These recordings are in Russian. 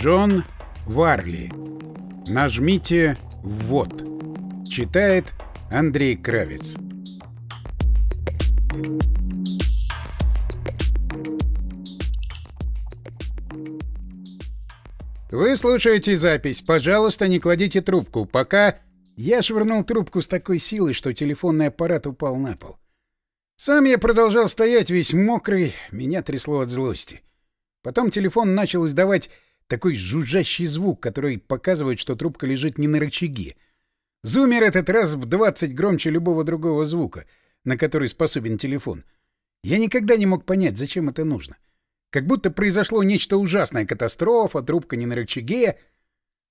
Джон Варли. Нажмите «Ввод». Читает Андрей Кравец. Вы слушаете запись. Пожалуйста, не кладите трубку. Пока... Я швырнул трубку с такой силой, что телефонный аппарат упал на пол. Сам я продолжал стоять весь мокрый, меня трясло от злости. Потом телефон начал издавать такой жужжащий звук, который показывает, что трубка лежит не на рычаге. Зумер этот раз в 20 громче любого другого звука, на который способен телефон. Я никогда не мог понять, зачем это нужно. Как будто произошло нечто ужасное, катастрофа, трубка не на рычаге.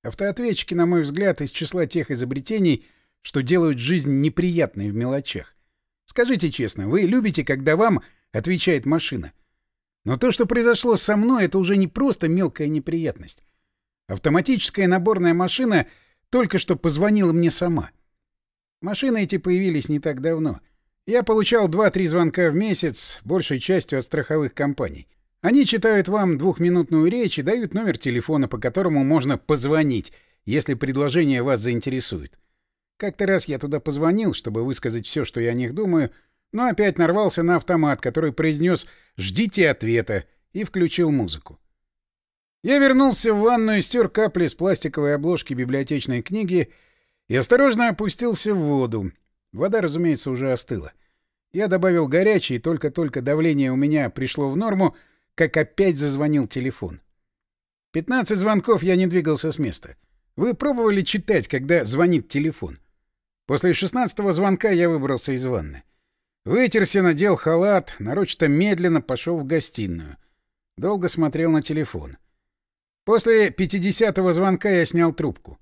Автоответчики, на мой взгляд, из числа тех изобретений, что делают жизнь неприятной в мелочах. Скажите честно, вы любите, когда вам отвечает машина? Но то, что произошло со мной, это уже не просто мелкая неприятность. Автоматическая наборная машина только что позвонила мне сама. Машины эти появились не так давно. Я получал 2-3 звонка в месяц, большей частью от страховых компаний. Они читают вам двухминутную речь и дают номер телефона, по которому можно позвонить, если предложение вас заинтересует. Как-то раз я туда позвонил, чтобы высказать все, что я о них думаю, но опять нарвался на автомат, который произнес «Ждите ответа» и включил музыку. Я вернулся в ванную, стер капли с пластиковой обложки библиотечной книги и осторожно опустился в воду. Вода, разумеется, уже остыла. Я добавил горячий, и только-только давление у меня пришло в норму, как опять зазвонил телефон. 15 звонков я не двигался с места. Вы пробовали читать, когда звонит телефон? — После шестнадцатого звонка я выбрался из ванны. Вытерся, надел халат, нарочито медленно пошел в гостиную. Долго смотрел на телефон. После пятидесятого звонка я снял трубку.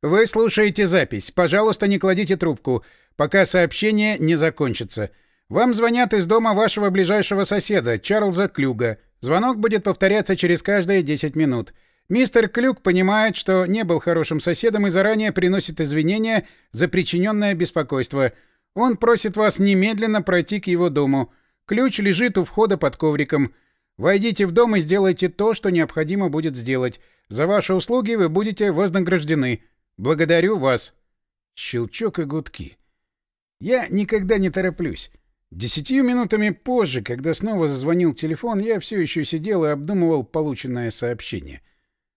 «Вы слушаете запись. Пожалуйста, не кладите трубку, пока сообщение не закончится. Вам звонят из дома вашего ближайшего соседа, Чарльза Клюга. Звонок будет повторяться через каждые 10 минут. Мистер Клюк понимает, что не был хорошим соседом и заранее приносит извинения за причиненное беспокойство. Он просит вас немедленно пройти к его дому. Ключ лежит у входа под ковриком. Войдите в дом и сделайте то, что необходимо будет сделать. За ваши услуги вы будете вознаграждены. Благодарю вас. Щелчок и гудки. Я никогда не тороплюсь. Десятью минутами позже, когда снова зазвонил телефон, я все еще сидел и обдумывал полученное сообщение —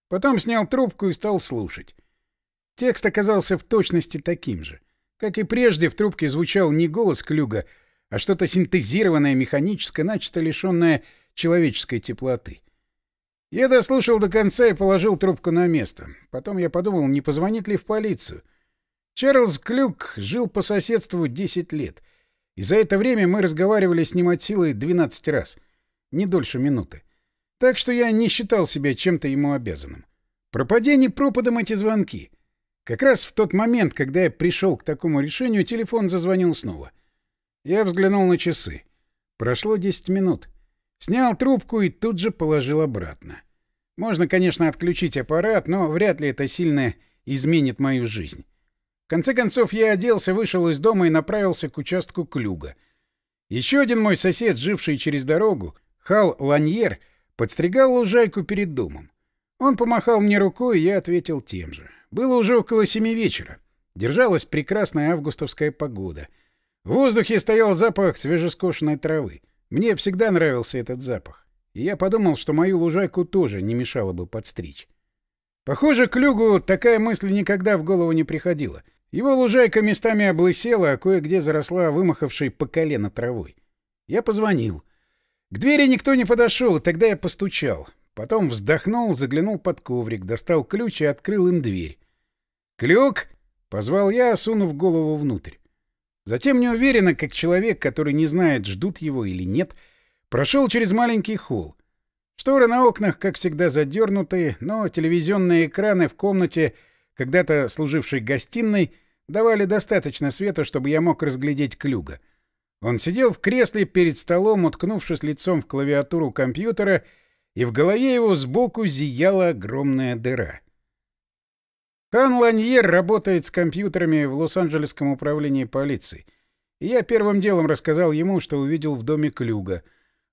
Потом снял трубку и стал слушать. Текст оказался в точности таким же. Как и прежде, в трубке звучал не голос Клюга, а что-то синтезированное, механическое, начисто лишенное человеческой теплоты. Я дослушал до конца и положил трубку на место. Потом я подумал, не позвонит ли в полицию. Чарльз Клюк жил по соседству 10 лет, и за это время мы разговаривали с ним от силы 12 раз, не дольше минуты. Так что я не считал себя чем-то ему обязанным. Пропадение пропадом эти звонки. Как раз в тот момент, когда я пришел к такому решению, телефон зазвонил снова. Я взглянул на часы. Прошло 10 минут. Снял трубку и тут же положил обратно. Можно, конечно, отключить аппарат, но вряд ли это сильно изменит мою жизнь. В конце концов, я оделся, вышел из дома и направился к участку Клюга. Еще один мой сосед, живший через дорогу, Хал Ланьер, — Подстригал лужайку перед домом. Он помахал мне рукой, и я ответил тем же. Было уже около семи вечера. Держалась прекрасная августовская погода. В воздухе стоял запах свежескошенной травы. Мне всегда нравился этот запах. И я подумал, что мою лужайку тоже не мешало бы подстричь. Похоже, Клюгу такая мысль никогда в голову не приходила. Его лужайка местами облысела, а кое-где заросла вымахавшей по колено травой. Я позвонил. К двери никто не подошел, тогда я постучал. Потом вздохнул, заглянул под коврик, достал ключ и открыл им дверь. «Клюк!» — позвал я, сунув голову внутрь. Затем неуверенно, как человек, который не знает, ждут его или нет, прошел через маленький холл. Шторы на окнах, как всегда, задернуты, но телевизионные экраны в комнате, когда-то служившей гостиной, давали достаточно света, чтобы я мог разглядеть Клюга — он сидел в кресле перед столом, уткнувшись лицом в клавиатуру компьютера, и в голове его сбоку зияла огромная дыра. Хан Ланьер работает с компьютерами в Лос-Анджелесском управлении полиции. И я первым делом рассказал ему, что увидел в доме Клюга,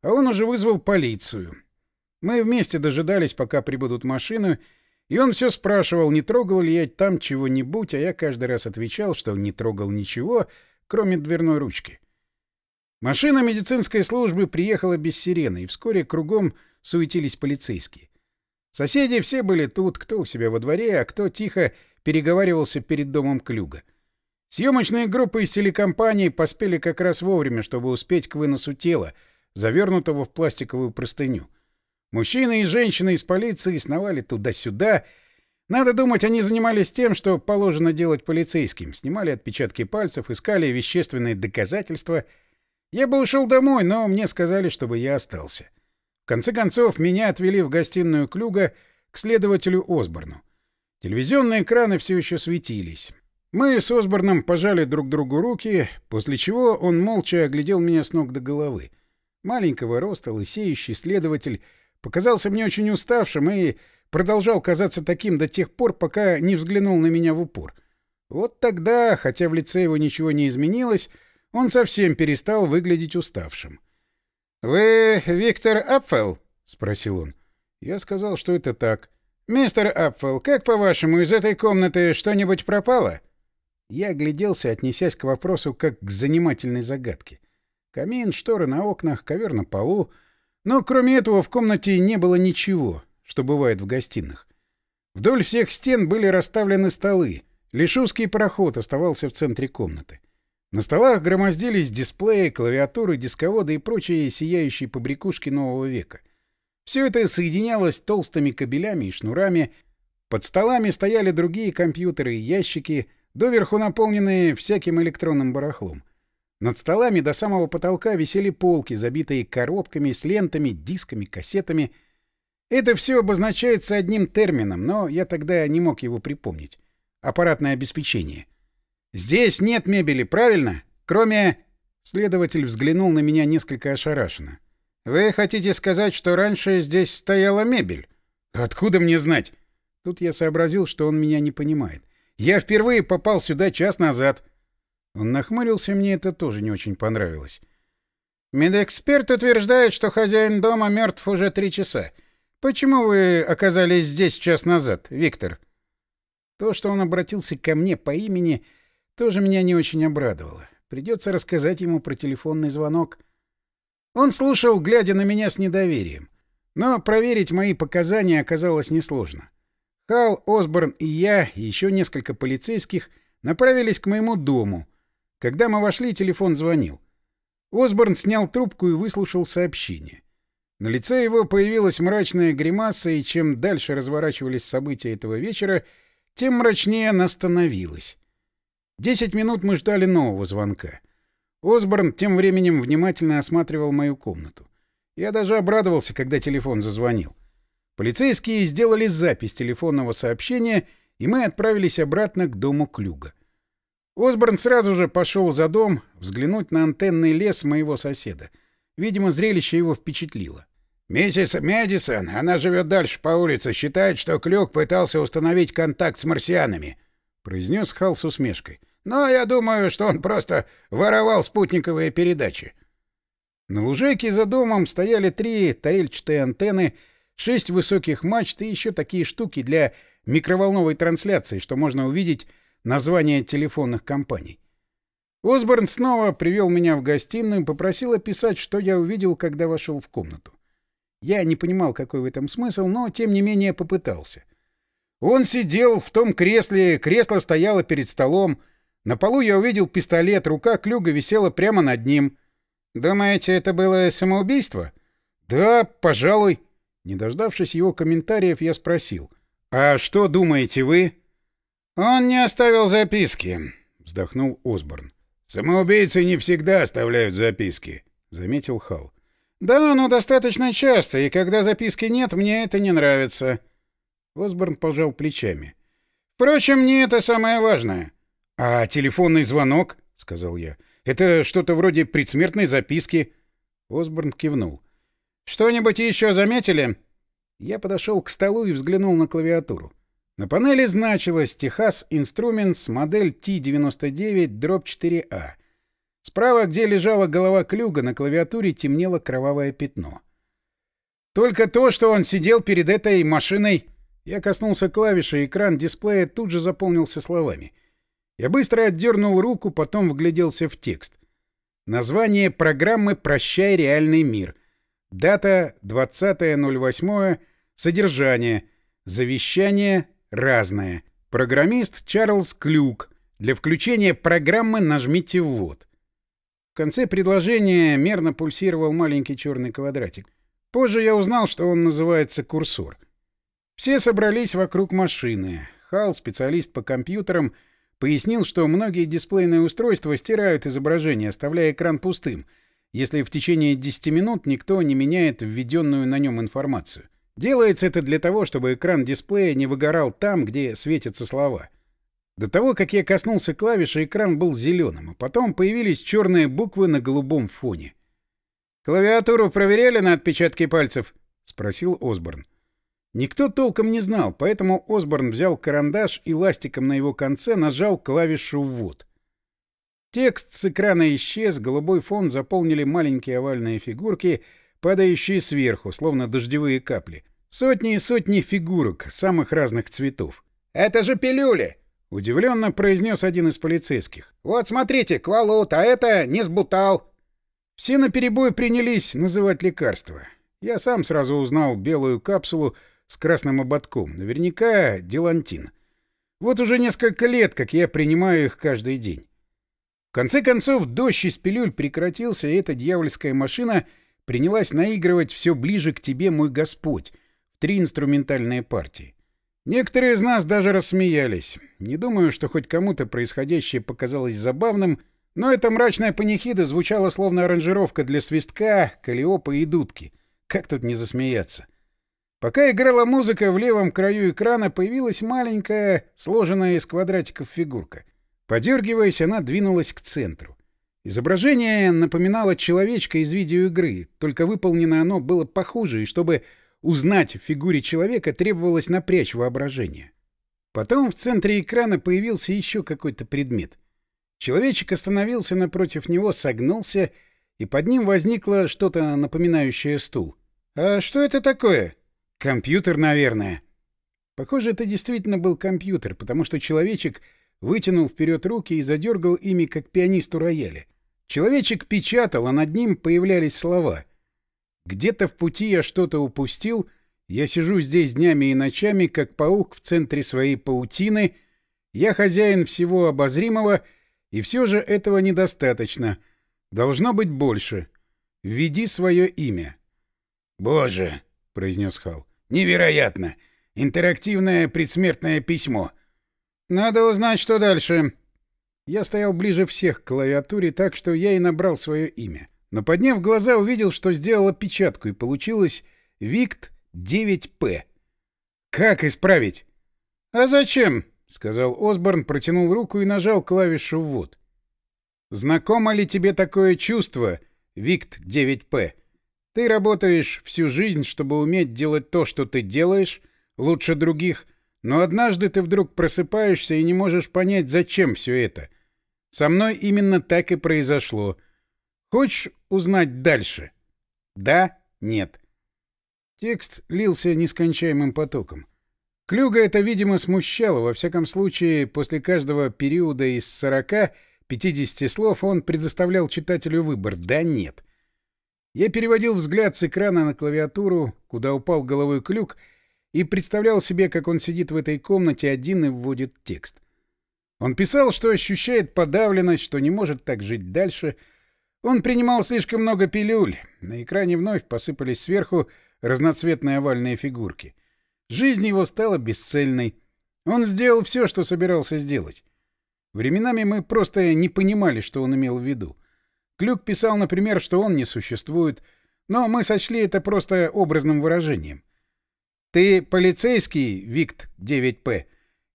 а он уже вызвал полицию. Мы вместе дожидались, пока прибудут машины, и он все спрашивал, не трогал ли я там чего-нибудь, а я каждый раз отвечал, что не трогал ничего, кроме дверной ручки. Машина медицинской службы приехала без сирены, и вскоре кругом суетились полицейские. Соседи все были тут, кто у себя во дворе, а кто тихо переговаривался перед домом Клюга. Съемочные группы из телекомпании поспели как раз вовремя, чтобы успеть к выносу тела, завернутого в пластиковую простыню. Мужчины и женщины из полиции сновали туда-сюда. Надо думать, они занимались тем, что положено делать полицейским. Снимали отпечатки пальцев, искали вещественные доказательства. Я бы ушел домой, но мне сказали, чтобы я остался. В конце концов, меня отвели в гостиную Клюга к следователю Осборну. Телевизионные экраны все еще светились. Мы с Осборном пожали друг другу руки, после чего он молча оглядел меня с ног до головы. Маленького роста, лысеющий следователь показался мне очень уставшим и продолжал казаться таким до тех пор, пока не взглянул на меня в упор. Вот тогда, хотя в лице его ничего не изменилось, он совсем перестал выглядеть уставшим. «Вы Виктор Апфел?» — спросил он. Я сказал, что это так. «Мистер Апфел, как по-вашему, из этой комнаты что-нибудь пропало?» Я огляделся, отнесясь к вопросу как к занимательной загадке. Камин, шторы на окнах, ковер на полу. Но кроме этого в комнате не было ничего, что бывает в гостиных. Вдоль всех стен были расставлены столы. Лишь узкий проход оставался в центре комнаты. На столах громоздились дисплеи, клавиатуры, дисководы и прочие сияющие побрякушки нового века. Все это соединялось толстыми кабелями и шнурами. Под столами стояли другие компьютеры и ящики, доверху наполненные всяким электронным барахлом. Над столами до самого потолка висели полки, забитые коробками с лентами, дисками, кассетами. Это все обозначается одним термином, но я тогда не мог его припомнить. Аппаратное обеспечение. «Здесь нет мебели, правильно? Кроме...» Следователь взглянул на меня несколько ошарашенно. «Вы хотите сказать, что раньше здесь стояла мебель?» «Откуда мне знать?» Тут я сообразил, что он меня не понимает. «Я впервые попал сюда час назад». Он нахмурился, мне это тоже не очень понравилось. «Медэксперт утверждает, что хозяин дома мертв уже три часа. Почему вы оказались здесь час назад, Виктор?» То, что он обратился ко мне по имени, тоже меня не очень обрадовало. Придется рассказать ему про телефонный звонок. Он слушал, глядя на меня с недоверием. Но проверить мои показания оказалось несложно. Хал, Осборн и я, и еще несколько полицейских направились к моему дому. Когда мы вошли, телефон звонил. Осборн снял трубку и выслушал сообщение. На лице его появилась мрачная гримаса, и чем дальше разворачивались события этого вечера, тем мрачнее она становилась. Десять минут мы ждали нового звонка. Осборн тем временем внимательно осматривал мою комнату. Я даже обрадовался, когда телефон зазвонил. Полицейские сделали запись телефонного сообщения, и мы отправились обратно к дому Клюга. Осборн сразу же пошел за дом взглянуть на антенный лес моего соседа. Видимо, зрелище его впечатлило. «Миссис Мэдисон, она живет дальше по улице, считает, что Клюк пытался установить контакт с марсианами», — произнес Хал с усмешкой. «Но я думаю, что он просто воровал спутниковые передачи». На лужайке за домом стояли три тарельчатые антенны, шесть высоких мачт и еще такие штуки для микроволновой трансляции, что можно увидеть названия телефонных компаний. Осборн снова привел меня в гостиную и попросил описать, что я увидел, когда вошел в комнату. Я не понимал, какой в этом смысл, но, тем не менее, попытался. Он сидел в том кресле, кресло стояло перед столом. На полу я увидел пистолет, рука Клюга висела прямо над ним. «Думаете, это было самоубийство?» «Да, пожалуй». Не дождавшись его комментариев, я спросил. «А что думаете вы?» «Он не оставил записки», — вздохнул Осборн. «Самоубийцы не всегда оставляют записки», — заметил Хал. «Да, но достаточно часто, и когда записки нет, мне это не нравится». Осборн пожал плечами. «Впрочем, не это самое важное». «А телефонный звонок?» — сказал я. «Это что-то вроде предсмертной записки». Осборн кивнул. «Что-нибудь еще заметили?» Я подошел к столу и взглянул на клавиатуру. На панели значилось «Техас Instruments модель T99-4A». Справа, где лежала голова клюга, на клавиатуре темнело кровавое пятно. Только то, что он сидел перед этой машиной... Я коснулся клавиши, и экран дисплея тут же заполнился словами. Я быстро отдернул руку, потом вгляделся в текст. Название программы «Прощай, реальный мир». Дата 20.08. Содержание. Завещание разное. Программист Чарльз Клюк. Для включения программы нажмите «Ввод». В конце предложения мерно пульсировал маленький черный квадратик. Позже я узнал, что он называется курсор. Все собрались вокруг машины. Хал, специалист по компьютерам, пояснил, что многие дисплейные устройства стирают изображение, оставляя экран пустым, если в течение 10 минут никто не меняет введенную на нем информацию. Делается это для того, чтобы экран дисплея не выгорал там, где светятся слова — до того, как я коснулся клавиши, экран был зеленым, а потом появились черные буквы на голубом фоне. «Клавиатуру проверяли на отпечатки пальцев?» — спросил Осборн. Никто толком не знал, поэтому Осборн взял карандаш и ластиком на его конце нажал клавишу «Ввод». Текст с экрана исчез, голубой фон заполнили маленькие овальные фигурки, падающие сверху, словно дождевые капли. Сотни и сотни фигурок самых разных цветов. «Это же пилюли!» Удивленно произнес один из полицейских. «Вот смотрите, квалут, а это не сбутал!» Все наперебой принялись называть лекарства. Я сам сразу узнал белую капсулу с красным ободком. Наверняка дилантин. Вот уже несколько лет, как я принимаю их каждый день. В конце концов, дождь из пилюль прекратился, и эта дьявольская машина принялась наигрывать все ближе к тебе, мой Господь, в три инструментальные партии. Некоторые из нас даже рассмеялись. Не думаю, что хоть кому-то происходящее показалось забавным, но эта мрачная панихида звучала словно аранжировка для свистка, калиопа и дудки. Как тут не засмеяться? Пока играла музыка, в левом краю экрана появилась маленькая, сложенная из квадратиков фигурка. Подергиваясь, она двинулась к центру. Изображение напоминало человечка из видеоигры, только выполнено оно было похуже, и чтобы Узнать в фигуре человека требовалось напрячь воображение. Потом в центре экрана появился еще какой-то предмет. Человечек остановился напротив него, согнулся, и под ним возникло что-то напоминающее стул. «А что это такое?» «Компьютер, наверное». Похоже, это действительно был компьютер, потому что человечек вытянул вперед руки и задергал ими, как пианисту рояля. Человечек печатал, а над ним появлялись слова — где-то в пути я что-то упустил. Я сижу здесь днями и ночами, как паук в центре своей паутины. Я хозяин всего обозримого, и все же этого недостаточно. Должно быть больше. Введи свое имя. «Боже!» — произнес Хал. «Невероятно! Интерактивное предсмертное письмо!» «Надо узнать, что дальше». Я стоял ближе всех к клавиатуре, так что я и набрал свое имя. Но подняв глаза, увидел, что сделал опечатку, и получилось «Викт 9П». «Как исправить?» «А зачем?» — сказал Осборн, протянул руку и нажал клавишу «Ввод». «Знакомо ли тебе такое чувство, Викт 9П? Ты работаешь всю жизнь, чтобы уметь делать то, что ты делаешь, лучше других, но однажды ты вдруг просыпаешься и не можешь понять, зачем все это. Со мной именно так и произошло — Хочешь узнать дальше? Да? Нет? Текст лился нескончаемым потоком. Клюга это, видимо, смущало. Во всяком случае, после каждого периода из 40-50 слов он предоставлял читателю выбор «да», «нет». Я переводил взгляд с экрана на клавиатуру, куда упал головой Клюк, и представлял себе, как он сидит в этой комнате один и вводит текст. Он писал, что ощущает подавленность, что не может так жить дальше — он принимал слишком много пилюль. На экране вновь посыпались сверху разноцветные овальные фигурки. Жизнь его стала бесцельной. Он сделал все, что собирался сделать. Временами мы просто не понимали, что он имел в виду. Клюк писал, например, что он не существует, но мы сочли это просто образным выражением. «Ты полицейский, Викт 9П?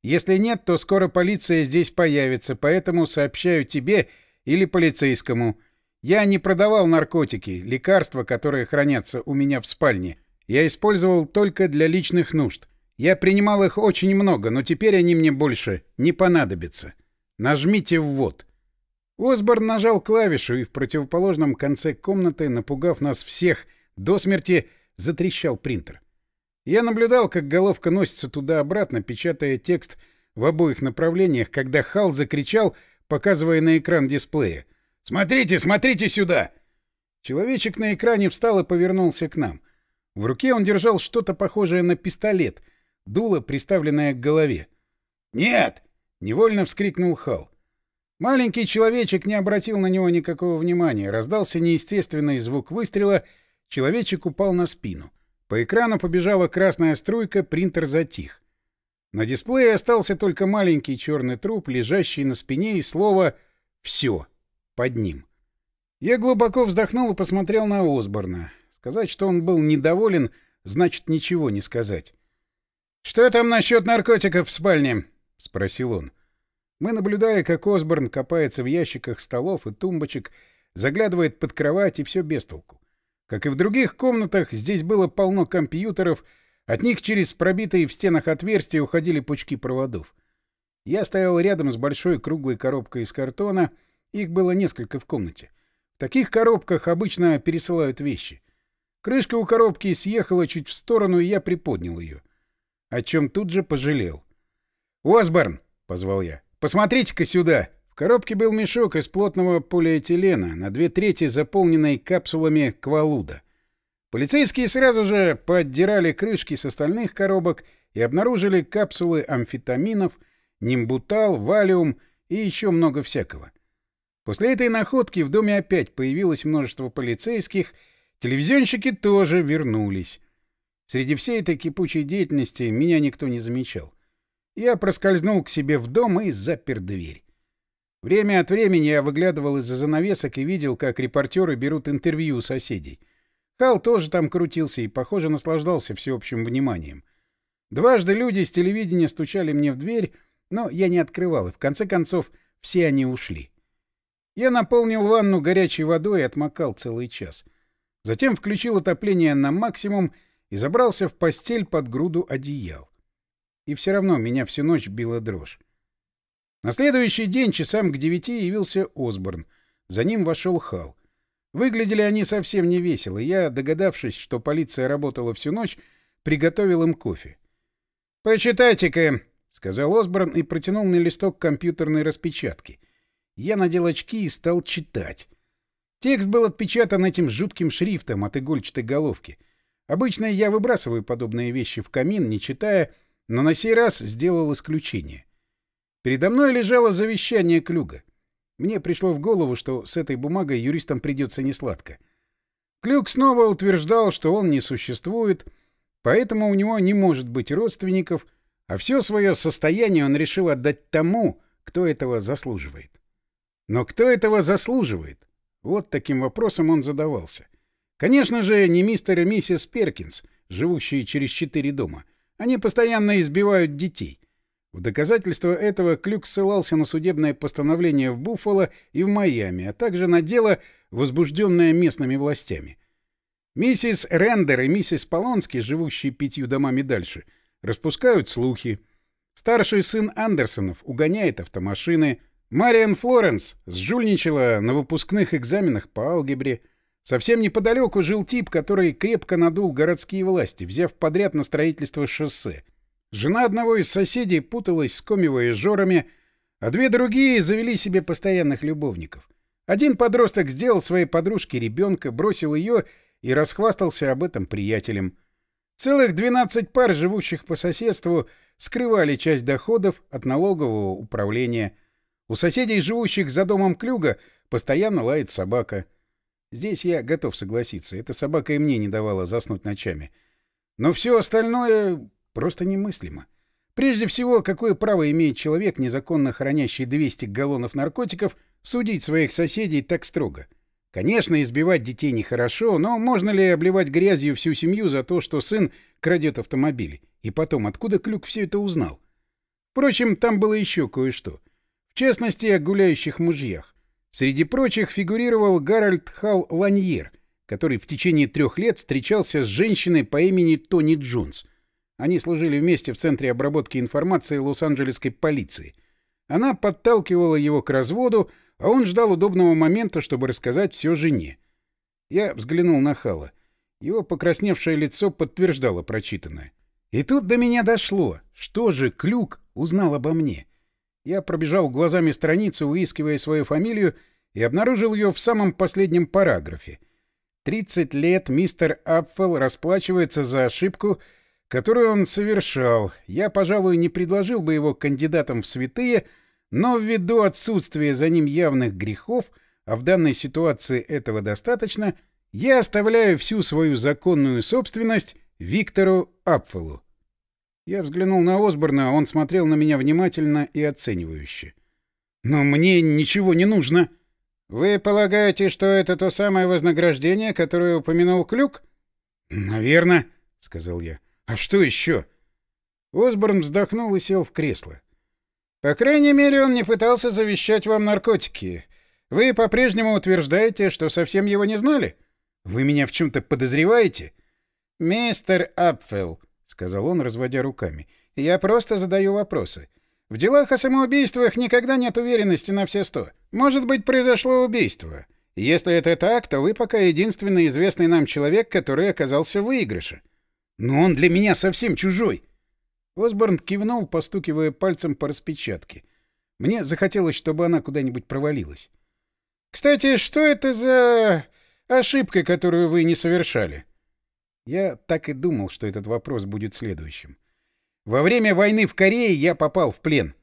Если нет, то скоро полиция здесь появится, поэтому сообщаю тебе или полицейскому. Я не продавал наркотики, лекарства, которые хранятся у меня в спальне. Я использовал только для личных нужд. Я принимал их очень много, но теперь они мне больше не понадобятся. Нажмите «ввод». Осборн нажал клавишу, и в противоположном конце комнаты, напугав нас всех до смерти, затрещал принтер. Я наблюдал, как головка носится туда-обратно, печатая текст в обоих направлениях, когда Хал закричал, показывая на экран дисплея. «Смотрите, смотрите сюда!» Человечек на экране встал и повернулся к нам. В руке он держал что-то похожее на пистолет, дуло, приставленное к голове. «Нет!» — невольно вскрикнул Хал. Маленький человечек не обратил на него никакого внимания. Раздался неестественный звук выстрела, человечек упал на спину. По экрану побежала красная струйка, принтер затих. На дисплее остался только маленький черный труп, лежащий на спине, и слово «Все» под ним. Я глубоко вздохнул и посмотрел на Осборна. Сказать, что он был недоволен, значит ничего не сказать. «Что там насчет наркотиков в спальне?» — спросил он. Мы наблюдали, как Осборн копается в ящиках столов и тумбочек, заглядывает под кровать и все без толку. Как и в других комнатах, здесь было полно компьютеров, от них через пробитые в стенах отверстия уходили пучки проводов. Я стоял рядом с большой круглой коробкой из картона, их было несколько в комнате. В таких коробках обычно пересылают вещи. Крышка у коробки съехала чуть в сторону, и я приподнял ее. О чем тут же пожалел. «Осборн!» — позвал я. Посмотрите-ка сюда. В коробке был мешок из плотного полиэтилена, на две трети заполненный капсулами квалуда. Полицейские сразу же поддирали крышки с остальных коробок и обнаружили капсулы амфетаминов, нимбутал, валиум и еще много всякого. После этой находки в доме опять появилось множество полицейских, телевизионщики тоже вернулись. Среди всей этой кипучей деятельности меня никто не замечал. Я проскользнул к себе в дом и запер дверь. Время от времени я выглядывал из-за занавесок и видел, как репортеры берут интервью у соседей. Хал тоже там крутился и, похоже, наслаждался всеобщим вниманием. Дважды люди с телевидения стучали мне в дверь, но я не открывал, и в конце концов все они ушли. Я наполнил ванну горячей водой и отмокал целый час. Затем включил отопление на максимум и забрался в постель под груду одеял. И все равно меня всю ночь била дрожь. На следующий день часам к девяти явился Осборн. За ним вошел Хал. Выглядели они совсем не весело, я, догадавшись, что полиция работала всю ночь, приготовил им кофе. «Почитайте-ка», — сказал Осборн и протянул мне листок компьютерной распечатки. Я надел очки и стал читать. Текст был отпечатан этим жутким шрифтом от игольчатой головки. Обычно я выбрасываю подобные вещи в камин, не читая, — но на сей раз сделал исключение. Передо мной лежало завещание Клюга. Мне пришло в голову, что с этой бумагой юристам придется несладко. Клюг снова утверждал, что он не существует, поэтому у него не может быть родственников, а все свое состояние он решил отдать тому, кто этого заслуживает. Но кто этого заслуживает? Вот таким вопросом он задавался. Конечно же, не мистер и миссис Перкинс, живущие через четыре дома — они постоянно избивают детей. В доказательство этого Клюк ссылался на судебное постановление в Буффало и в Майами, а также на дело, возбужденное местными властями. Миссис Рендер и миссис Полонски, живущие пятью домами дальше, распускают слухи. Старший сын Андерсонов угоняет автомашины. Мариан Флоренс сжульничала на выпускных экзаменах по алгебре. Совсем неподалеку жил тип, который крепко надул городские власти, взяв подряд на строительство шоссе. Жена одного из соседей путалась с коми жорами, а две другие завели себе постоянных любовников. Один подросток сделал своей подружке ребенка, бросил ее и расхвастался об этом приятелем. Целых 12 пар, живущих по соседству, скрывали часть доходов от налогового управления. У соседей, живущих за домом Клюга, постоянно лает собака — Здесь я готов согласиться. Эта собака и мне не давала заснуть ночами. Но все остальное просто немыслимо. Прежде всего, какое право имеет человек, незаконно хранящий 200 галлонов наркотиков, судить своих соседей так строго? Конечно, избивать детей нехорошо, но можно ли обливать грязью всю семью за то, что сын крадет автомобили? И потом, откуда Клюк все это узнал? Впрочем, там было еще кое-что. В частности, о гуляющих мужьях. Среди прочих фигурировал Гарольд Халл Ланьер, который в течение трех лет встречался с женщиной по имени Тони Джонс. Они служили вместе в Центре обработки информации Лос-Анджелесской полиции. Она подталкивала его к разводу, а он ждал удобного момента, чтобы рассказать все жене. Я взглянул на Хала. Его покрасневшее лицо подтверждало прочитанное. И тут до меня дошло. Что же Клюк узнал обо мне? Я пробежал глазами страницу, выискивая свою фамилию, и обнаружил ее в самом последнем параграфе. 30 лет мистер Апфел расплачивается за ошибку, которую он совершал. Я, пожалуй, не предложил бы его кандидатом в святые, но ввиду отсутствия за ним явных грехов, а в данной ситуации этого достаточно, я оставляю всю свою законную собственность Виктору Апфелу. Я взглянул на Осборна, он смотрел на меня внимательно и оценивающе. «Но мне ничего не нужно!» «Вы полагаете, что это то самое вознаграждение, которое упомянул Клюк?» «Наверное», — сказал я. «А что еще?» Осборн вздохнул и сел в кресло. «По крайней мере, он не пытался завещать вам наркотики. Вы по-прежнему утверждаете, что совсем его не знали? Вы меня в чем-то подозреваете?» «Мистер Апфелл», — сказал он, разводя руками, — «я просто задаю вопросы. В делах о самоубийствах никогда нет уверенности на все сто. Может быть, произошло убийство. Если это так, то вы пока единственный известный нам человек, который оказался в выигрыше. Но он для меня совсем чужой. Осборн кивнул, постукивая пальцем по распечатке. Мне захотелось, чтобы она куда-нибудь провалилась. «Кстати, что это за ошибка, которую вы не совершали?» Я так и думал, что этот вопрос будет следующим. Во время войны в Корее я попал в плен.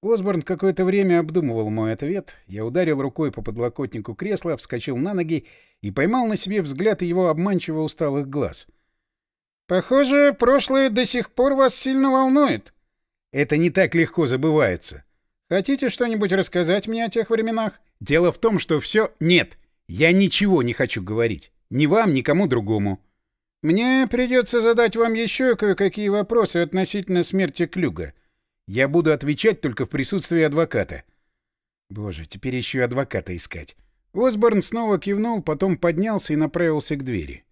Осборн какое-то время обдумывал мой ответ. Я ударил рукой по подлокотнику кресла, вскочил на ноги и поймал на себе взгляд его обманчиво усталых глаз. «Похоже, прошлое до сих пор вас сильно волнует». «Это не так легко забывается. Хотите что-нибудь рассказать мне о тех временах?» «Дело в том, что все... Нет, я ничего не хочу говорить. Ни вам, ни кому другому. Мне придется задать вам еще кое-какие вопросы относительно смерти Клюга. Я буду отвечать только в присутствии адвоката. Боже, теперь еще и адвоката искать. Осборн снова кивнул, потом поднялся и направился к двери.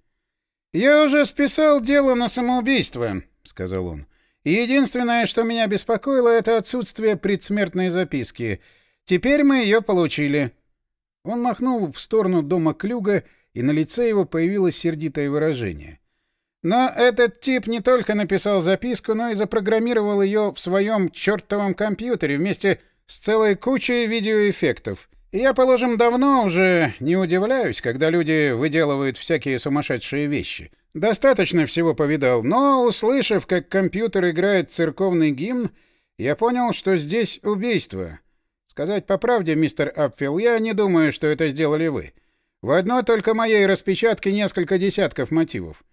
«Я уже списал дело на самоубийство», — сказал он. «Единственное, что меня беспокоило, это отсутствие предсмертной записки. Теперь мы ее получили». Он махнул в сторону дома Клюга и на лице его появилось сердитое выражение. Но этот тип не только написал записку, но и запрограммировал ее в своем чертовом компьютере вместе с целой кучей видеоэффектов. Я, положим, давно уже не удивляюсь, когда люди выделывают всякие сумасшедшие вещи. Достаточно всего повидал, но, услышав, как компьютер играет церковный гимн, я понял, что здесь убийство. Сказать по правде, мистер Апфилл, я не думаю, что это сделали вы. В одной только моей распечатке несколько десятков мотивов.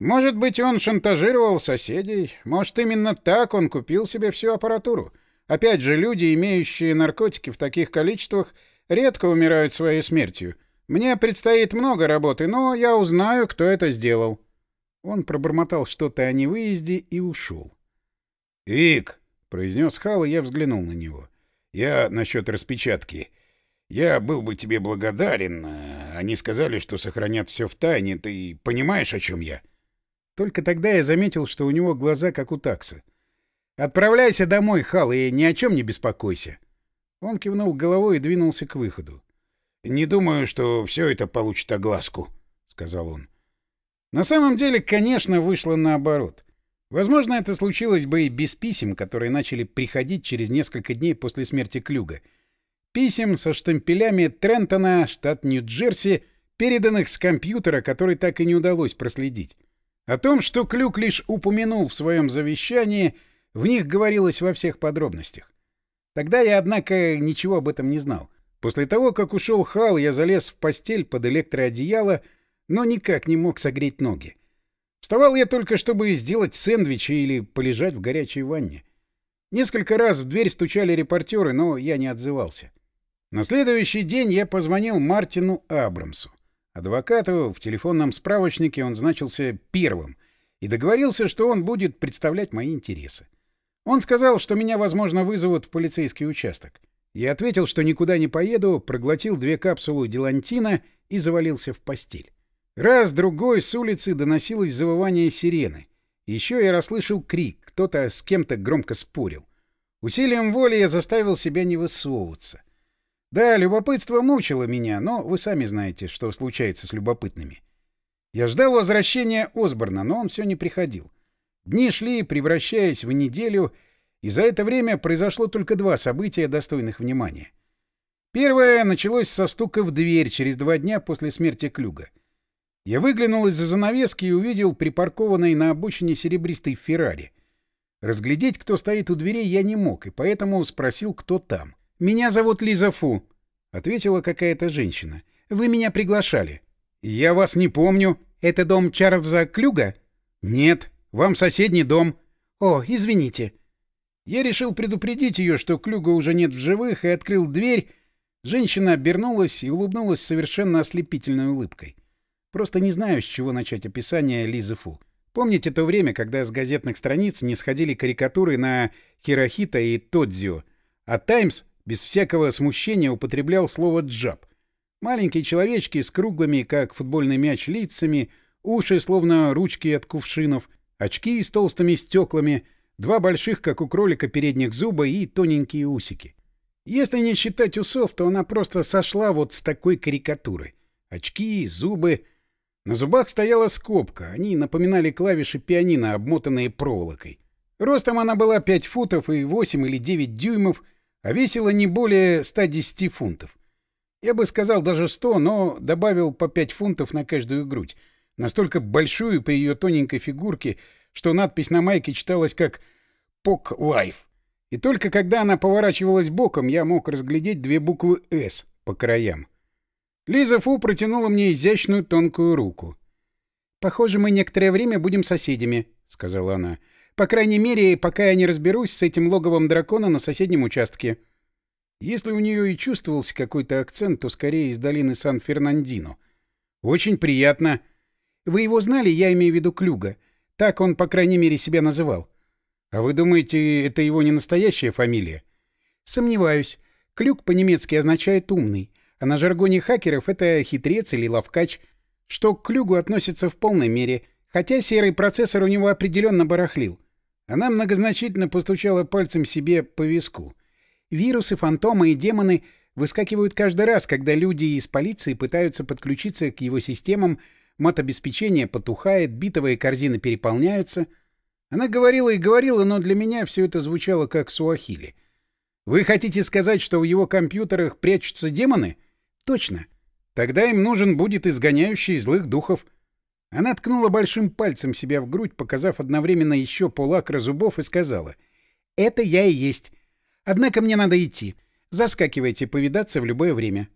Может быть, он шантажировал соседей, может, именно так он купил себе всю аппаратуру. Опять же, люди, имеющие наркотики в таких количествах, редко умирают своей смертью. Мне предстоит много работы, но я узнаю, кто это сделал. Он пробормотал что-то о невыезде и ушел. «Вик!» — произнес Хал, и я взглянул на него. «Я насчет распечатки. Я был бы тебе благодарен. Они сказали, что сохранят все в тайне. Ты понимаешь, о чем я? Только тогда я заметил, что у него глаза как у такса. «Отправляйся домой, Хал, и ни о чем не беспокойся». Он кивнул головой и двинулся к выходу. «Не думаю, что все это получит огласку», — сказал он. На самом деле, конечно, вышло наоборот. Возможно, это случилось бы и без писем, которые начали приходить через несколько дней после смерти Клюга — Писем со штемпелями Трентона, штат Нью-Джерси, переданных с компьютера, который так и не удалось проследить. О том, что Клюк лишь упомянул в своем завещании, в них говорилось во всех подробностях. Тогда я, однако, ничего об этом не знал. После того, как ушел Хал, я залез в постель под электроодеяло, но никак не мог согреть ноги. Вставал я только, чтобы сделать сэндвичи или полежать в горячей ванне. Несколько раз в дверь стучали репортеры, но я не отзывался. На следующий день я позвонил Мартину Абрамсу. Адвокату в телефонном справочнике он значился первым и договорился, что он будет представлять мои интересы. Он сказал, что меня, возможно, вызовут в полицейский участок. Я ответил, что никуда не поеду, проглотил две капсулы делантина и завалился в постель. Раз-другой с улицы доносилось завывание сирены. Еще я расслышал крик, кто-то с кем-то громко спорил. Усилием воли я заставил себя не высовываться — да, любопытство мучило меня, но вы сами знаете, что случается с любопытными. Я ждал возвращения Осборна, но он все не приходил. Дни шли, превращаясь в неделю, и за это время произошло только два события, достойных внимания. Первое началось со стука в дверь через два дня после смерти Клюга. Я выглянул из-за занавески и увидел припаркованный на обочине серебристый Феррари. Разглядеть, кто стоит у дверей, я не мог, и поэтому спросил, кто там. «Меня зовут Лиза Фу», — ответила какая-то женщина. «Вы меня приглашали». «Я вас не помню. Это дом Чарльза Клюга?» «Нет. Вам соседний дом». «О, извините». Я решил предупредить ее, что Клюга уже нет в живых, и открыл дверь. Женщина обернулась и улыбнулась совершенно ослепительной улыбкой. Просто не знаю, с чего начать описание Лизы Фу. Помните то время, когда с газетных страниц не сходили карикатуры на Хирохита и Тодзио, а «Таймс» без всякого смущения употреблял слово «джаб». Маленькие человечки с круглыми, как футбольный мяч, лицами, уши, словно ручки от кувшинов — Очки с толстыми стеклами, два больших, как у кролика, передних зуба и тоненькие усики. Если не считать усов, то она просто сошла вот с такой карикатурой. Очки, зубы. На зубах стояла скобка, они напоминали клавиши пианино, обмотанные проволокой. Ростом она была 5 футов и 8 или 9 дюймов, а весила не более 110 фунтов. Я бы сказал даже 100, но добавил по 5 фунтов на каждую грудь — Настолько большую по ее тоненькой фигурке, что надпись на майке читалась как «Pock Live». И только когда она поворачивалась боком, я мог разглядеть две буквы «С» по краям. Лиза Фу протянула мне изящную тонкую руку. «Похоже, мы некоторое время будем соседями», — сказала она. «По крайней мере, пока я не разберусь с этим логовом дракона на соседнем участке». Если у нее и чувствовался какой-то акцент, то скорее из долины Сан-Фернандино. «Очень приятно», вы его знали, я имею в виду Клюга. Так он, по крайней мере, себя называл. А вы думаете, это его не настоящая фамилия? Сомневаюсь. Клюк по-немецки означает «умный», а на жаргоне хакеров это «хитрец» или «ловкач», что к Клюгу относится в полной мере, хотя серый процессор у него определенно барахлил. Она многозначительно постучала пальцем себе по виску. Вирусы, фантомы и демоны выскакивают каждый раз, когда люди из полиции пытаются подключиться к его системам мат-обеспечение потухает, битовые корзины переполняются. Она говорила и говорила, но для меня все это звучало как суахили. Вы хотите сказать, что в его компьютерах прячутся демоны? Точно. Тогда им нужен будет изгоняющий злых духов. Она ткнула большим пальцем себя в грудь, показав одновременно еще полакра зубов, и сказала. «Это я и есть. Однако мне надо идти. Заскакивайте повидаться в любое время».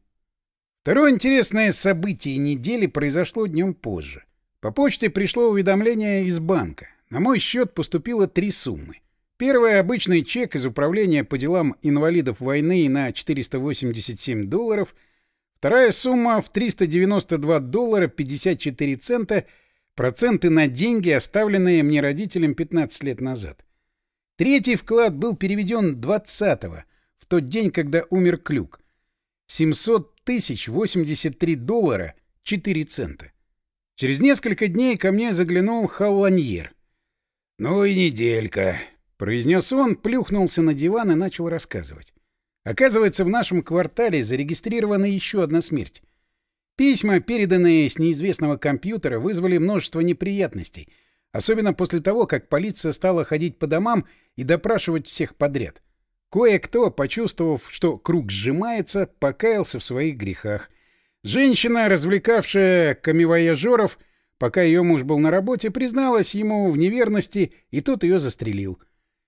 Второе интересное событие недели произошло днем позже. По почте пришло уведомление из банка. На мой счет поступило три суммы. Первая — обычный чек из Управления по делам инвалидов войны на 487 долларов. Вторая сумма в 392 доллара 54 цента, проценты на деньги, оставленные мне родителям 15 лет назад. Третий вклад был переведен 20-го, в тот день, когда умер Клюк. 700 тысяч 83 доллара 4 цента. Через несколько дней ко мне заглянул Халланьер. «Ну и неделька», — произнес он, плюхнулся на диван и начал рассказывать. Оказывается, в нашем квартале зарегистрирована еще одна смерть. Письма, переданные с неизвестного компьютера, вызвали множество неприятностей, особенно после того, как полиция стала ходить по домам и допрашивать всех подряд. Кое-кто, почувствовав, что круг сжимается, покаялся в своих грехах. Женщина, развлекавшая камевояжеров, пока ее муж был на работе, призналась ему в неверности, и тот ее застрелил.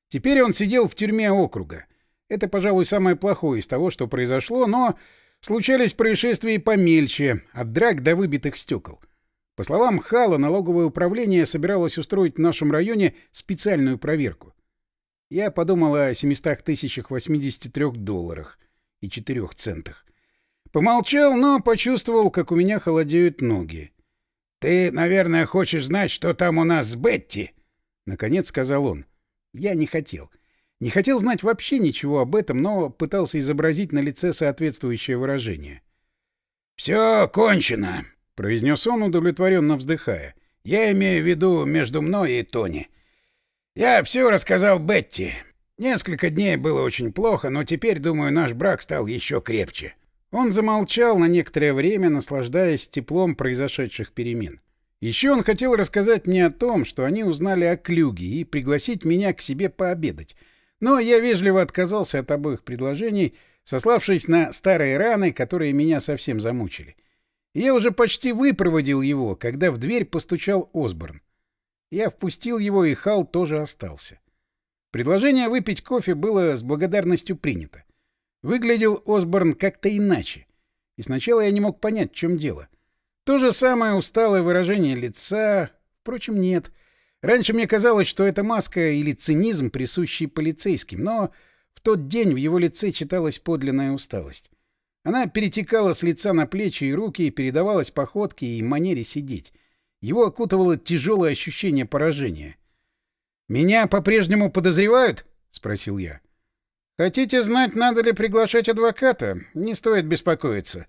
Теперь он сидел в тюрьме округа. Это, пожалуй, самое плохое из того, что произошло, но случались происшествия и помельче, от драк до выбитых стекол. По словам Хала, налоговое управление собиралось устроить в нашем районе специальную проверку. Я подумал о 700 тысячах 83 долларах и 4 центах. Помолчал, но почувствовал, как у меня холодеют ноги. «Ты, наверное, хочешь знать, что там у нас с Бетти?» — наконец сказал он. Я не хотел. Не хотел знать вообще ничего об этом, но пытался изобразить на лице соответствующее выражение. «Все кончено», — произнес он, удовлетворенно вздыхая. «Я имею в виду между мной и Тони. Я все рассказал Бетти. Несколько дней было очень плохо, но теперь, думаю, наш брак стал еще крепче. Он замолчал на некоторое время, наслаждаясь теплом произошедших перемен. Еще он хотел рассказать мне о том, что они узнали о Клюге и пригласить меня к себе пообедать. Но я вежливо отказался от обоих предложений, сославшись на старые раны, которые меня совсем замучили. Я уже почти выпроводил его, когда в дверь постучал Осборн. Я впустил его, и Хал тоже остался. Предложение выпить кофе было с благодарностью принято. Выглядел Осборн как-то иначе. И сначала я не мог понять, в чем дело. То же самое усталое выражение лица... Впрочем, нет. Раньше мне казалось, что это маска или цинизм, присущий полицейским, но в тот день в его лице читалась подлинная усталость. Она перетекала с лица на плечи и руки и передавалась походке и манере сидеть. Его окутывало тяжелое ощущение поражения. «Меня по-прежнему подозревают?» — спросил я. «Хотите знать, надо ли приглашать адвоката? Не стоит беспокоиться.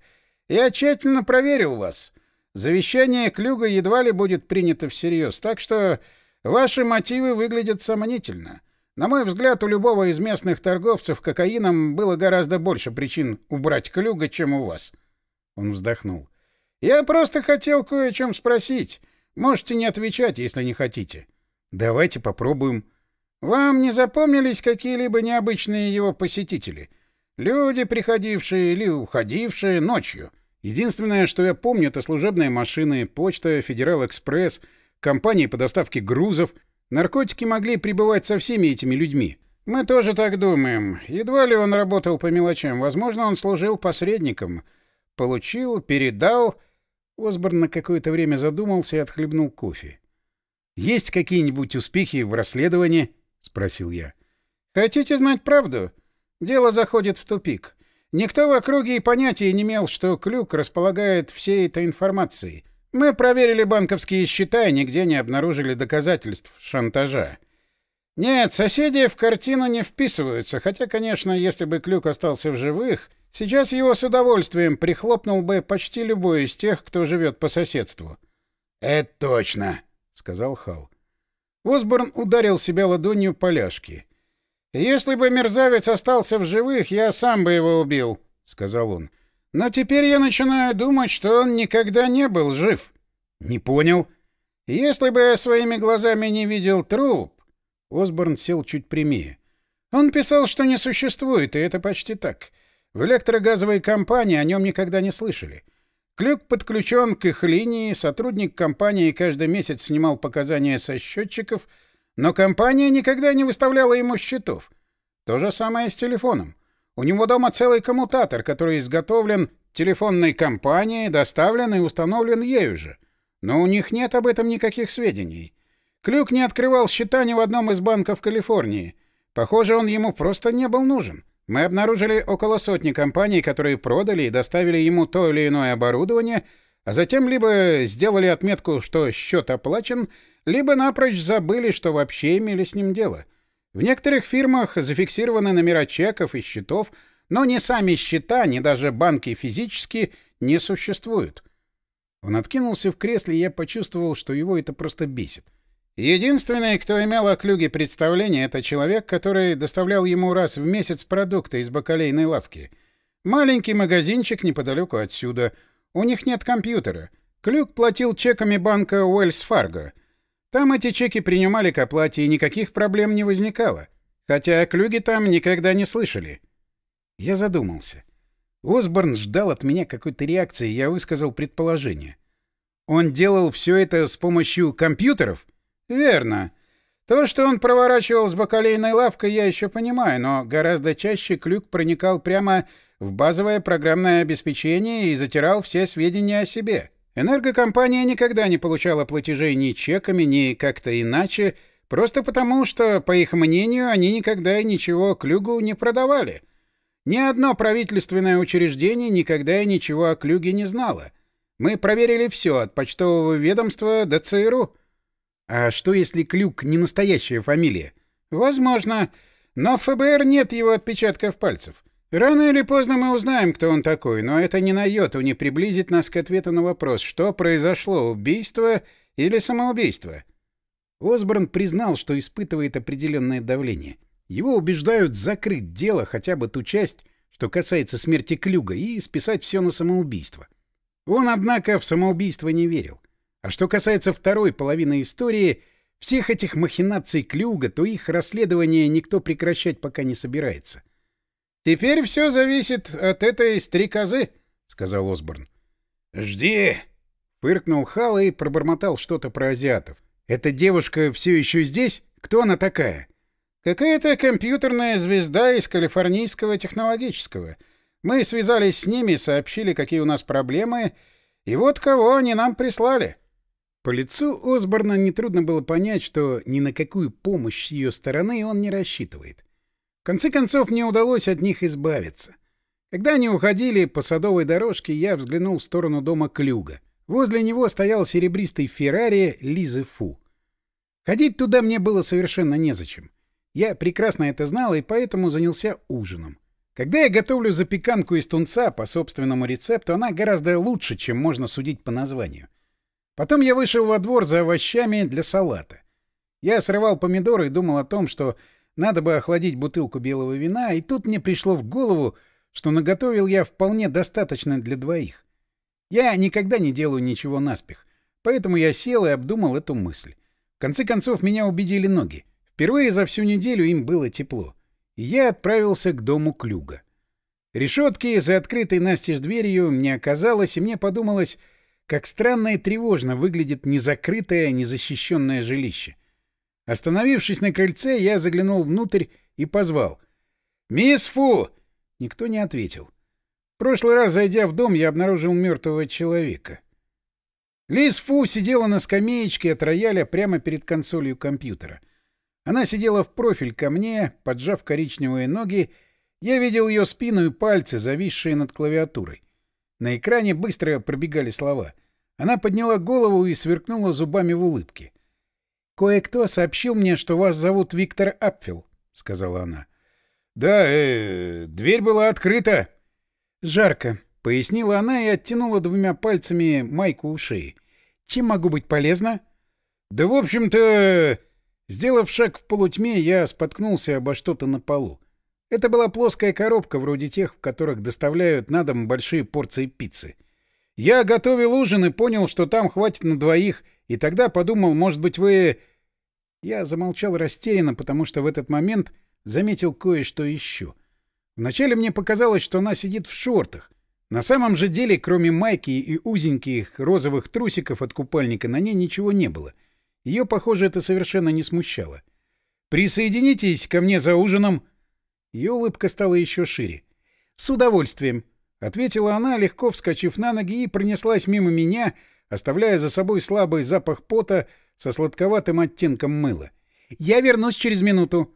Я тщательно проверил вас. Завещание Клюга едва ли будет принято всерьез, так что ваши мотивы выглядят сомнительно. На мой взгляд, у любого из местных торговцев кокаином было гораздо больше причин убрать Клюга, чем у вас». Он вздохнул. «Я просто хотел кое о чем спросить. Можете не отвечать, если не хотите». «Давайте попробуем». «Вам не запомнились какие-либо необычные его посетители? Люди, приходившие или уходившие ночью?» Единственное, что я помню, это служебные машины, почта, Федерал-экспресс, компании по доставке грузов. Наркотики могли пребывать со всеми этими людьми. Мы тоже так думаем. Едва ли он работал по мелочам. Возможно, он служил посредником. Получил, передал... Осборн на какое-то время задумался и отхлебнул кофе. «Есть какие-нибудь успехи в расследовании?» — спросил я. «Хотите знать правду? Дело заходит в тупик. Никто в округе и понятия не имел, что Клюк располагает всей этой информацией. Мы проверили банковские счета и нигде не обнаружили доказательств шантажа. Нет, соседи в картину не вписываются, хотя, конечно, если бы Клюк остался в живых, сейчас его с удовольствием прихлопнул бы почти любой из тех, кто живет по соседству. «Это точно», — сказал Хал. Осборн ударил себя ладонью по ляжке. «Если бы мерзавец остался в живых, я сам бы его убил», — сказал он. «Но теперь я начинаю думать, что он никогда не был жив». «Не понял». «Если бы я своими глазами не видел труп...» Осборн сел чуть прямее. «Он писал, что не существует, и это почти так. В электрогазовой компании о нем никогда не слышали. Клюк подключен к их линии, сотрудник компании каждый месяц снимал показания со счетчиков — но компания никогда не выставляла ему счетов. То же самое с телефоном. У него дома целый коммутатор, который изготовлен телефонной компанией, доставлен и установлен ею же. Но у них нет об этом никаких сведений. Клюк не открывал счета ни в одном из банков Калифорнии. Похоже, он ему просто не был нужен. Мы обнаружили около сотни компаний, которые продали и доставили ему то или иное оборудование, а затем либо сделали отметку, что счет оплачен, либо напрочь забыли, что вообще имели с ним дело. В некоторых фирмах зафиксированы номера чеков и счетов, но ни сами счета, ни даже банки физически не существуют. Он откинулся в кресле, и я почувствовал, что его это просто бесит. Единственный, кто имел о Клюге представление, это человек, который доставлял ему раз в месяц продукты из бакалейной лавки. Маленький магазинчик неподалеку отсюда. У них нет компьютера. Клюк платил чеками банка Уэльс Фарго. Там эти чеки принимали к оплате, и никаких проблем не возникало. Хотя клюги там никогда не слышали. Я задумался. Осборн ждал от меня какой-то реакции, я высказал предположение. Он делал все это с помощью компьютеров? Верно. То, что он проворачивал с бакалейной лавкой, я еще понимаю, но гораздо чаще Клюк проникал прямо в базовое программное обеспечение и затирал все сведения о себе. Энергокомпания никогда не получала платежей ни чеками, ни как-то иначе, просто потому, что, по их мнению, они никогда и ничего Клюгу не продавали. Ни одно правительственное учреждение никогда и ничего о Клюге не знало. Мы проверили все, от почтового ведомства до ЦРУ. А что, если Клюк не настоящая фамилия? Возможно, но ФБР нет его отпечатков пальцев. Рано или поздно мы узнаем, кто он такой, но это ни на йоту не приблизит нас к ответу на вопрос, что произошло, убийство или самоубийство. Осборн признал, что испытывает определенное давление. Его убеждают закрыть дело, хотя бы ту часть, что касается смерти Клюга, и списать все на самоубийство. Он, однако, в самоубийство не верил. А что касается второй половины истории, всех этих махинаций Клюга, то их расследование никто прекращать пока не собирается. «Теперь все зависит от этой стрекозы», — сказал Осборн. «Жди!» — фыркнул Хал и пробормотал что-то про азиатов. «Эта девушка все еще здесь? Кто она такая?» «Какая-то компьютерная звезда из калифорнийского технологического. Мы связались с ними, сообщили, какие у нас проблемы, и вот кого они нам прислали». По лицу Осборна нетрудно было понять, что ни на какую помощь с ее стороны он не рассчитывает. В конце концов, мне удалось от них избавиться. Когда они уходили по садовой дорожке, я взглянул в сторону дома Клюга. Возле него стоял серебристый Феррари Лизы Фу. Ходить туда мне было совершенно незачем. Я прекрасно это знал и поэтому занялся ужином. Когда я готовлю запеканку из тунца по собственному рецепту, она гораздо лучше, чем можно судить по названию. Потом я вышел во двор за овощами для салата. Я срывал помидоры и думал о том, что надо бы охладить бутылку белого вина, и тут мне пришло в голову, что наготовил я вполне достаточно для двоих. Я никогда не делаю ничего наспех, поэтому я сел и обдумал эту мысль. В конце концов, меня убедили ноги. Впервые за всю неделю им было тепло. И я отправился к дому Клюга. Решетки за открытой настежь дверью не оказалось, и мне подумалось, как странно и тревожно выглядит незакрытое, незащищенное жилище. Остановившись на крыльце, я заглянул внутрь и позвал. «Мисс Фу!» Никто не ответил. В прошлый раз, зайдя в дом, я обнаружил мертвого человека. Лиз Фу сидела на скамеечке от рояля прямо перед консолью компьютера. Она сидела в профиль ко мне, поджав коричневые ноги. Я видел ее спину и пальцы, зависшие над клавиатурой. На экране быстро пробегали слова. Она подняла голову и сверкнула зубами в улыбке. «Кое-кто сообщил мне, что вас зовут Виктор Апфил», — сказала она. «Да, э, дверь была открыта». «Жарко», — пояснила она и оттянула двумя пальцами майку у шеи. «Чем могу быть полезна?» «Да, в общем-то...» Сделав шаг в полутьме, я споткнулся обо что-то на полу. Это была плоская коробка, вроде тех, в которых доставляют на дом большие порции пиццы. Я готовил ужин и понял, что там хватит на двоих, и тогда подумал, может быть, вы... Я замолчал растерянно, потому что в этот момент заметил кое-что еще. Вначале мне показалось, что она сидит в шортах. На самом же деле, кроме майки и узеньких розовых трусиков от купальника, на ней ничего не было. Ее, похоже, это совершенно не смущало. «Присоединитесь ко мне за ужином», ее улыбка стала еще шире. «С удовольствием», — ответила она, легко вскочив на ноги и пронеслась мимо меня, оставляя за собой слабый запах пота со сладковатым оттенком мыла. «Я вернусь через минуту».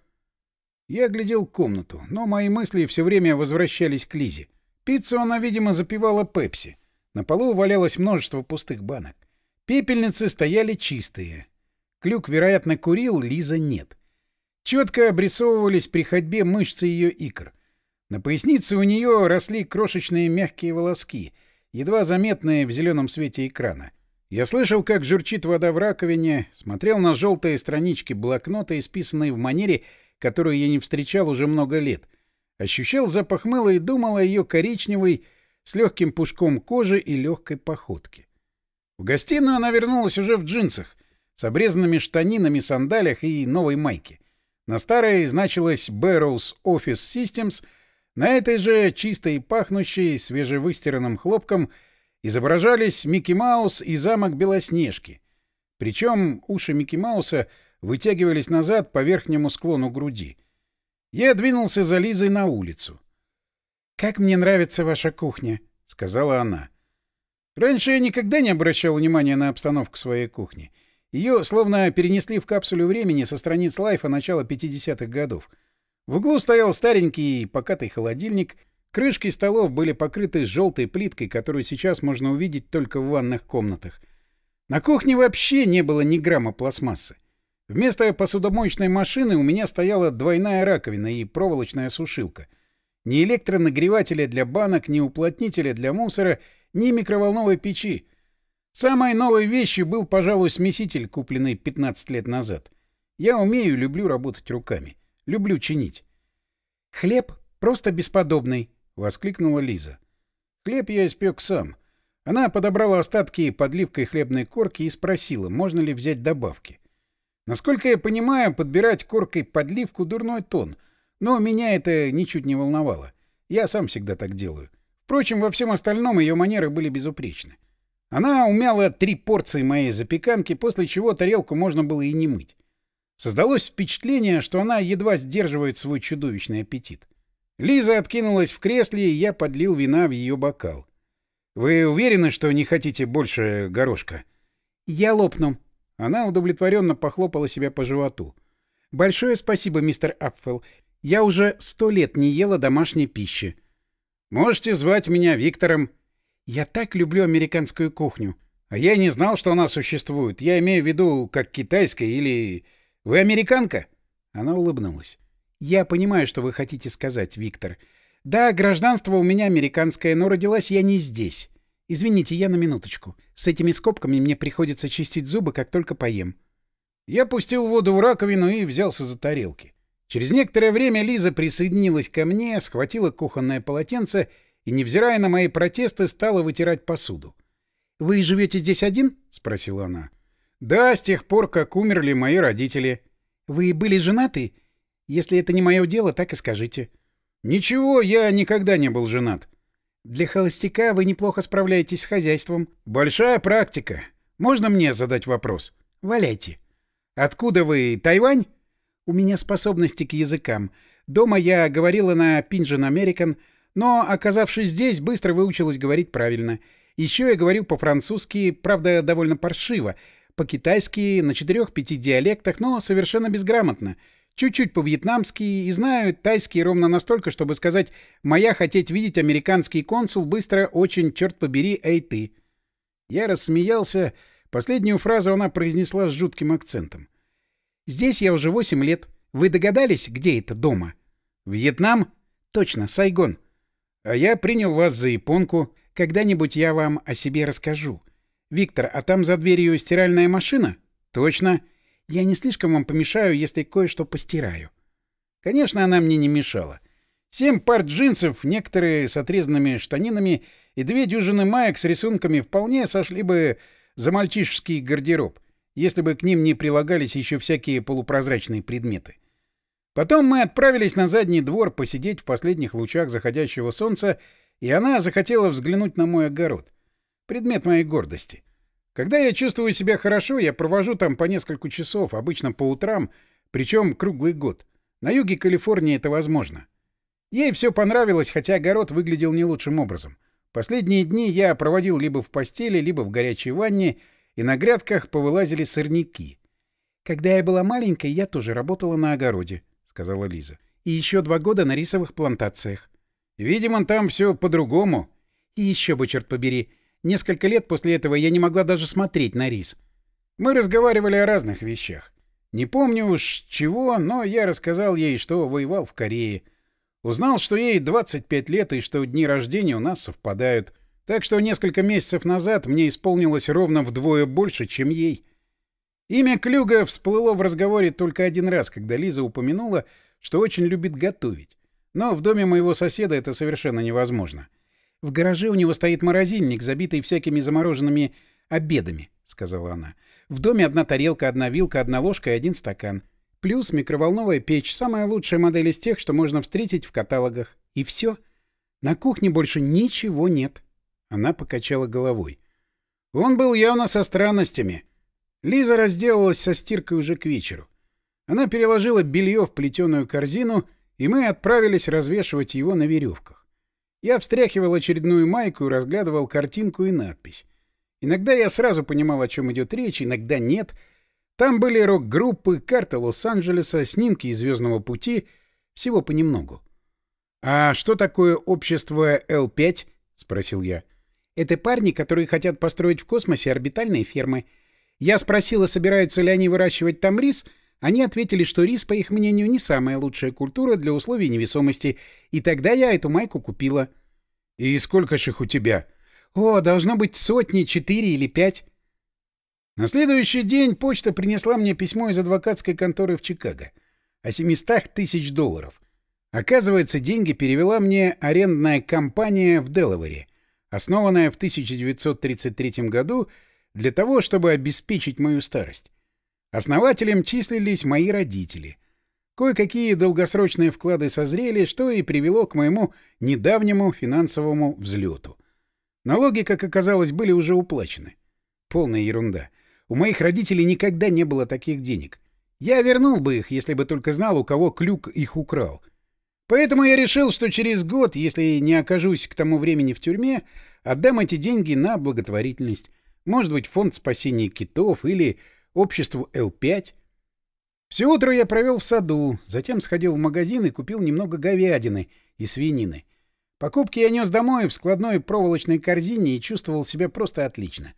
Я глядел комнату, но мои мысли все время возвращались к Лизе. Пиццу она, видимо, запивала пепси. На полу валялось множество пустых банок. Пепельницы стояли чистые. Клюк, вероятно, курил, Лиза нет. Четко обрисовывались при ходьбе мышцы ее икр. На пояснице у нее росли крошечные мягкие волоски, едва заметные в зеленом свете экрана. Я слышал, как журчит вода в раковине, смотрел на желтые странички блокнота, исписанные в манере, которую я не встречал уже много лет. Ощущал запах мыла и думал о ее коричневой, с легким пушком кожи и легкой походке. В гостиную она вернулась уже в джинсах, с обрезанными штанинами, сандалях и новой майке. На старой значилось Barrows Office Systems, на этой же, чистой пахнущей, свежевыстиранным хлопком, изображались Микки Маус и замок Белоснежки. Причем уши Микки Мауса вытягивались назад по верхнему склону груди. Я двинулся за Лизой на улицу. «Как мне нравится ваша кухня», — сказала она. Раньше я никогда не обращал внимания на обстановку своей кухни — ее словно перенесли в капсулю времени со страниц лайфа начала 50-х годов. В углу стоял старенький покатый холодильник, крышки столов были покрыты желтой плиткой, которую сейчас можно увидеть только в ванных комнатах. На кухне вообще не было ни грамма пластмассы. Вместо посудомоечной машины у меня стояла двойная раковина и проволочная сушилка. Ни электронагревателя для банок, ни уплотнителя для мусора, ни микроволновой печи. Самой новой вещью был, пожалуй, смеситель, купленный 15 лет назад. Я умею, люблю работать руками. Люблю чинить. «Хлеб просто бесподобный!» — воскликнула Лиза. Хлеб я испек сам. Она подобрала остатки подливкой хлебной корки и спросила, можно ли взять добавки. Насколько я понимаю, подбирать коркой подливку — дурной тон, но меня это ничуть не волновало. Я сам всегда так делаю. Впрочем, во всем остальном ее манеры были безупречны. Она умяла три порции моей запеканки, после чего тарелку можно было и не мыть. Создалось впечатление, что она едва сдерживает свой чудовищный аппетит. Лиза откинулась в кресле, и я подлил вина в ее бокал. «Вы уверены, что не хотите больше горошка?» «Я лопну». Она удовлетворенно похлопала себя по животу. «Большое спасибо, мистер Апфел. Я уже сто лет не ела домашней пищи». «Можете звать меня Виктором». «Я так люблю американскую кухню». «А я не знал, что она существует. Я имею в виду, как китайская или... Вы американка?» Она улыбнулась. «Я понимаю, что вы хотите сказать, Виктор. Да, гражданство у меня американское, но родилась я не здесь. Извините, я на минуточку. С этими скобками мне приходится чистить зубы, как только поем». Я пустил воду в раковину и взялся за тарелки. Через некоторое время Лиза присоединилась ко мне, схватила кухонное полотенце и, невзирая на мои протесты, стала вытирать посуду. «Вы живете здесь один?» — спросила она. «Да, с тех пор, как умерли мои родители». «Вы были женаты? Если это не мое дело, так и скажите». «Ничего, я никогда не был женат». «Для холостяка вы неплохо справляетесь с хозяйством». «Большая практика. Можно мне задать вопрос?» «Валяйте». «Откуда вы? Тайвань?» «У меня способности к языкам. Дома я говорила на Пинжин Американ, но, оказавшись здесь, быстро выучилась говорить правильно. Еще я говорю по-французски, правда, довольно паршиво, по-китайски, на четырех-пяти диалектах, но совершенно безграмотно. Чуть-чуть по-вьетнамски и знаю тайский ровно настолько, чтобы сказать «моя хотеть видеть американский консул быстро очень, черт побери, эй ты». Я рассмеялся. Последнюю фразу она произнесла с жутким акцентом. «Здесь я уже восемь лет. Вы догадались, где это дома?» «Вьетнам?» «Точно, Сайгон». «А я принял вас за японку. Когда-нибудь я вам о себе расскажу. «Виктор, а там за дверью стиральная машина?» «Точно. Я не слишком вам помешаю, если кое-что постираю». Конечно, она мне не мешала. Семь пар джинсов, некоторые с отрезанными штанинами и две дюжины маек с рисунками вполне сошли бы за мальчишеский гардероб, если бы к ним не прилагались еще всякие полупрозрачные предметы. Потом мы отправились на задний двор посидеть в последних лучах заходящего солнца, и она захотела взглянуть на мой огород предмет моей гордости. Когда я чувствую себя хорошо, я провожу там по несколько часов, обычно по утрам, причем круглый год. На юге Калифорнии это возможно. Ей все понравилось, хотя огород выглядел не лучшим образом. Последние дни я проводил либо в постели, либо в горячей ванне, и на грядках повылазили сорняки. «Когда я была маленькой, я тоже работала на огороде», — сказала Лиза. «И еще два года на рисовых плантациях». «Видимо, там все по-другому». «И еще бы, черт побери. Несколько лет после этого я не могла даже смотреть на рис. Мы разговаривали о разных вещах. Не помню уж чего, но я рассказал ей, что воевал в Корее. Узнал, что ей 25 лет и что дни рождения у нас совпадают. Так что несколько месяцев назад мне исполнилось ровно вдвое больше, чем ей. Имя Клюга всплыло в разговоре только один раз, когда Лиза упомянула, что очень любит готовить. Но в доме моего соседа это совершенно невозможно. В гараже у него стоит морозильник, забитый всякими замороженными обедами, — сказала она. В доме одна тарелка, одна вилка, одна ложка и один стакан. Плюс микроволновая печь — самая лучшая модель из тех, что можно встретить в каталогах. И все. На кухне больше ничего нет. Она покачала головой. Он был явно со странностями. Лиза разделалась со стиркой уже к вечеру. Она переложила белье в плетеную корзину, и мы отправились развешивать его на веревках. Я встряхивал очередную майку и разглядывал картинку и надпись. Иногда я сразу понимал, о чем идет речь, иногда нет. Там были рок-группы, карта Лос-Анджелеса, снимки из «Звездного пути», всего понемногу. «А что такое общество Л-5?» — спросил я. «Это парни, которые хотят построить в космосе орбитальные фермы. Я спросила, собираются ли они выращивать там рис — они ответили, что рис, по их мнению, не самая лучшая культура для условий невесомости, и тогда я эту майку купила. — И сколько ж их у тебя? — О, должно быть сотни, четыре или пять. На следующий день почта принесла мне письмо из адвокатской конторы в Чикаго о 700 тысяч долларов. Оказывается, деньги перевела мне арендная компания в Делавере, основанная в 1933 году для того, чтобы обеспечить мою старость. Основателем числились мои родители. Кое-какие долгосрочные вклады созрели, что и привело к моему недавнему финансовому взлету. Налоги, как оказалось, были уже уплачены. Полная ерунда. У моих родителей никогда не было таких денег. Я вернул бы их, если бы только знал, у кого Клюк их украл. Поэтому я решил, что через год, если не окажусь к тому времени в тюрьме, отдам эти деньги на благотворительность. Может быть, фонд спасения китов или обществу Л-5. Все утро я провел в саду, затем сходил в магазин и купил немного говядины и свинины. Покупки я нес домой в складной проволочной корзине и чувствовал себя просто отлично.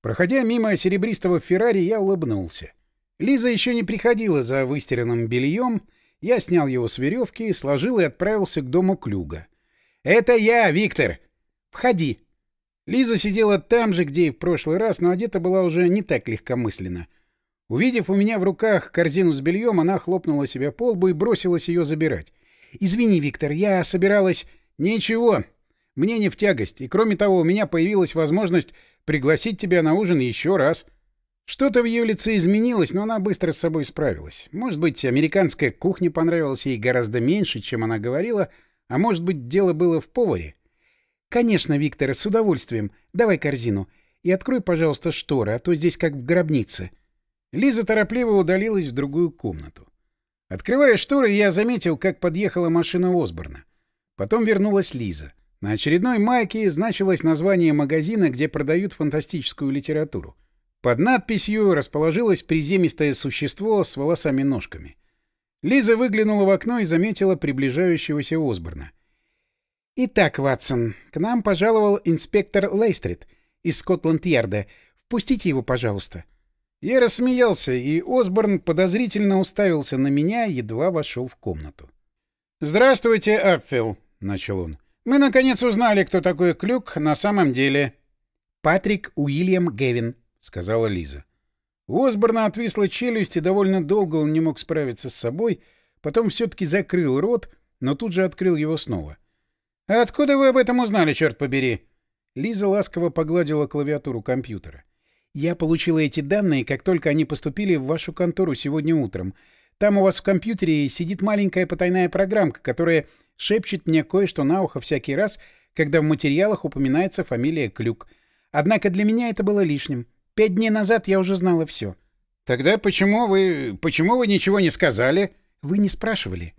Проходя мимо серебристого Феррари, я улыбнулся. Лиза еще не приходила за выстиранным бельем. Я снял его с веревки, сложил и отправился к дому Клюга. «Это я, Виктор! Входи!» Лиза сидела там же, где и в прошлый раз, но одета была уже не так легкомысленно. Увидев у меня в руках корзину с бельем, она хлопнула себя по лбу и бросилась ее забирать. «Извини, Виктор, я собиралась...» «Ничего, мне не в тягость, и кроме того, у меня появилась возможность пригласить тебя на ужин еще раз». Что-то в ее лице изменилось, но она быстро с собой справилась. Может быть, американская кухня понравилась ей гораздо меньше, чем она говорила, а может быть, дело было в поваре. «Конечно, Виктор, с удовольствием. Давай корзину. И открой, пожалуйста, шторы, а то здесь как в гробнице». Лиза торопливо удалилась в другую комнату. Открывая шторы, я заметил, как подъехала машина Осборна. Потом вернулась Лиза. На очередной майке значилось название магазина, где продают фантастическую литературу. Под надписью расположилось приземистое существо с волосами-ножками. Лиза выглянула в окно и заметила приближающегося Осборна. «Итак, Ватсон, к нам пожаловал инспектор Лейстрит из Скотланд-Ярда. Впустите его, пожалуйста». Я рассмеялся, и Осборн подозрительно уставился на меня, едва вошел в комнату. «Здравствуйте, Апфилл», — начал он. «Мы, наконец, узнали, кто такой Клюк на самом деле». «Патрик Уильям Гевин», — сказала Лиза. У Осборна отвисла челюсть, и довольно долго он не мог справиться с собой, потом все-таки закрыл рот, но тут же открыл его снова. «А откуда вы об этом узнали, черт побери?» Лиза ласково погладила клавиатуру компьютера. «Я получила эти данные, как только они поступили в вашу контору сегодня утром. Там у вас в компьютере сидит маленькая потайная программка, которая шепчет мне кое-что на ухо всякий раз, когда в материалах упоминается фамилия Клюк. Однако для меня это было лишним. Пять дней назад я уже знала все. Тогда почему вы... почему вы ничего не сказали? Вы не спрашивали.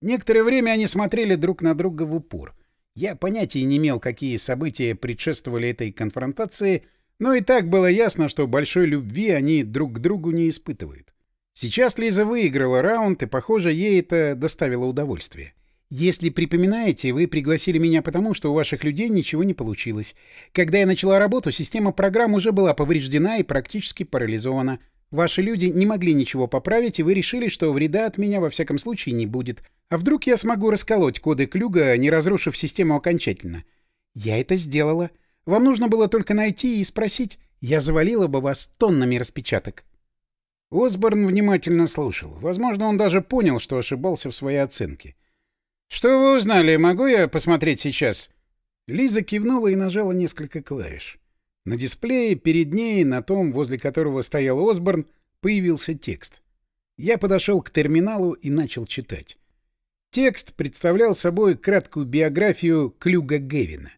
Некоторое время они смотрели друг на друга в упор. Я понятия не имел, какие события предшествовали этой конфронтации, но и так было ясно, что большой любви они друг к другу не испытывают. Сейчас Лиза выиграла раунд, и, похоже, ей это доставило удовольствие. Если припоминаете, вы пригласили меня потому, что у ваших людей ничего не получилось. Когда я начала работу, система программ уже была повреждена и практически парализована. Ваши люди не могли ничего поправить, и вы решили, что вреда от меня во всяком случае не будет. А вдруг я смогу расколоть коды Клюга, не разрушив систему окончательно? Я это сделала. Вам нужно было только найти и спросить. Я завалила бы вас тоннами распечаток. Осборн внимательно слушал. Возможно, он даже понял, что ошибался в своей оценке. «Что вы узнали? Могу я посмотреть сейчас?» Лиза кивнула и нажала несколько клавиш. На дисплее перед ней, на том, возле которого стоял Осборн, появился текст. Я подошел к терминалу и начал читать. Текст представлял собой краткую биографию Клюга Гевина.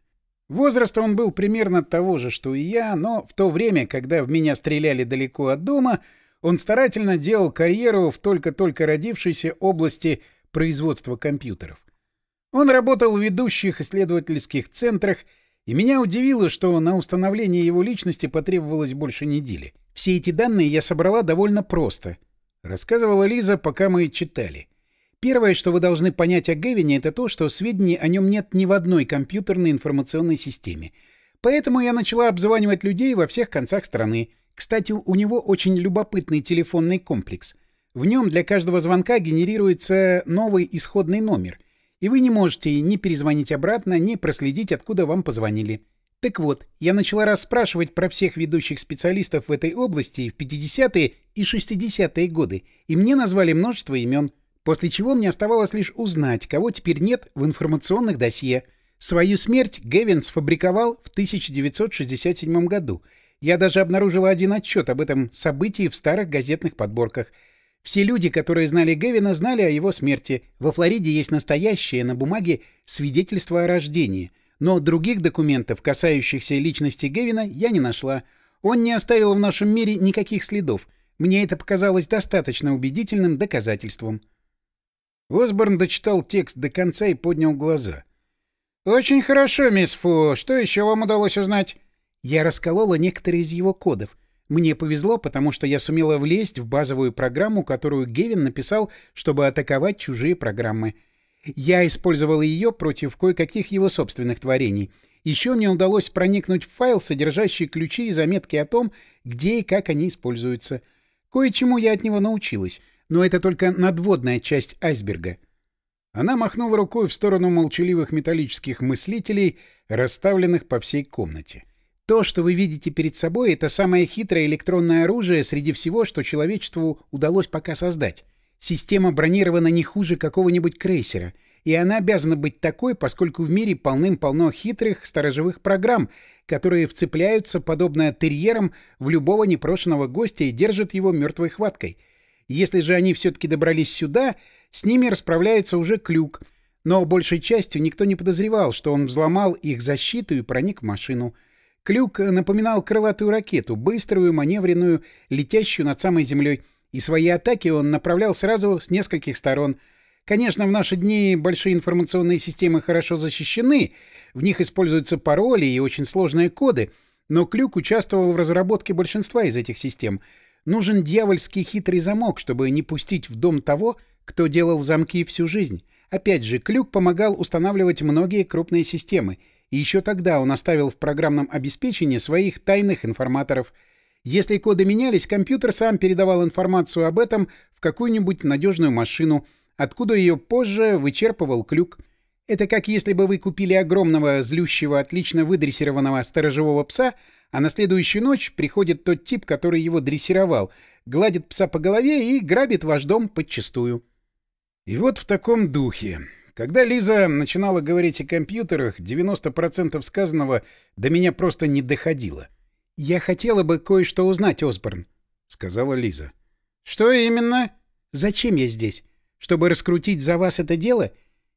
Возраст он был примерно того же, что и я, но в то время, когда в меня стреляли далеко от дома, он старательно делал карьеру в только-только родившейся области производства компьютеров. Он работал в ведущих исследовательских центрах, и меня удивило, что на установление его личности потребовалось больше недели. Все эти данные я собрала довольно просто, — рассказывала Лиза, пока мы читали. Первое, что вы должны понять о Гевине, это то, что сведений о нем нет ни в одной компьютерной информационной системе. Поэтому я начала обзванивать людей во всех концах страны. Кстати, у него очень любопытный телефонный комплекс — в нем для каждого звонка генерируется новый исходный номер, и вы не можете ни перезвонить обратно, ни проследить, откуда вам позвонили. Так вот, я начала расспрашивать про всех ведущих специалистов в этой области в 50-е и 60-е годы, и мне назвали множество имен, после чего мне оставалось лишь узнать, кого теперь нет в информационных досье. Свою смерть Гевин сфабриковал в 1967 году. Я даже обнаружила один отчет об этом событии в старых газетных подборках. Все люди, которые знали Гевина, знали о его смерти. Во Флориде есть настоящее на бумаге свидетельство о рождении. Но других документов, касающихся личности Гевина, я не нашла. Он не оставил в нашем мире никаких следов. Мне это показалось достаточно убедительным доказательством. Осборн дочитал текст до конца и поднял глаза. «Очень хорошо, мисс Фу. Что еще вам удалось узнать?» Я расколола некоторые из его кодов. Мне повезло, потому что я сумела влезть в базовую программу, которую Гевин написал, чтобы атаковать чужие программы. Я использовала ее против кое-каких его собственных творений. Еще мне удалось проникнуть в файл, содержащий ключи и заметки о том, где и как они используются. Кое-чему я от него научилась, но это только надводная часть айсберга. Она махнула рукой в сторону молчаливых металлических мыслителей, расставленных по всей комнате. То, что вы видите перед собой, это самое хитрое электронное оружие среди всего, что человечеству удалось пока создать. Система бронирована не хуже какого-нибудь крейсера, и она обязана быть такой, поскольку в мире полным-полно хитрых сторожевых программ, которые вцепляются, подобно терьерам, в любого непрошенного гостя и держат его мертвой хваткой. Если же они все-таки добрались сюда, с ними расправляется уже Клюк, но большей частью никто не подозревал, что он взломал их защиту и проник в машину. Клюк напоминал крылатую ракету, быструю, маневренную, летящую над самой землей, и свои атаки он направлял сразу с нескольких сторон. Конечно, в наши дни большие информационные системы хорошо защищены, в них используются пароли и очень сложные коды, но Клюк участвовал в разработке большинства из этих систем. Нужен дьявольский хитрый замок, чтобы не пустить в дом того, кто делал замки всю жизнь. Опять же, Клюк помогал устанавливать многие крупные системы, и еще тогда он оставил в программном обеспечении своих тайных информаторов. Если коды менялись, компьютер сам передавал информацию об этом в какую-нибудь надежную машину, откуда ее позже вычерпывал Клюк. Это как если бы вы купили огромного, злющего, отлично выдрессированного сторожевого пса, а на следующую ночь приходит тот тип, который его дрессировал, гладит пса по голове и грабит ваш дом подчистую. И вот в таком духе. Когда Лиза начинала говорить о компьютерах, 90% сказанного до меня просто не доходило. «Я хотела бы кое-что узнать, Осборн», — сказала Лиза. «Что именно?» «Зачем я здесь? Чтобы раскрутить за вас это дело?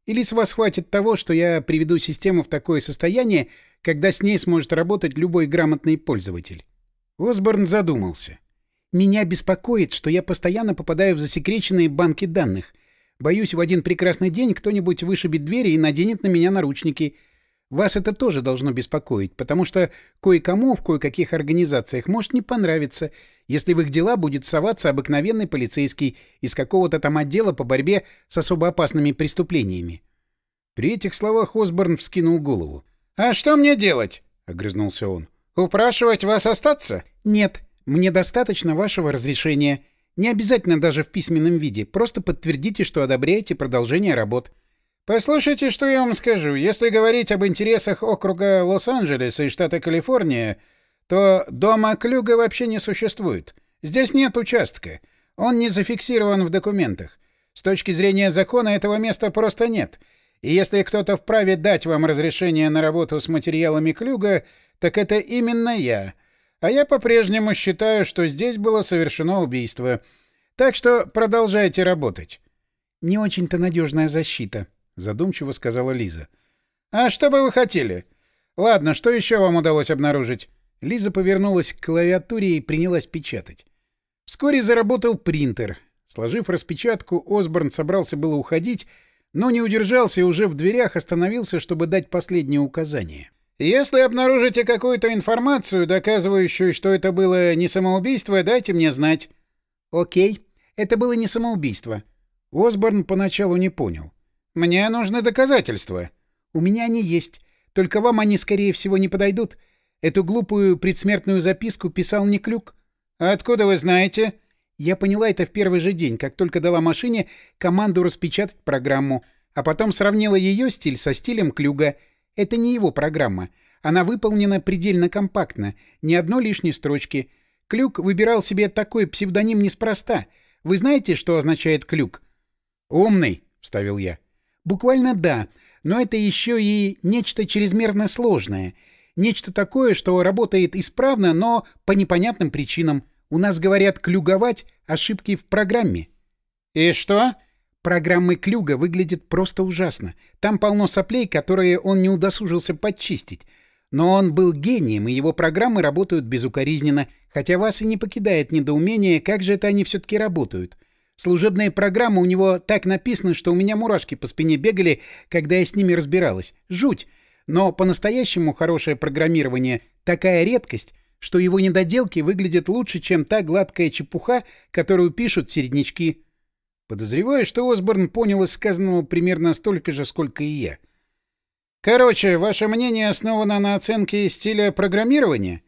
Или с вас хватит того, что я приведу систему в такое состояние, когда с ней сможет работать любой грамотный пользователь?» Осборн задумался. «Меня беспокоит, что я постоянно попадаю в засекреченные банки данных — Боюсь, в один прекрасный день кто-нибудь вышибет двери и наденет на меня наручники. Вас это тоже должно беспокоить, потому что кое-кому в кое-каких организациях может не понравиться, если в их дела будет соваться обыкновенный полицейский из какого-то там отдела по борьбе с особо опасными преступлениями. При этих словах Осборн вскинул голову. «А что мне делать?» — огрызнулся он. «Упрашивать вас остаться?» «Нет, мне достаточно вашего разрешения. Не обязательно даже в письменном виде. Просто подтвердите, что одобряете продолжение работ. Послушайте, что я вам скажу. Если говорить об интересах округа Лос-Анджелес и штата Калифорния, то дома Клюга вообще не существует. Здесь нет участка. Он не зафиксирован в документах. С точки зрения закона этого места просто нет. И если кто-то вправе дать вам разрешение на работу с материалами Клюга, так это именно я — а я по-прежнему считаю, что здесь было совершено убийство. Так что продолжайте работать. — Не очень-то надежная защита, — задумчиво сказала Лиза. — А что бы вы хотели? Ладно, что еще вам удалось обнаружить? Лиза повернулась к клавиатуре и принялась печатать. Вскоре заработал принтер. Сложив распечатку, Осборн собрался было уходить, но не удержался и уже в дверях остановился, чтобы дать последнее указание. — если обнаружите какую-то информацию, доказывающую, что это было не самоубийство, дайте мне знать. Окей, это было не самоубийство. Осборн поначалу не понял. Мне нужны доказательства. У меня они есть. Только вам они, скорее всего, не подойдут. Эту глупую предсмертную записку писал не Клюк. Откуда вы знаете? Я поняла это в первый же день, как только дала машине команду распечатать программу, а потом сравнила ее стиль со стилем Клюга — это не его программа. Она выполнена предельно компактно, ни одной лишней строчки. Клюк выбирал себе такой псевдоним неспроста. Вы знаете, что означает клюк? «Умный», — вставил я. «Буквально да. Но это еще и нечто чрезмерно сложное. Нечто такое, что работает исправно, но по непонятным причинам. У нас говорят «клюговать» ошибки в программе. «И что?» Программы Клюга выглядят просто ужасно. Там полно соплей, которые он не удосужился подчистить. Но он был гением, и его программы работают безукоризненно, хотя вас и не покидает недоумение, как же это они все-таки работают. Служебные программы у него так написаны, что у меня мурашки по спине бегали, когда я с ними разбиралась. Жуть! Но по-настоящему хорошее программирование — такая редкость, что его недоделки выглядят лучше, чем та гладкая чепуха, которую пишут середнячки. Подозреваю, что Осборн понял из сказанного примерно столько же, сколько и я. Короче, ваше мнение основано на оценке стиля программирования?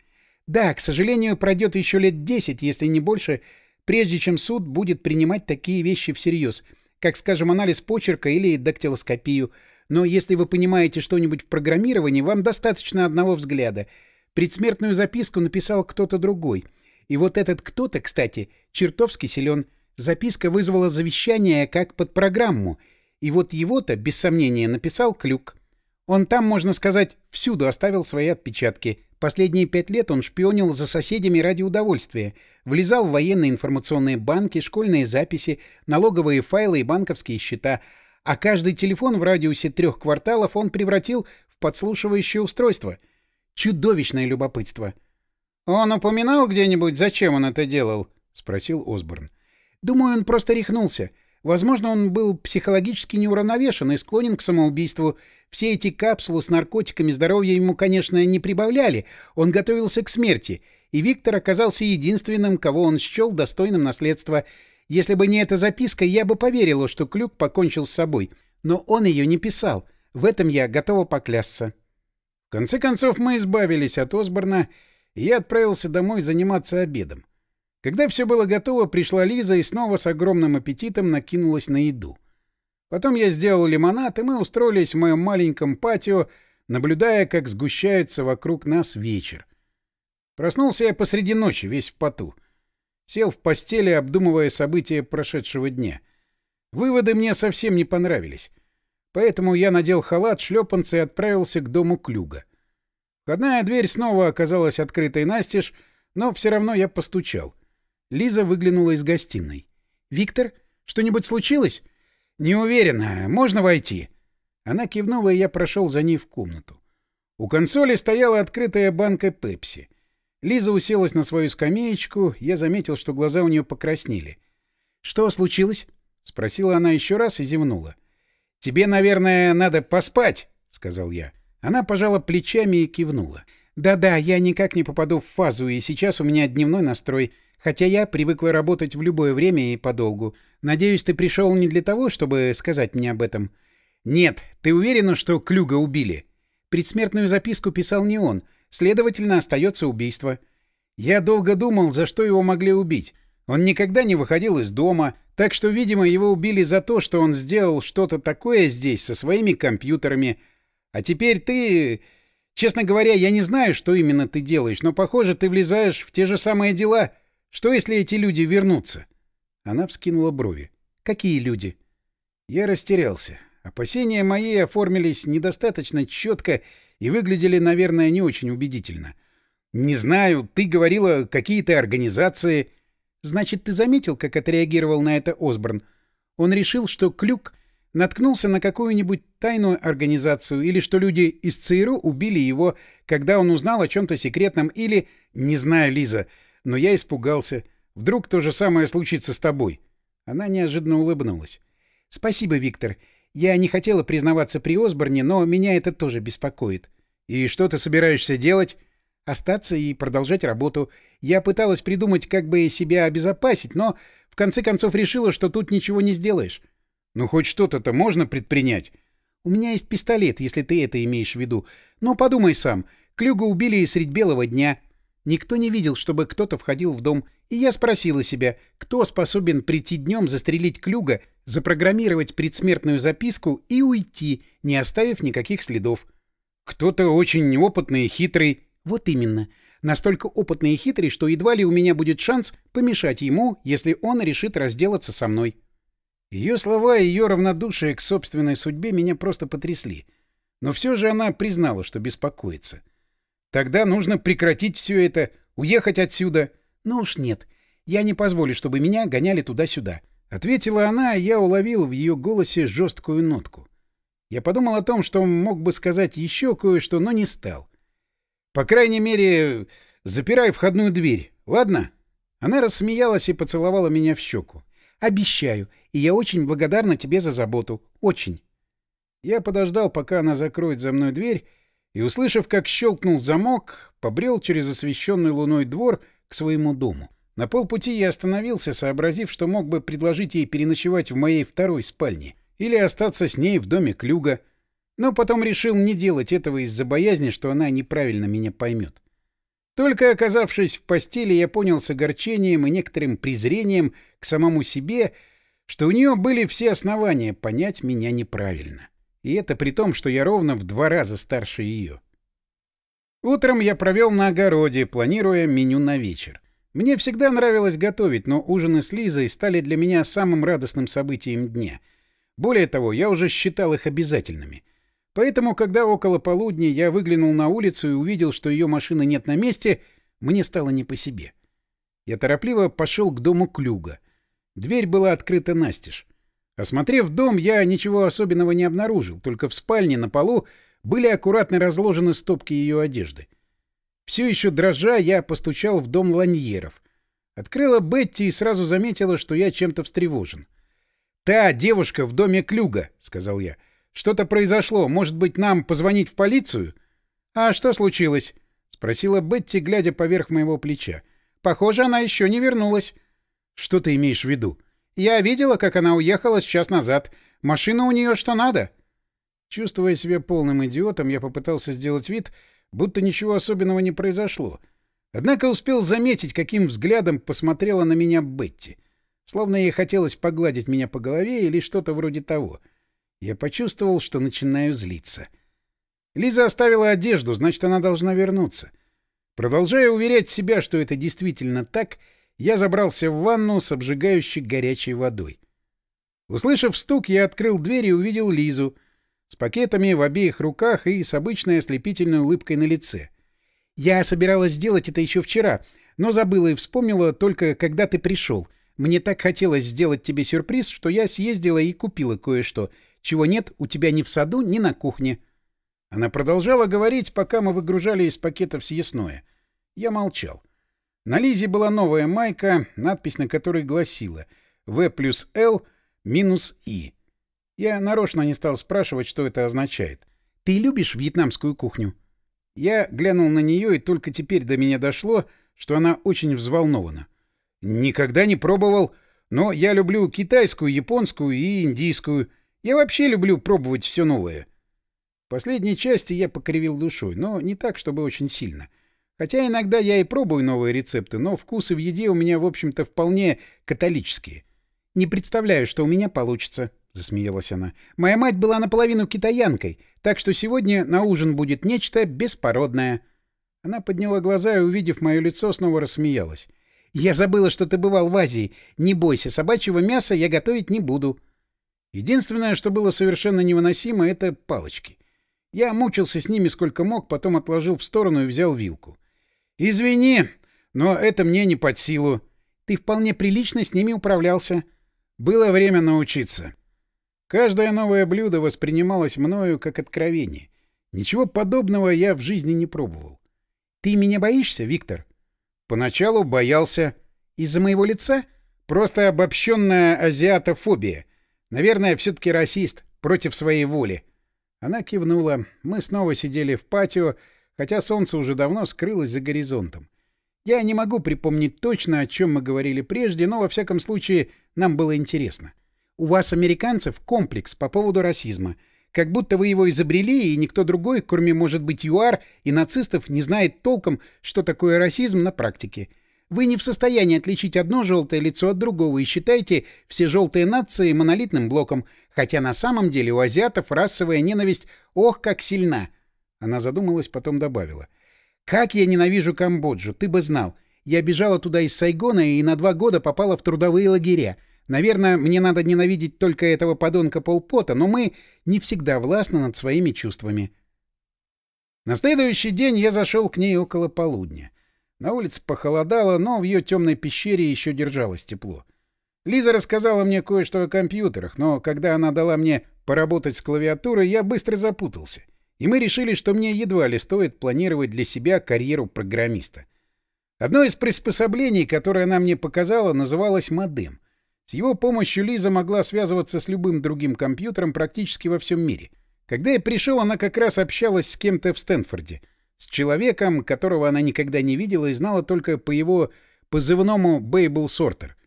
Да, к сожалению, пройдет еще лет десять, если не больше, прежде чем суд будет принимать такие вещи всерьез, как, скажем, анализ почерка или дактилоскопию. Но если вы понимаете что-нибудь в программировании, вам достаточно одного взгляда. Предсмертную записку написал кто-то другой. И вот этот кто-то, кстати, чертовски силен. Записка вызвала завещание как под программу, и вот его-то, без сомнения, написал Клюк. Он там, можно сказать, всюду оставил свои отпечатки. Последние пять лет он шпионил за соседями ради удовольствия, влезал в военные информационные банки, школьные записи, налоговые файлы и банковские счета, а каждый телефон в радиусе трех кварталов он превратил в подслушивающее устройство. Чудовищное любопытство. «Он упоминал где-нибудь, зачем он это делал?» — спросил Осборн. Думаю, он просто рехнулся. Возможно, он был психологически неуравновешен и склонен к самоубийству. Все эти капсулы с наркотиками здоровья ему, конечно, не прибавляли. Он готовился к смерти. И Виктор оказался единственным, кого он счел достойным наследства. Если бы не эта записка, я бы поверила, что Клюк покончил с собой. Но он ее не писал. В этом я готова поклясться. В конце концов, мы избавились от Осборна, и я отправился домой заниматься обедом. Когда все было готово, пришла Лиза и снова с огромным аппетитом накинулась на еду. Потом я сделал лимонад, и мы устроились в моем маленьком патио, наблюдая, как сгущается вокруг нас вечер. Проснулся я посреди ночи, весь в поту. Сел в постели, обдумывая события прошедшего дня. Выводы мне совсем не понравились. Поэтому я надел халат, шлепанцы и отправился к дому Клюга. Входная дверь снова оказалась открытой настежь, но все равно я постучал — Лиза выглянула из гостиной. «Виктор, что-нибудь случилось?» «Не уверена. Можно войти?» Она кивнула, и я прошел за ней в комнату. У консоли стояла открытая банка пепси. Лиза уселась на свою скамеечку, я заметил, что глаза у нее покраснели. «Что случилось?» — спросила она еще раз и зевнула. «Тебе, наверное, надо поспать», — сказал я. Она пожала плечами и кивнула. «Да-да, я никак не попаду в фазу, и сейчас у меня дневной настрой. Хотя я привыкла работать в любое время и подолгу. Надеюсь, ты пришел не для того, чтобы сказать мне об этом. Нет, ты уверена, что Клюга убили? Предсмертную записку писал не он. Следовательно, остается убийство. Я долго думал, за что его могли убить. Он никогда не выходил из дома, так что, видимо, его убили за то, что он сделал что-то такое здесь со своими компьютерами. А теперь ты... Честно говоря, я не знаю, что именно ты делаешь, но, похоже, ты влезаешь в те же самые дела — что, если эти люди вернутся? Она вскинула брови. Какие люди? Я растерялся. Опасения мои оформились недостаточно четко и выглядели, наверное, не очень убедительно. Не знаю, ты говорила, какие-то организации... Значит, ты заметил, как отреагировал на это Осборн? Он решил, что Клюк наткнулся на какую-нибудь тайную организацию или что люди из ЦРУ убили его, когда он узнал о чем-то секретном или... Не знаю, Лиза, но я испугался. Вдруг то же самое случится с тобой. Она неожиданно улыбнулась. — Спасибо, Виктор. Я не хотела признаваться при Осборне, но меня это тоже беспокоит. — И что ты собираешься делать? — Остаться и продолжать работу. Я пыталась придумать, как бы себя обезопасить, но в конце концов решила, что тут ничего не сделаешь. — Ну, хоть что-то-то можно предпринять. — У меня есть пистолет, если ты это имеешь в виду. Но подумай сам. Клюга убили средь белого дня. — Никто не видел, чтобы кто-то входил в дом, и я спросила себя, кто способен прийти днем застрелить Клюга, запрограммировать предсмертную записку и уйти, не оставив никаких следов. Кто-то очень опытный и хитрый. Вот именно. Настолько опытный и хитрый, что едва ли у меня будет шанс помешать ему, если он решит разделаться со мной. Ее слова и ее равнодушие к собственной судьбе меня просто потрясли. Но все же она признала, что беспокоится. Тогда нужно прекратить все это, уехать отсюда. Ну уж нет, я не позволю, чтобы меня гоняли туда-сюда. Ответила она, и я уловил в ее голосе жесткую нотку. Я подумал о том, что мог бы сказать еще кое-что, но не стал. По крайней мере, запирай входную дверь, ладно? Она рассмеялась и поцеловала меня в щеку. Обещаю, и я очень благодарна тебе за заботу. Очень. Я подождал, пока она закроет за мной дверь, и, услышав, как щелкнул замок, побрел через освещенный луной двор к своему дому. На полпути я остановился, сообразив, что мог бы предложить ей переночевать в моей второй спальне или остаться с ней в доме Клюга, но потом решил не делать этого из-за боязни, что она неправильно меня поймет. Только оказавшись в постели, я понял с огорчением и некоторым презрением к самому себе, что у нее были все основания понять меня неправильно. И это при том, что я ровно в два раза старше ее. Утром я провел на огороде, планируя меню на вечер. Мне всегда нравилось готовить, но ужины с Лизой стали для меня самым радостным событием дня. Более того, я уже считал их обязательными. Поэтому, когда около полудня я выглянул на улицу и увидел, что ее машины нет на месте, мне стало не по себе. Я торопливо пошел к дому Клюга. Дверь была открыта настежь. Осмотрев дом, я ничего особенного не обнаружил, только в спальне на полу были аккуратно разложены стопки ее одежды. Все еще дрожа, я постучал в дом Ланьеров. Открыла Бетти и сразу заметила, что я чем-то встревожен. «Та девушка в доме Клюга», — сказал я. «Что-то произошло. Может быть, нам позвонить в полицию?» «А что случилось?» — спросила Бетти, глядя поверх моего плеча. «Похоже, она еще не вернулась». «Что ты имеешь в виду?» «Я видела, как она уехала с час назад. Машина у нее что надо». Чувствуя себя полным идиотом, я попытался сделать вид, будто ничего особенного не произошло. Однако успел заметить, каким взглядом посмотрела на меня Бетти. Словно ей хотелось погладить меня по голове или что-то вроде того. Я почувствовал, что начинаю злиться. Лиза оставила одежду, значит, она должна вернуться. Продолжая уверять себя, что это действительно так, я забрался в ванну с обжигающей горячей водой. Услышав стук, я открыл дверь и увидел Лизу — с пакетами в обеих руках и с обычной ослепительной улыбкой на лице. «Я собиралась сделать это еще вчера, но забыла и вспомнила только, когда ты пришел. Мне так хотелось сделать тебе сюрприз, что я съездила и купила кое-что, чего нет у тебя ни в саду, ни на кухне». Она продолжала говорить, пока мы выгружали из пакетов съестное. Я молчал. На Лизе была новая майка, надпись на которой гласила «В плюс Л минус И». Я нарочно не стал спрашивать, что это означает. «Ты любишь вьетнамскую кухню?» Я глянул на нее, и только теперь до меня дошло, что она очень взволнована. «Никогда не пробовал, но я люблю китайскую, японскую и индийскую. Я вообще люблю пробовать все новое». В последней части я покривил душой, но не так, чтобы очень сильно. Хотя иногда я и пробую новые рецепты, но вкусы в еде у меня, в общем-то, вполне католические. Не представляю, что у меня получится, — засмеялась она. «Моя мать была наполовину китаянкой, так что сегодня на ужин будет нечто беспородное». Она подняла глаза и, увидев мое лицо, снова рассмеялась. «Я забыла, что ты бывал в Азии. Не бойся, собачьего мяса я готовить не буду». Единственное, что было совершенно невыносимо, — это палочки. Я мучился с ними сколько мог, потом отложил в сторону и взял вилку. «Извини, но это мне не под силу. Ты вполне прилично с ними управлялся. Было время научиться». Каждое новое блюдо воспринималось мною как откровение. Ничего подобного я в жизни не пробовал. «Ты меня боишься, Виктор?» «Поначалу боялся. Из-за моего лица? Просто обобщенная азиатофобия. Наверное, все-таки расист, против своей воли». Она кивнула. Мы снова сидели в патио, хотя солнце уже давно скрылось за горизонтом. Я не могу припомнить точно, о чем мы говорили прежде, но, во всяком случае, нам было интересно. У вас, американцев, комплекс по поводу расизма. Как будто вы его изобрели, и никто другой, кроме, может быть, ЮАР и нацистов, не знает толком, что такое расизм на практике. Вы не в состоянии отличить одно желтое лицо от другого и считаете все желтые нации монолитным блоком, хотя на самом деле у азиатов расовая ненависть ох, как сильна. Она задумалась, потом добавила. «Как я ненавижу Камбоджу, ты бы знал. Я бежала туда из Сайгона и на два года попала в трудовые лагеря. Наверное, мне надо ненавидеть только этого подонка Полпота, но мы не всегда властны над своими чувствами. На следующий день я зашел к ней около полудня. На улице похолодало, но в ее темной пещере еще держалось тепло. Лиза рассказала мне кое-что о компьютерах, но когда она дала мне поработать с клавиатурой, я быстро запутался. И мы решили, что мне едва ли стоит планировать для себя карьеру программиста. Одно из приспособлений, которое она мне показала, называлось модем. С его помощью Лиза могла связываться с любым другим компьютером практически во всем мире. Когда я пришел, она как раз общалась с кем-то в Стэнфорде. С человеком, которого она никогда не видела и знала только по его позывному «Бейбл Сортер».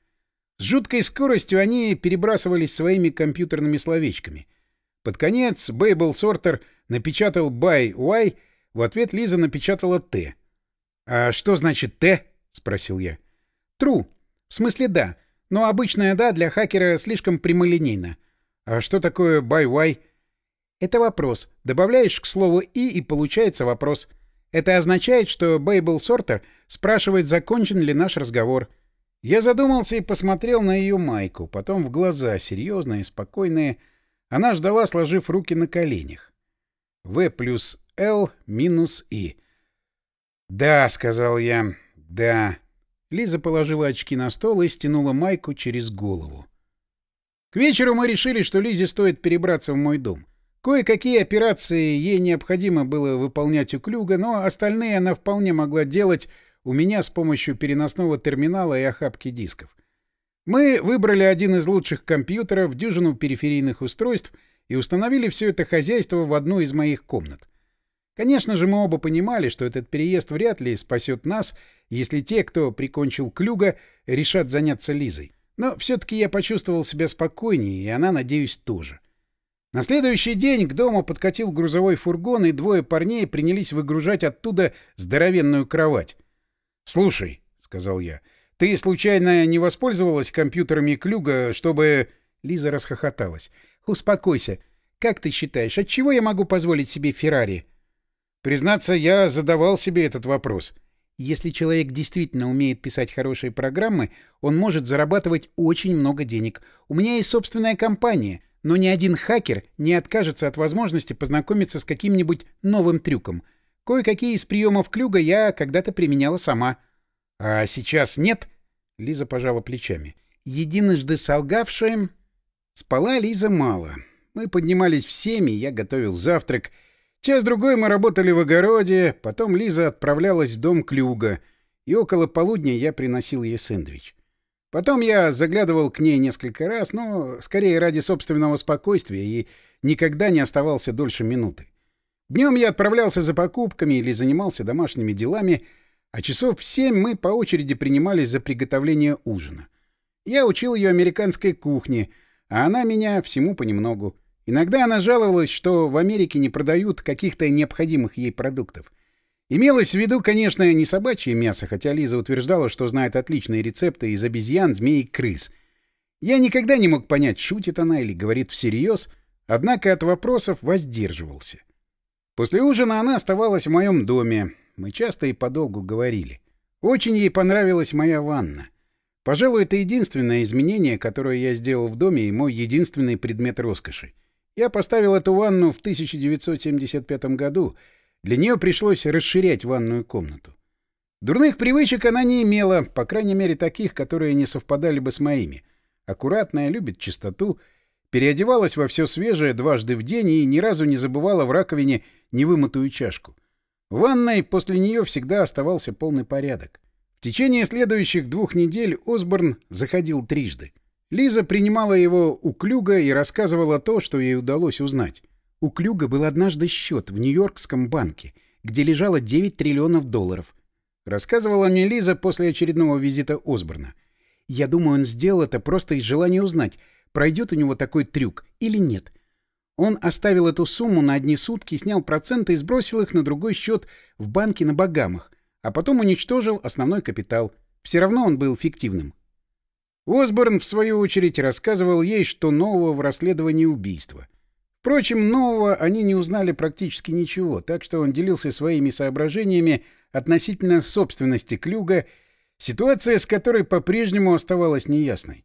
С жуткой скоростью они перебрасывались своими компьютерными словечками. Под конец Бейбл Сортер напечатал «by y», в ответ Лиза напечатала «t». «А что значит «t»?» — спросил я. «True». В смысле «да». Но обычное «да» для хакера слишком прямолинейно. А что такое «by y»? Это вопрос. Добавляешь к слову «и» и получается вопрос. Это означает, что Бейбл Сортер спрашивает, закончен ли наш разговор. Я задумался и посмотрел на ее майку, потом в глаза, серьезные, спокойные. Она ждала, сложив руки на коленях. В плюс Л минус И. «Да», — сказал я, — «да». Лиза положила очки на стол и стянула майку через голову. К вечеру мы решили, что Лизе стоит перебраться в мой дом. Кое-какие операции ей необходимо было выполнять у Клюга, но остальные она вполне могла делать у меня с помощью переносного терминала и охапки дисков. Мы выбрали один из лучших компьютеров, дюжину периферийных устройств и установили все это хозяйство в одну из моих комнат. Конечно же, мы оба понимали, что этот переезд вряд ли спасет нас, если те, кто прикончил Клюга, решат заняться Лизой. Но все-таки я почувствовал себя спокойнее, и она, надеюсь, тоже. На следующий день к дому подкатил грузовой фургон, и двое парней принялись выгружать оттуда здоровенную кровать. «Слушай», — сказал я, — «ты случайно не воспользовалась компьютерами Клюга, чтобы...» Лиза расхохоталась. «Успокойся. Как ты считаешь, от чего я могу позволить себе Феррари?» Признаться, я задавал себе этот вопрос. Если человек действительно умеет писать хорошие программы, он может зарабатывать очень много денег. У меня есть собственная компания, но ни один хакер не откажется от возможности познакомиться с каким-нибудь новым трюком. Кое-какие из приемов Клюга я когда-то применяла сама. — А сейчас нет? — Лиза пожала плечами. — Единожды солгавшая... Спала Лиза мало. Мы поднимались в семь, я готовил завтрак — Час-другой мы работали в огороде, потом Лиза отправлялась в дом Клюга, и около полудня я приносил ей сэндвич. Потом я заглядывал к ней несколько раз, но скорее ради собственного спокойствия и никогда не оставался дольше минуты. Днем я отправлялся за покупками или занимался домашними делами, а часов в семь мы по очереди принимались за приготовление ужина. Я учил ее американской кухне, а она меня всему понемногу. Иногда она жаловалась, что в Америке не продают каких-то необходимых ей продуктов. Имелось в виду, конечно, не собачье мясо, хотя Лиза утверждала, что знает отличные рецепты из обезьян, змей и крыс. Я никогда не мог понять, шутит она или говорит всерьез, однако от вопросов воздерживался. После ужина она оставалась в моем доме. Мы часто и подолгу говорили. Очень ей понравилась моя ванна. Пожалуй, это единственное изменение, которое я сделал в доме и мой единственный предмет роскоши. Я поставил эту ванну в 1975 году. Для нее пришлось расширять ванную комнату. Дурных привычек она не имела, по крайней мере таких, которые не совпадали бы с моими. Аккуратная, любит чистоту, переодевалась во все свежее дважды в день и ни разу не забывала в раковине невымытую чашку. В ванной после нее всегда оставался полный порядок. В течение следующих двух недель Осборн заходил трижды. Лиза принимала его у Клюга и рассказывала то, что ей удалось узнать. У Клюга был однажды счет в Нью-Йоркском банке, где лежало 9 триллионов долларов. Рассказывала мне Лиза после очередного визита Осборна. Я думаю, он сделал это просто из желания узнать, пройдет у него такой трюк или нет. Он оставил эту сумму на одни сутки, снял проценты и сбросил их на другой счет в банке на Багамах, а потом уничтожил основной капитал. Все равно он был фиктивным. Осборн, в свою очередь, рассказывал ей, что нового в расследовании убийства. Впрочем, нового они не узнали практически ничего, так что он делился своими соображениями относительно собственности Клюга, ситуация с которой по-прежнему оставалась неясной.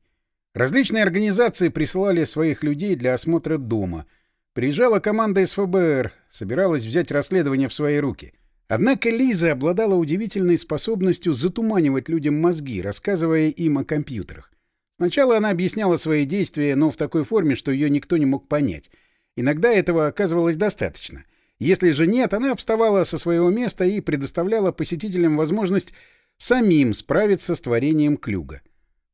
Различные организации присылали своих людей для осмотра дома. Приезжала команда из ФБР, собиралась взять расследование в свои руки. Однако Лиза обладала удивительной способностью затуманивать людям мозги, рассказывая им о компьютерах. Сначала она объясняла свои действия, но в такой форме, что ее никто не мог понять. Иногда этого оказывалось достаточно. Если же нет, она вставала со своего места и предоставляла посетителям возможность самим справиться с творением Клюга.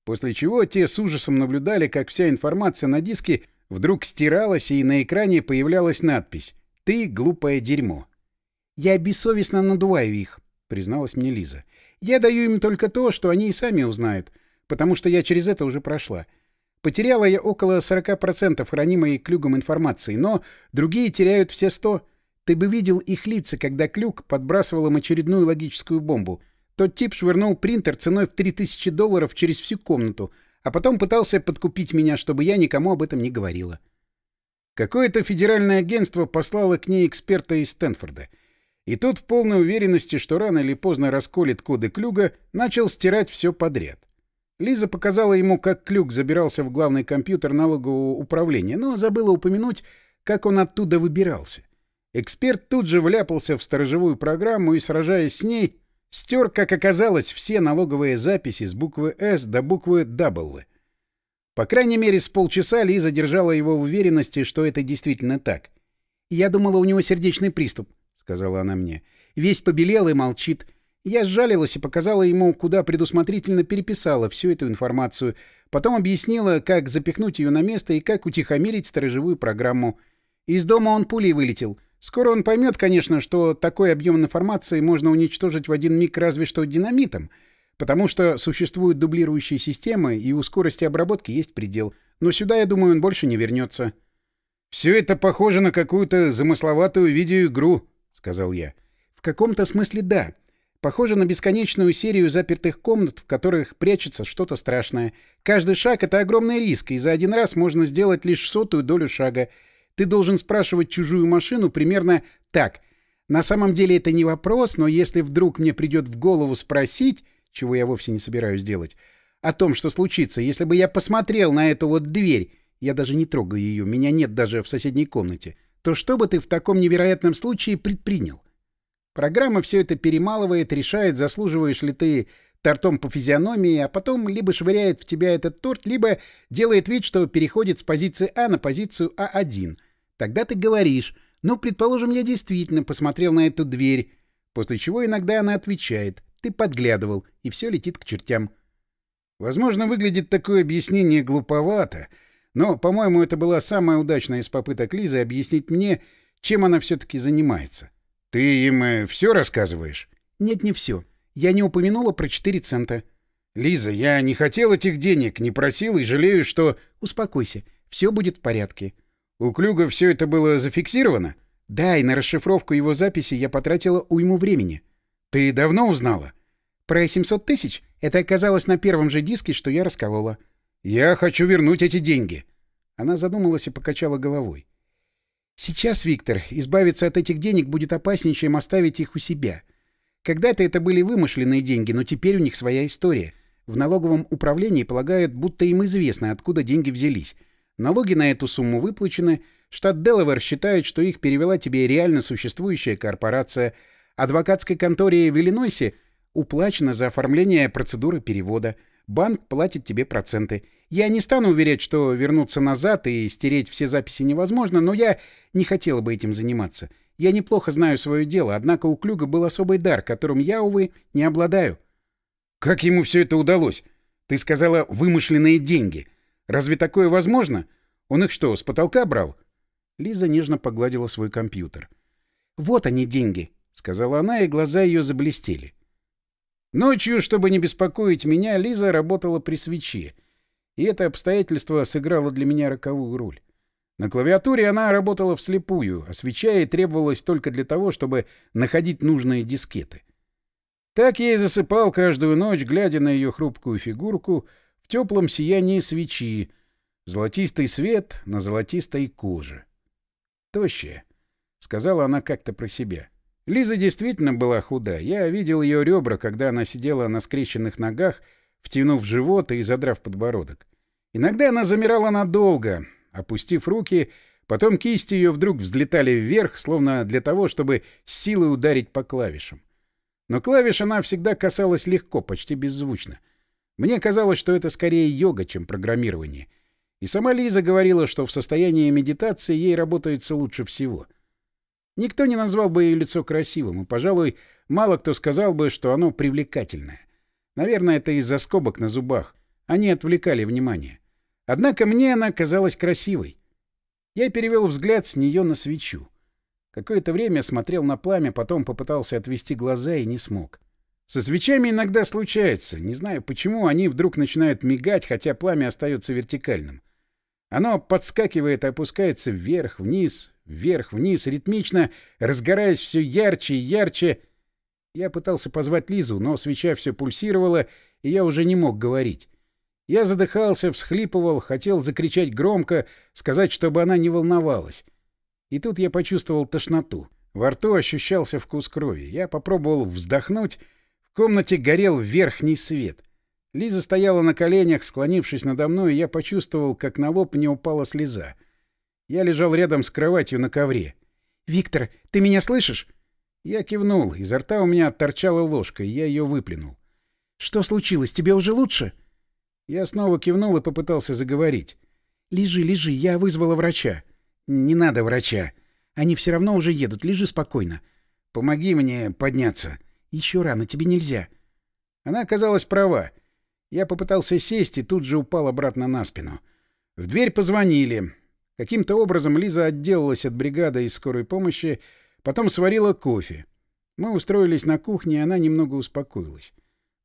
После чего те с ужасом наблюдали, как вся информация на диске вдруг стиралась, и на экране появлялась надпись «Ты глупое дерьмо». «Я бессовестно надуваю их», — призналась мне Лиза. «Я даю им только то, что они и сами узнают, потому что я через это уже прошла. Потеряла я около 40% хранимой Клюгом информации, но другие теряют все 100%. Ты бы видел их лица, когда Клюк подбрасывал им очередную логическую бомбу. Тот тип швырнул принтер ценой в 3000 долларов через всю комнату, а потом пытался подкупить меня, чтобы я никому об этом не говорила. Какое-то федеральное агентство послало к ней эксперта из Стэнфорда. И тот в полной уверенности, что рано или поздно расколет коды Клюга, начал стирать все подряд. Лиза показала ему, как Клюк забирался в главный компьютер налогового управления, но забыла упомянуть, как он оттуда выбирался. Эксперт тут же вляпался в сторожевую программу и, сражаясь с ней, стер, как оказалось, все налоговые записи с буквы «С» до буквы «W». По крайней мере, с полчаса Лиза держала его в уверенности, что это действительно так. «Я думала, у него сердечный приступ», — сказала она мне. «Весь побелел и молчит. Я сжалилась и показала ему, куда предусмотрительно переписала всю эту информацию. Потом объяснила, как запихнуть ее на место и как утихомирить сторожевую программу. Из дома он пулей вылетел». Скоро он поймет, конечно, что такой объем информации можно уничтожить в один миг разве что динамитом, потому что существуют дублирующие системы, и у скорости обработки есть предел. Но сюда, я думаю, он больше не вернется. «Все это похоже на какую-то замысловатую видеоигру», — сказал я. «В каком-то смысле да. Похоже на бесконечную серию запертых комнат, в которых прячется что-то страшное. Каждый шаг — это огромный риск, и за один раз можно сделать лишь сотую долю шага. Ты должен спрашивать чужую машину примерно так. На самом деле это не вопрос, но если вдруг мне придет в голову спросить, чего я вовсе не собираюсь делать, о том, что случится, если бы я посмотрел на эту вот дверь, я даже не трогаю ее, меня нет даже в соседней комнате, то что бы ты в таком невероятном случае предпринял? Программа все это перемалывает, решает, заслуживаешь ли ты тортом по физиономии, а потом либо швыряет в тебя этот торт, либо делает вид, что переходит с позиции А на позицию А1 — Тогда ты говоришь, ну, предположим, я действительно посмотрел на эту дверь, после чего иногда она отвечает, ты подглядывал, и все летит к чертям. Возможно, выглядит такое объяснение глуповато, но, по-моему, это была самая удачная из попыток Лизы объяснить мне, чем она все-таки занимается. Ты им э, все рассказываешь? Нет, не все. Я не упомянула про 4 цента. Лиза, я не хотел этих денег, не просил и жалею, что... Успокойся, все будет в порядке. У Клюга все это было зафиксировано? Да, и на расшифровку его записи я потратила уйму времени. Ты давно узнала? Про 700 тысяч? Это оказалось на первом же диске, что я расколола. Я хочу вернуть эти деньги. Она задумалась и покачала головой. Сейчас, Виктор, избавиться от этих денег будет опаснее, чем оставить их у себя. Когда-то это были вымышленные деньги, но теперь у них своя история. В налоговом управлении полагают, будто им известно, откуда деньги взялись. Налоги на эту сумму выплачены, штат Делавэр считает, что их перевела тебе реально существующая корпорация, адвокатской конторе в Иллинойсе уплачено за оформление процедуры перевода, банк платит тебе проценты. Я не стану уверять, что вернуться назад и стереть все записи невозможно, но я не хотела бы этим заниматься. Я неплохо знаю свое дело, однако у Клюга был особый дар, которым я, увы, не обладаю. Как ему все это удалось? Ты сказала «вымышленные деньги». Разве такое возможно? Он их что, с потолка брал? Лиза нежно погладила свой компьютер. «Вот они, деньги», — сказала она, и глаза ее заблестели. Ночью, чтобы не беспокоить меня, Лиза работала при свече. И это обстоятельство сыграло для меня роковую роль. На клавиатуре она работала вслепую, а свеча ей требовалась только для того, чтобы находить нужные дискеты. Так я и засыпал каждую ночь, глядя на ее хрупкую фигурку — в теплом сиянии свечи, золотистый свет на золотистой коже. «Тощая», — сказала она как-то про себя. Лиза действительно была худа. Я видел ее ребра, когда она сидела на скрещенных ногах, втянув живот и задрав подбородок. Иногда она замирала надолго, опустив руки, потом кисти ее вдруг взлетали вверх, словно для того, чтобы с силой ударить по клавишам. Но клавиш она всегда касалась легко, почти беззвучно. Мне казалось, что это скорее йога, чем программирование. И сама Лиза говорила, что в состоянии медитации ей работается лучше всего. Никто не назвал бы ее лицо красивым, и, пожалуй, мало кто сказал бы, что оно привлекательное. Наверное, это из-за скобок на зубах. Они отвлекали внимание. Однако мне она казалась красивой. Я перевел взгляд с нее на свечу. Какое-то время смотрел на пламя, потом попытался отвести глаза и не смог. Со свечами иногда случается. Не знаю, почему они вдруг начинают мигать, хотя пламя остается вертикальным. Оно подскакивает и опускается вверх, вниз, вверх, вниз, ритмично, разгораясь все ярче и ярче. Я пытался позвать Лизу, но свеча все пульсировала, и я уже не мог говорить. Я задыхался, всхлипывал, хотел закричать громко, сказать, чтобы она не волновалась. И тут я почувствовал тошноту. Во рту ощущался вкус крови. Я попробовал вздохнуть. Комнате горел верхний свет. Лиза стояла на коленях, склонившись надо мной, и я почувствовал, как на лоб мне упала слеза. Я лежал рядом с кроватью на ковре. «Виктор, ты меня слышишь?» Я кивнул. Изо рта у меня торчала ложка, и я ее выплюнул. «Что случилось? Тебе уже лучше?» Я снова кивнул и попытался заговорить. «Лежи, лежи, я вызвала врача». «Не надо врача. Они все равно уже едут. Лежи спокойно. Помоги мне подняться. Еще рано, тебе нельзя». Она оказалась права. Я попытался сесть и тут же упал обратно на спину. В дверь позвонили. Каким-то образом Лиза отделалась от бригады из скорой помощи, потом сварила кофе. Мы устроились на кухне, и она немного успокоилась.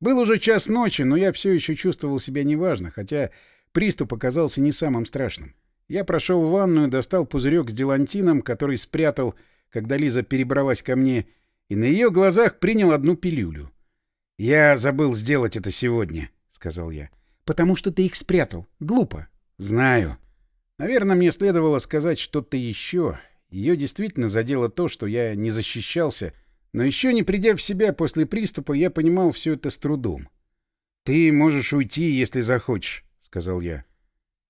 Был уже час ночи, но я все еще чувствовал себя неважно, хотя приступ оказался не самым страшным. Я прошел в ванную, достал пузырек с делантином, который спрятал, когда Лиза перебралась ко мне, и на ее глазах принял одну пилюлю. «Я забыл сделать это сегодня», — сказал я. «Потому что ты их спрятал. Глупо». «Знаю». Наверное, мне следовало сказать что-то еще. Ее действительно задело то, что я не защищался, но еще не придя в себя после приступа, я понимал все это с трудом. «Ты можешь уйти, если захочешь», — сказал я.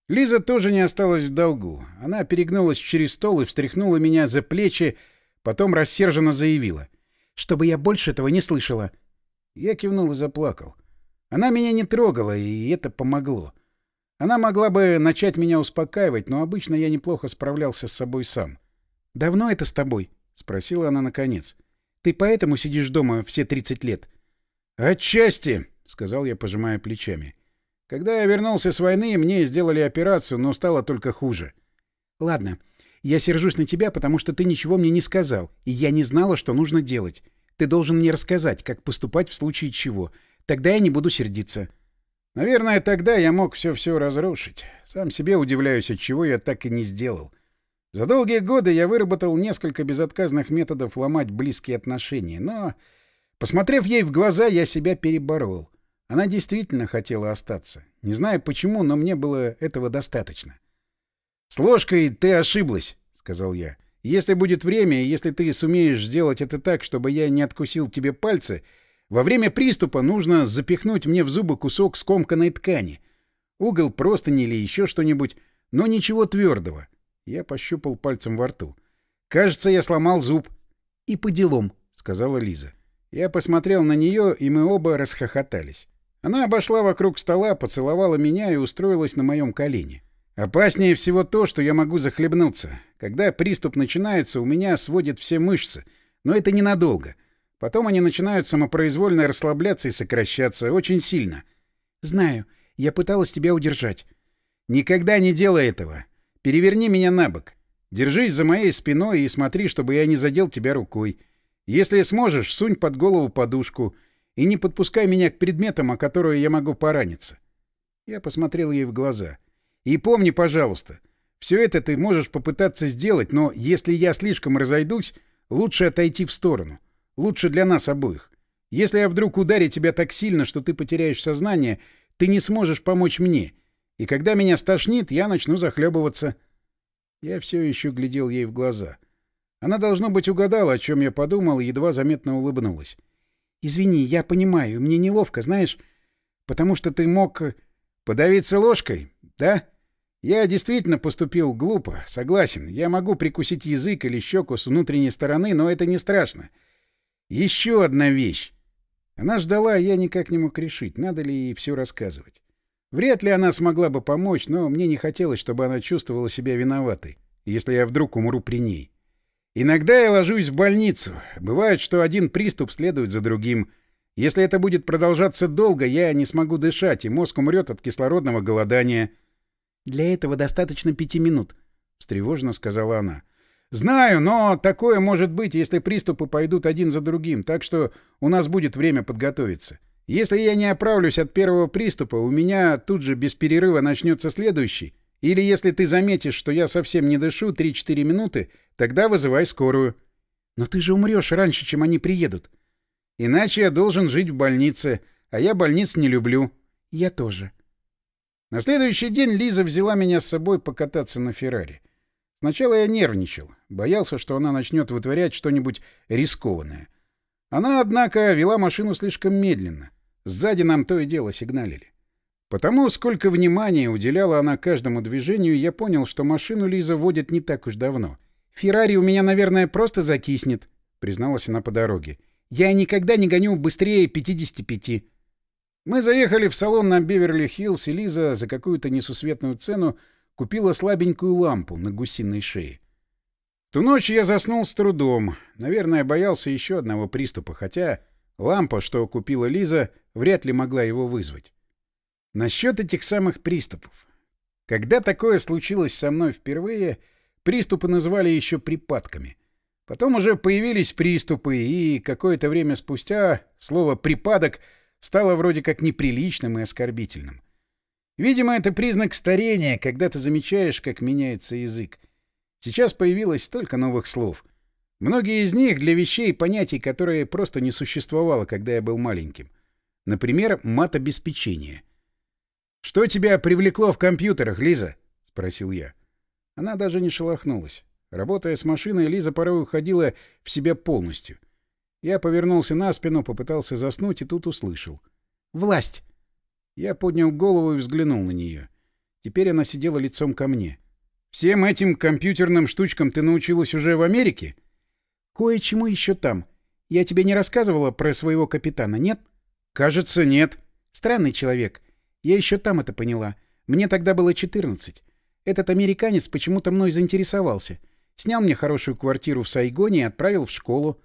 Лиза тоже не осталась в долгу. Она перегнулась через стол и встряхнула меня за плечи, потом рассерженно заявила. «Чтобы я больше этого не слышала». Я кивнул и заплакал. Она меня не трогала, и это помогло. Она могла бы начать меня успокаивать, но обычно я неплохо справлялся с собой сам. «Давно это с тобой?» — спросила она наконец. «Ты поэтому сидишь дома все 30 лет?» «Отчасти», — сказал я, пожимая плечами. Когда я вернулся с войны, мне сделали операцию, но стало только хуже. Ладно, я сержусь на тебя, потому что ты ничего мне не сказал, и я не знала, что нужно делать. Ты должен мне рассказать, как поступать в случае чего. Тогда я не буду сердиться. Наверное, тогда я мог все-все разрушить. Сам себе удивляюсь, от чего я так и не сделал. За долгие годы я выработал несколько безотказных методов ломать близкие отношения, но, посмотрев ей в глаза, я себя переборол. Она действительно хотела остаться. Не знаю почему, но мне было этого достаточно. «С ложкой ты ошиблась», — сказал я. «Если будет время, если ты сумеешь сделать это так, чтобы я не откусил тебе пальцы, во время приступа нужно запихнуть мне в зубы кусок скомканной ткани. Угол простыни или еще что-нибудь, но ничего твердого». Я пощупал пальцем во рту. «Кажется, я сломал зуб». «И по делам», — сказала Лиза. Я посмотрел на нее, и мы оба расхохотались. Она обошла вокруг стола, поцеловала меня и устроилась на моем колене. Опаснее всего то, что я могу захлебнуться. Когда приступ начинается, у меня сводят все мышцы. Но это ненадолго. Потом они начинают самопроизвольно расслабляться и сокращаться очень сильно. Знаю. Я пыталась тебя удержать. Никогда не делай этого. Переверни меня на бок. Держись за моей спиной и смотри, чтобы я не задел тебя рукой. Если сможешь, сунь под голову подушку — и не подпускай меня к предметам, о которые я могу пораниться. Я посмотрел ей в глаза. И помни, пожалуйста, все это ты можешь попытаться сделать, но если я слишком разойдусь, лучше отойти в сторону. Лучше для нас обоих. Если я вдруг ударю тебя так сильно, что ты потеряешь сознание, ты не сможешь помочь мне. И когда меня стошнит, я начну захлебываться. Я все еще глядел ей в глаза. Она, должно быть, угадала, о чем я подумал, и едва заметно улыбнулась. Извини, я понимаю, мне неловко, знаешь, потому что ты мог... Э, подавиться ложкой? Да? Я действительно поступил глупо, согласен. Я могу прикусить язык или щеку с внутренней стороны, но это не страшно. Еще одна вещь. Она ждала, а я никак не мог решить, надо ли ей все рассказывать. Вряд ли она смогла бы помочь, но мне не хотелось, чтобы она чувствовала себя виноватой, если я вдруг умру при ней. Иногда я ложусь в больницу. Бывает, что один приступ следует за другим. Если это будет продолжаться долго, я не смогу дышать, и мозг умрет от кислородного голодания — для этого достаточно пяти минут, — встревоженно сказала она. — Знаю, но такое может быть, если приступы пойдут один за другим, так что у нас будет время подготовиться. Если я не оправлюсь от первого приступа, у меня тут же без перерыва начнется следующий. Или если ты заметишь, что я совсем не дышу 3-4 минуты, тогда вызывай скорую. Но ты же умрешь раньше, чем они приедут. Иначе я должен жить в больнице, а я больниц не люблю. Я тоже. На следующий день Лиза взяла меня с собой покататься на Феррари. Сначала я нервничал, боялся, что она начнет вытворять что-нибудь рискованное. Она, однако, вела машину слишком медленно. Сзади нам то и дело сигналили. Потому, сколько внимания уделяла она каждому движению, я понял, что машину Лиза водит не так уж давно. «Феррари у меня, наверное, просто закиснет», — призналась она по дороге. «Я никогда не гоню быстрее 55». Мы заехали в салон на Беверли-Хиллз, и Лиза за какую-то несусветную цену купила слабенькую лампу на гусиной шее. Ту ночь я заснул с трудом. Наверное, боялся еще одного приступа, хотя лампа, что купила Лиза, вряд ли могла его вызвать. Насчет этих самых приступов. Когда такое случилось со мной впервые, приступы называли еще припадками. Потом уже появились приступы, и какое-то время спустя слово «припадок» — стало вроде как неприличным и оскорбительным. Видимо, это признак старения, когда ты замечаешь, как меняется язык. Сейчас появилось столько новых слов. Многие из них для вещей и понятий, которые просто не существовало, когда я был маленьким. Например, мат-обеспечение. «Что тебя привлекло в компьютерах, Лиза?» — спросил я. Она даже не шелохнулась. Работая с машиной, Лиза порой уходила в себя полностью — я повернулся на спину, попытался заснуть и тут услышал. «Власть!» Я поднял голову и взглянул на нее. Теперь она сидела лицом ко мне. «Всем этим компьютерным штучкам ты научилась уже в Америке?» «Кое-чему еще там. Я тебе не рассказывала про своего капитана, нет?» «Кажется, нет». «Странный человек. Я еще там это поняла. Мне тогда было 14. Этот американец почему-то мной заинтересовался. Снял мне хорошую квартиру в Сайгоне и отправил в школу.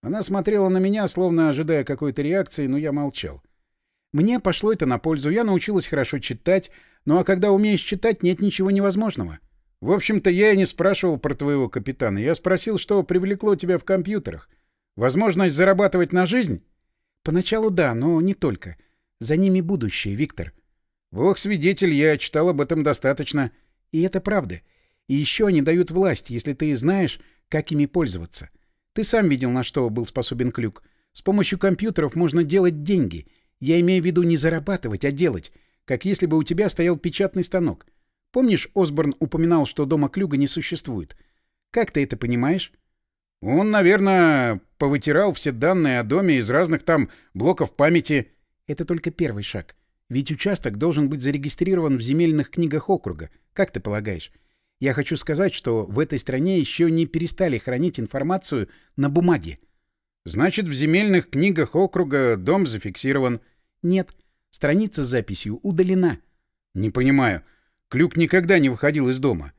Она смотрела на меня, словно ожидая какой-то реакции, но я молчал. Мне пошло это на пользу. Я научилась хорошо читать. Ну а когда умеешь читать, нет ничего невозможного. В общем-то, я и не спрашивал про твоего капитана. Я спросил, что привлекло тебя в компьютерах. Возможность зарабатывать на жизнь? Поначалу да, но не только. За ними будущее, Виктор. Бог свидетель, я читал об этом достаточно. И это правда. И еще они дают власть, если ты знаешь, как ими пользоваться. Ты сам видел, на что был способен Клюк. С помощью компьютеров можно делать деньги. Я имею в виду не зарабатывать, а делать. Как если бы у тебя стоял печатный станок. Помнишь, Осборн упоминал, что дома Клюга не существует? Как ты это понимаешь? Он, наверное, повытирал все данные о доме из разных там блоков памяти. Это только первый шаг. Ведь участок должен быть зарегистрирован в земельных книгах округа. Как ты полагаешь? Я хочу сказать, что в этой стране еще не перестали хранить информацию на бумаге. Значит, в земельных книгах округа дом зафиксирован? Нет. Страница с записью удалена. Не понимаю. Клюк никогда не выходил из дома.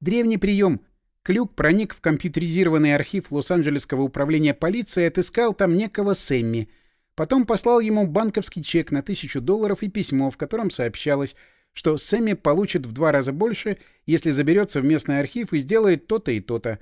Древний прием. Клюк проник в компьютеризированный архив Лос-Анджелесского управления полиции и отыскал там некого Сэмми. Потом послал ему банковский чек на тысячу долларов и письмо, в котором сообщалось, что Сэмми получит в два раза больше, если заберется в местный архив и сделает то-то и то-то.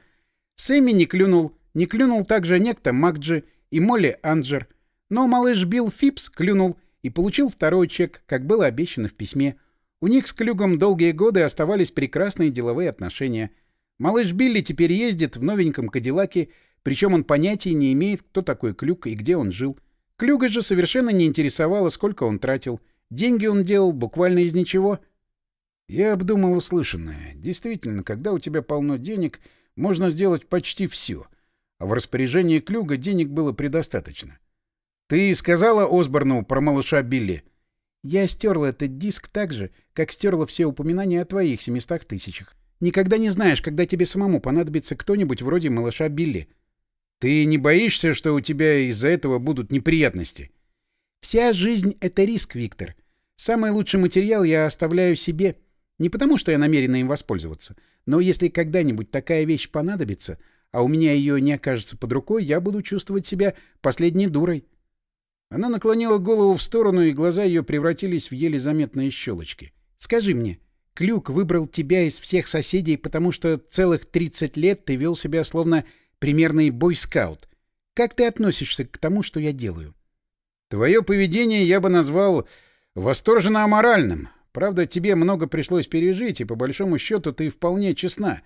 Сэмми не клюнул, не клюнул также некто Макджи и Молли Анджер. Но малыш Билл Фипс клюнул и получил второй чек, как было обещано в письме. У них с Клюгом долгие годы оставались прекрасные деловые отношения. Малыш Билли теперь ездит в новеньком Кадиллаке, причем он понятия не имеет, кто такой Клюк и где он жил. Клюга же совершенно не интересовало, сколько он тратил — Деньги он делал буквально из ничего. Я обдумал услышанное. Действительно, когда у тебя полно денег, можно сделать почти все. А в распоряжении Клюга денег было предостаточно. Ты сказала Осборну про малыша Билли? Я стерла этот диск так же, как стерла все упоминания о твоих семистах тысячах. Никогда не знаешь, когда тебе самому понадобится кто-нибудь вроде малыша Билли. Ты не боишься, что у тебя из-за этого будут неприятности? Вся жизнь — это риск, Виктор. Самый лучший материал я оставляю себе. Не потому, что я намерена им воспользоваться, но если когда-нибудь такая вещь понадобится, а у меня ее не окажется под рукой, я буду чувствовать себя последней дурой. Она наклонила голову в сторону, и глаза ее превратились в еле заметные щелочки. «Скажи мне, Клюк выбрал тебя из всех соседей, потому что целых 30 лет ты вел себя словно примерный бойскаут. Как ты относишься к тому, что я делаю?» «Твое поведение я бы назвал восторженно аморальным. Правда, тебе много пришлось пережить, и по большому счету ты вполне честна.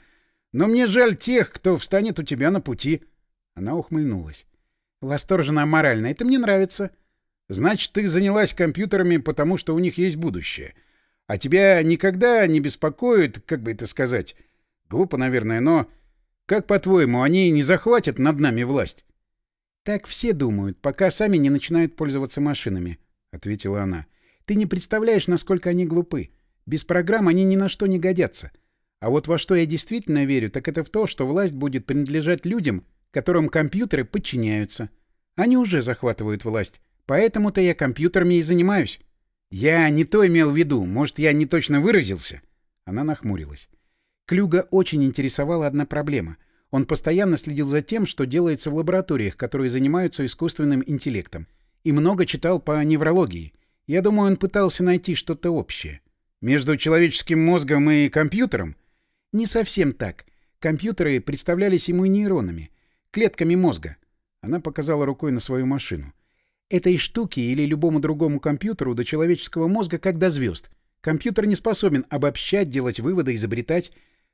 Но мне жаль тех, кто встанет у тебя на пути». Она ухмыльнулась. «Восторженно аморально. Это мне нравится». «Значит, ты занялась компьютерами, потому что у них есть будущее. А тебя никогда не беспокоит, как бы это сказать... Глупо, наверное, но... Как, по-твоему, они не захватят над нами власть?» «Так все думают, пока сами не начинают пользоваться машинами», — ответила она. «Ты не представляешь, насколько они глупы. Без программ они ни на что не годятся. А вот во что я действительно верю, так это в то, что власть будет принадлежать людям, которым компьютеры подчиняются. Они уже захватывают власть. Поэтому-то я компьютерами и занимаюсь. Я не то имел в виду. Может, я не точно выразился? Она нахмурилась. Клюга очень интересовала одна проблема. Он постоянно следил за тем, что делается в лабораториях, которые занимаются искусственным интеллектом. И много читал по неврологии. Я думаю, он пытался найти что-то общее. Между человеческим мозгом и компьютером? Не совсем так. Компьютеры представлялись ему нейронами, клетками мозга. Она показала рукой на свою машину. Этой штуке или любому другому компьютеру до человеческого мозга как до звезд. Компьютер не способен обобщать, делать выводы, изобретать.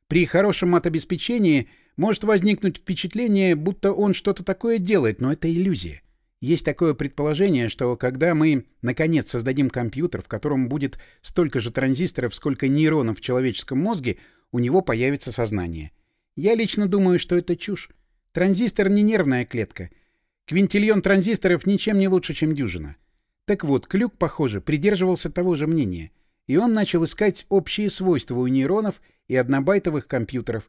При хорошем матобеспечении может возникнуть впечатление, будто он что-то такое делает, но это иллюзия. Есть такое предположение, что когда мы, наконец, создадим компьютер, в котором будет столько же транзисторов, сколько нейронов в человеческом мозге, у него появится сознание. Я лично думаю, что это чушь. Транзистор не нервная клетка. Квинтильон транзисторов ничем не лучше, чем дюжина. Так вот, Клюк, похоже, придерживался того же мнения. И он начал искать общие свойства у нейронов и однобайтовых компьютеров.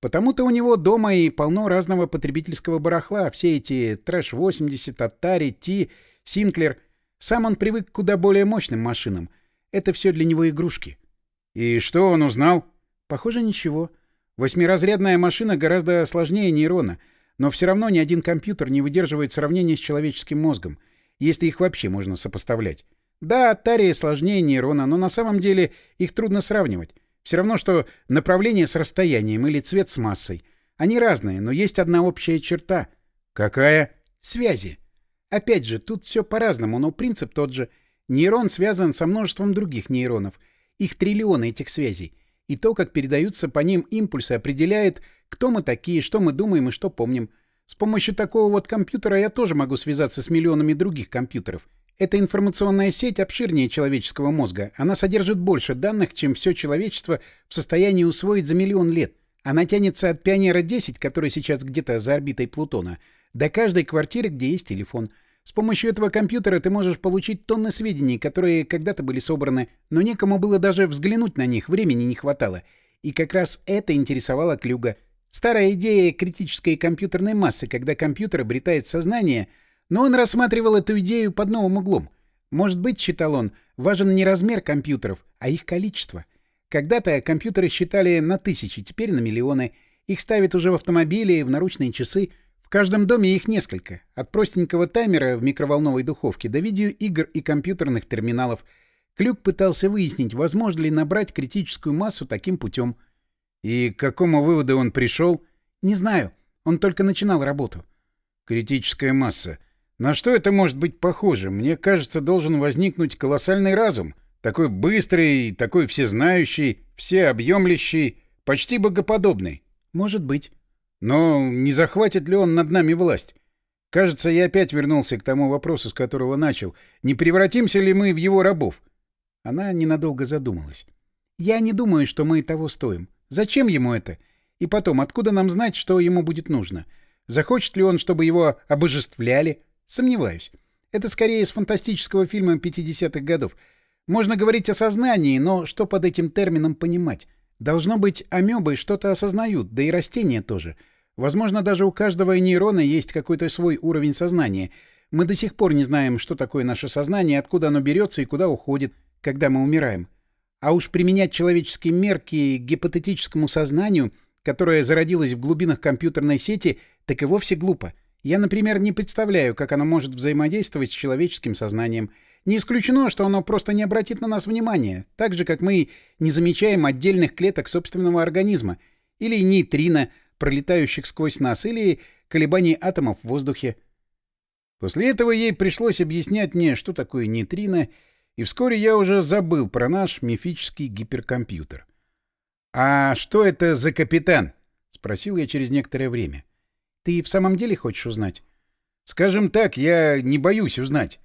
Потому-то у него дома и полно разного потребительского барахла, все эти Трэш-80, Atari, T, Синклер. Сам он привык к куда более мощным машинам. Это все для него игрушки. И что он узнал? Похоже, ничего. Восьмиразрядная машина гораздо сложнее нейрона, но все равно ни один компьютер не выдерживает сравнения с человеческим мозгом, если их вообще можно сопоставлять. Да, Атария сложнее нейрона, но на самом деле их трудно сравнивать. Все равно, что направление с расстоянием или цвет с массой. Они разные, но есть одна общая черта. Какая? Связи. Опять же, тут все по-разному, но принцип тот же. Нейрон связан со множеством других нейронов. Их триллионы этих связей и то, как передаются по ним импульсы, определяет, кто мы такие, что мы думаем и что помним. С помощью такого вот компьютера я тоже могу связаться с миллионами других компьютеров. Эта информационная сеть обширнее человеческого мозга. Она содержит больше данных, чем все человечество в состоянии усвоить за миллион лет. Она тянется от Пионера-10, который сейчас где-то за орбитой Плутона, до каждой квартиры, где есть телефон — с помощью этого компьютера ты можешь получить тонны сведений, которые когда-то были собраны, но некому было даже взглянуть на них, времени не хватало. И как раз это интересовало Клюга. Старая идея критической компьютерной массы, когда компьютер обретает сознание, но он рассматривал эту идею под новым углом. Может быть, считал он, важен не размер компьютеров, а их количество. Когда-то компьютеры считали на тысячи, теперь на миллионы. Их ставят уже в автомобили, в наручные часы — в каждом доме их несколько. От простенького таймера в микроволновой духовке до видеоигр и компьютерных терминалов. Клюк пытался выяснить, возможно ли набрать критическую массу таким путем. И к какому выводу он пришел? Не знаю. Он только начинал работу. Критическая масса. На что это может быть похоже? Мне кажется, должен возникнуть колоссальный разум. Такой быстрый, такой всезнающий, всеобъемлющий, почти богоподобный. Может быть. Но не захватит ли он над нами власть? Кажется, я опять вернулся к тому вопросу, с которого начал. Не превратимся ли мы в его рабов? Она ненадолго задумалась. Я не думаю, что мы того стоим. Зачем ему это? И потом, откуда нам знать, что ему будет нужно? Захочет ли он, чтобы его обожествляли? Сомневаюсь. Это скорее из фантастического фильма 50-х годов. Можно говорить о сознании, но что под этим термином понимать? Должно быть, амебы что-то осознают, да и растения тоже. Возможно, даже у каждого нейрона есть какой-то свой уровень сознания. Мы до сих пор не знаем, что такое наше сознание, откуда оно берется и куда уходит, когда мы умираем. А уж применять человеческие мерки к гипотетическому сознанию, которое зародилось в глубинах компьютерной сети, так и вовсе глупо. Я, например, не представляю, как оно может взаимодействовать с человеческим сознанием. Не исключено, что оно просто не обратит на нас внимания, так же, как мы не замечаем отдельных клеток собственного организма, или нейтрино, пролетающих сквозь нас, или колебаний атомов в воздухе. После этого ей пришлось объяснять мне, что такое нейтрино, и вскоре я уже забыл про наш мифический гиперкомпьютер. «А что это за капитан?» — спросил я через некоторое время. Ты в самом деле хочешь узнать? Скажем так, я не боюсь узнать.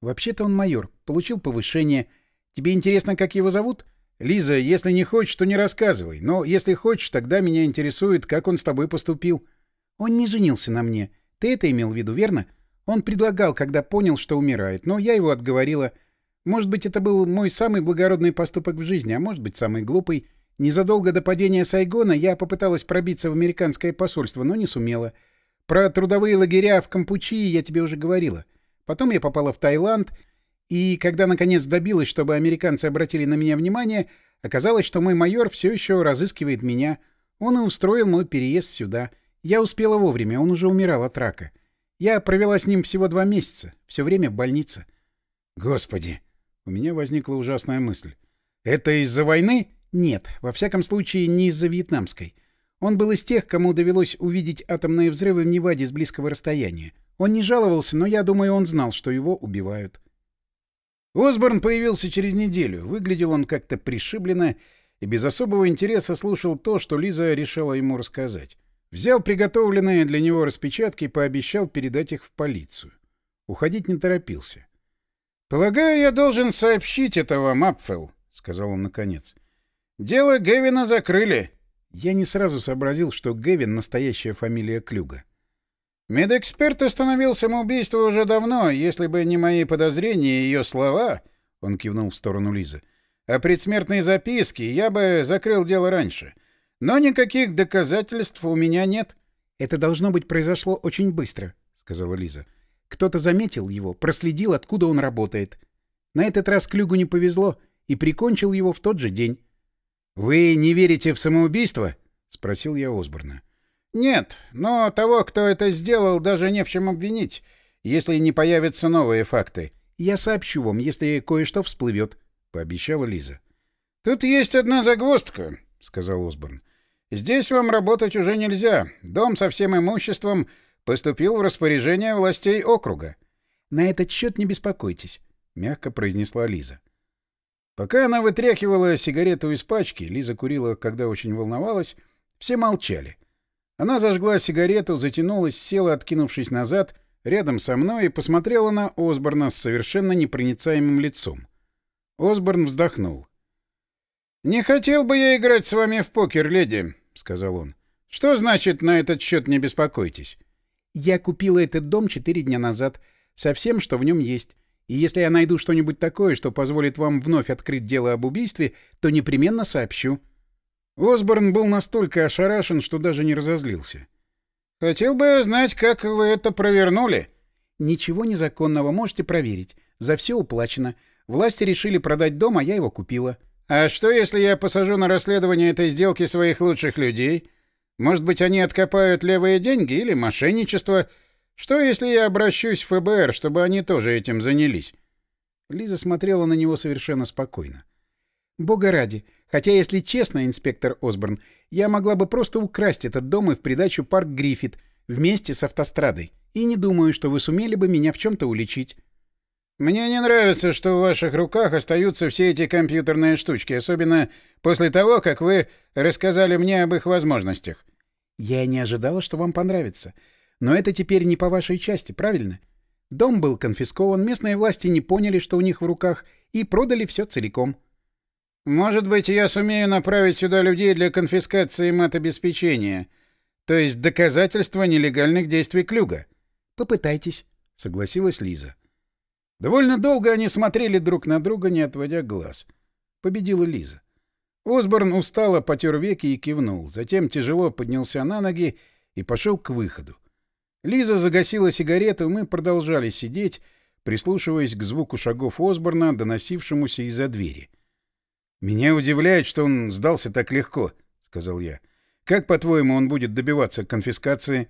Вообще-то он майор, получил повышение. Тебе интересно, как его зовут? Лиза, если не хочешь, то не рассказывай. Но если хочешь, тогда меня интересует, как он с тобой поступил. Он не женился на мне. Ты это имел в виду, верно? Он предлагал, когда понял, что умирает, но я его отговорила. Может быть, это был мой самый благородный поступок в жизни, а может быть, самый глупый — Незадолго до падения Сайгона я попыталась пробиться в американское посольство, но не сумела. Про трудовые лагеря в Кампучии я тебе уже говорила. Потом я попала в Таиланд, и когда наконец добилась, чтобы американцы обратили на меня внимание, оказалось, что мой майор все еще разыскивает меня. Он и устроил мой переезд сюда. Я успела вовремя, он уже умирал от рака. Я провела с ним всего два месяца, все время в больнице. Господи! У меня возникла ужасная мысль. Это из-за войны? Нет, во всяком случае, не из-за вьетнамской. Он был из тех, кому довелось увидеть атомные взрывы в Неваде с близкого расстояния. Он не жаловался, но я думаю, он знал, что его убивают. Осборн появился через неделю. Выглядел он как-то пришибленно и без особого интереса слушал то, что Лиза решила ему рассказать. Взял приготовленные для него распечатки и пообещал передать их в полицию. Уходить не торопился. «Полагаю, я должен сообщить это вам, Апфелл», — сказал он наконец. Дело Гевина закрыли. Я не сразу сообразил, что Гевин — настоящая фамилия Клюга. Медэксперт остановил самоубийство уже давно, если бы не мои подозрения и ее слова, — он кивнул в сторону Лизы, — о предсмертной записке я бы закрыл дело раньше. Но никаких доказательств у меня нет. — Это должно быть произошло очень быстро, — сказала Лиза. Кто-то заметил его, проследил, откуда он работает. На этот раз Клюгу не повезло и прикончил его в тот же день. «Вы не верите в самоубийство?» — спросил я Осборна. «Нет, но того, кто это сделал, даже не в чем обвинить, если не появятся новые факты. Я сообщу вам, если кое-что всплывет», — пообещала Лиза. «Тут есть одна загвоздка», — сказал Осборн. «Здесь вам работать уже нельзя. Дом со всем имуществом поступил в распоряжение властей округа». «На этот счет не беспокойтесь», — мягко произнесла Лиза. Пока она вытряхивала сигарету из пачки, Лиза курила, когда очень волновалась, все молчали. Она зажгла сигарету, затянулась, села, откинувшись назад, рядом со мной и посмотрела на Осборна с совершенно непроницаемым лицом. Осборн вздохнул. «Не хотел бы я играть с вами в покер, леди», — сказал он. «Что значит на этот счет не беспокойтесь?» «Я купила этот дом четыре дня назад, со всем, что в нем есть. И если я найду что-нибудь такое, что позволит вам вновь открыть дело об убийстве, то непременно сообщу». Осборн был настолько ошарашен, что даже не разозлился. «Хотел бы знать, как вы это провернули». «Ничего незаконного, можете проверить. За все уплачено. Власти решили продать дом, а я его купила». «А что, если я посажу на расследование этой сделки своих лучших людей? Может быть, они откопают левые деньги или мошенничество?» Что, если я обращусь в ФБР, чтобы они тоже этим занялись?» Лиза смотрела на него совершенно спокойно. «Бога ради. Хотя, если честно, инспектор Осборн, я могла бы просто украсть этот дом и в придачу парк Гриффит вместе с автострадой. И не думаю, что вы сумели бы меня в чем-то уличить». «Мне не нравится, что в ваших руках остаются все эти компьютерные штучки, особенно после того, как вы рассказали мне об их возможностях». «Я не ожидала, что вам понравится. Но это теперь не по вашей части, правильно? Дом был конфискован, местные власти не поняли, что у них в руках, и продали все целиком. Может быть, я сумею направить сюда людей для конфискации матобеспечения, то есть доказательства нелегальных действий Клюга. Попытайтесь, согласилась Лиза. Довольно долго они смотрели друг на друга, не отводя глаз. Победила Лиза. Осборн устало потер веки и кивнул, затем тяжело поднялся на ноги и пошел к выходу. Лиза загасила сигарету, и мы продолжали сидеть, прислушиваясь к звуку шагов Осборна, доносившемуся из-за двери. «Меня удивляет, что он сдался так легко», — сказал я. «Как, по-твоему, он будет добиваться конфискации?»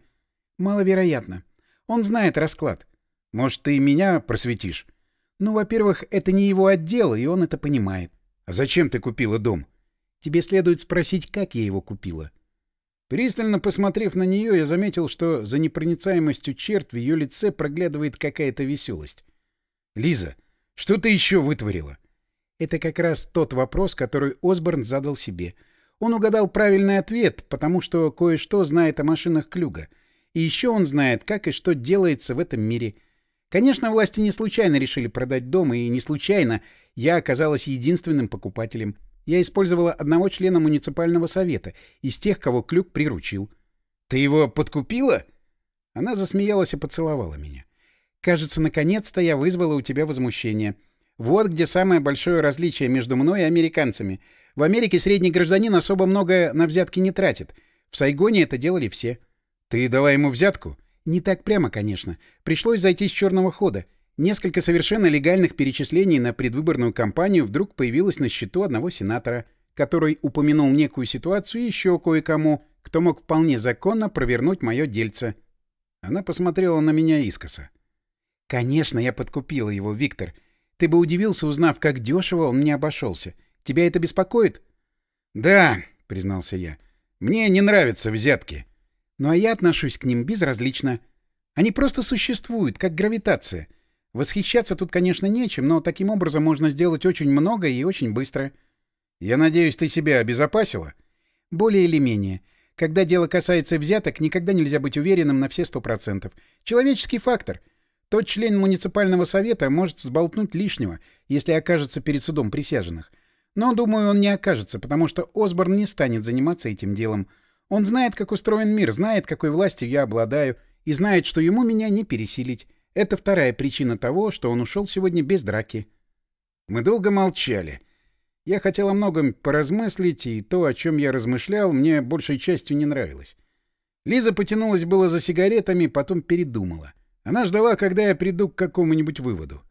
«Маловероятно. Он знает расклад. Может, ты меня просветишь?» «Ну, во-первых, это не его отдел, и он это понимает». «А зачем ты купила дом?» «Тебе следует спросить, как я его купила». Пристально посмотрев на нее, я заметил, что за непроницаемостью черт в ее лице проглядывает какая-то веселость. «Лиза, что ты еще вытворила?» Это как раз тот вопрос, который Осборн задал себе. Он угадал правильный ответ, потому что кое-что знает о машинах Клюга. И еще он знает, как и что делается в этом мире. Конечно, власти не случайно решили продать дом, и не случайно я оказалась единственным покупателем. Я использовала одного члена муниципального совета, из тех, кого Клюк приручил. «Ты его подкупила?» Она засмеялась и поцеловала меня. «Кажется, наконец-то я вызвала у тебя возмущение». Вот где самое большое различие между мной и американцами. В Америке средний гражданин особо много на взятки не тратит. В Сайгоне это делали все. Ты дала ему взятку? Не так прямо, конечно. Пришлось зайти с черного хода. Несколько совершенно легальных перечислений на предвыборную кампанию вдруг появилось на счету одного сенатора, который упомянул некую ситуацию еще кое-кому, кто мог вполне законно провернуть мое дельце. Она посмотрела на меня искоса. «Конечно, я подкупила его, Виктор. Ты бы удивился, узнав, как дешево он мне обошелся. Тебя это беспокоит? — Да, — признался я. — Мне не нравятся взятки. Ну а я отношусь к ним безразлично. Они просто существуют, как гравитация. Восхищаться тут, конечно, нечем, но таким образом можно сделать очень много и очень быстро. Я надеюсь, ты себя обезопасила? Более или менее. Когда дело касается взяток, никогда нельзя быть уверенным на все сто процентов. Человеческий фактор — тот член муниципального совета может сболтнуть лишнего, если окажется перед судом присяжных. Но, думаю, он не окажется, потому что Осборн не станет заниматься этим делом. Он знает, как устроен мир, знает, какой властью я обладаю, и знает, что ему меня не пересилить. Это вторая причина того, что он ушел сегодня без драки. Мы долго молчали. Я хотел о многом поразмыслить, и то, о чем я размышлял, мне большей частью не нравилось. Лиза потянулась было за сигаретами, потом передумала. Она ждала, когда я приду к какому-нибудь выводу.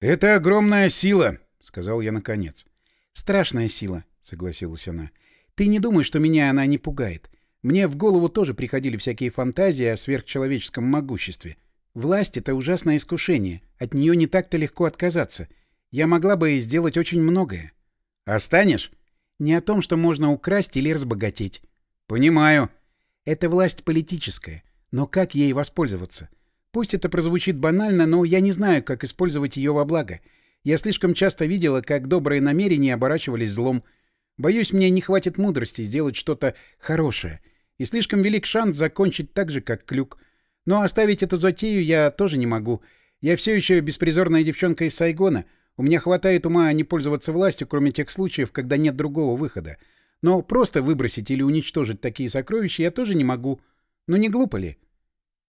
«Это огромная сила», — сказал я наконец. «Страшная сила», — согласилась она. «Ты не думай, что меня она не пугает. Мне в голову тоже приходили всякие фантазии о сверхчеловеческом могуществе. Власть — это ужасное искушение. От нее не так-то легко отказаться. Я могла бы сделать очень многое». «Останешь?» «Не о том, что можно украсть или разбогатеть». «Понимаю». «Это власть политическая. Но как ей воспользоваться?» Пусть это прозвучит банально, но я не знаю, как использовать ее во благо. Я слишком часто видела, как добрые намерения оборачивались злом. Боюсь, мне не хватит мудрости сделать что-то хорошее. И слишком велик шанс закончить так же, как Клюк. Но оставить эту затею я тоже не могу. Я все еще беспризорная девчонка из Сайгона. У меня хватает ума не пользоваться властью, кроме тех случаев, когда нет другого выхода. Но просто выбросить или уничтожить такие сокровища я тоже не могу. Ну не глупо ли?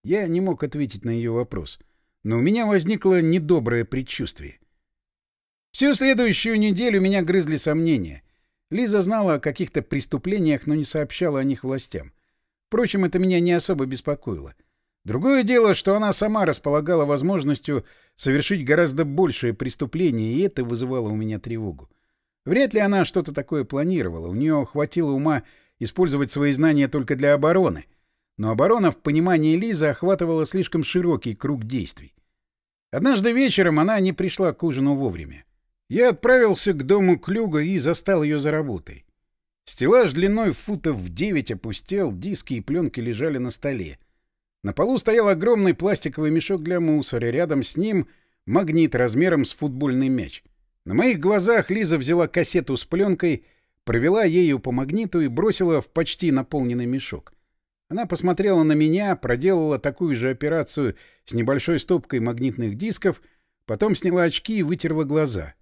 Я не мог ответить на ее вопрос, но у меня возникло недоброе предчувствие. Всю следующую неделю меня грызли сомнения. Лиза знала о каких-то преступлениях, но не сообщала о них властям. Впрочем, это меня не особо беспокоило. Другое дело, что она сама располагала возможностью совершить гораздо большее преступление, и это вызывало у меня тревогу. Вряд ли она что-то такое планировала. У нее хватило ума использовать свои знания только для обороны — но оборона в понимании Лизы охватывала слишком широкий круг действий. Однажды вечером она не пришла к ужину вовремя. Я отправился к дому Клюга и застал ее за работой. Стеллаж длиной футов в девять опустел, диски и пленки лежали на столе. На полу стоял огромный пластиковый мешок для мусора, рядом с ним магнит размером с футбольный мяч. На моих глазах Лиза взяла кассету с пленкой, провела ею по магниту и бросила в почти наполненный мешок. Она посмотрела на меня, проделала такую же операцию с небольшой стопкой магнитных дисков, потом сняла очки и вытерла глаза.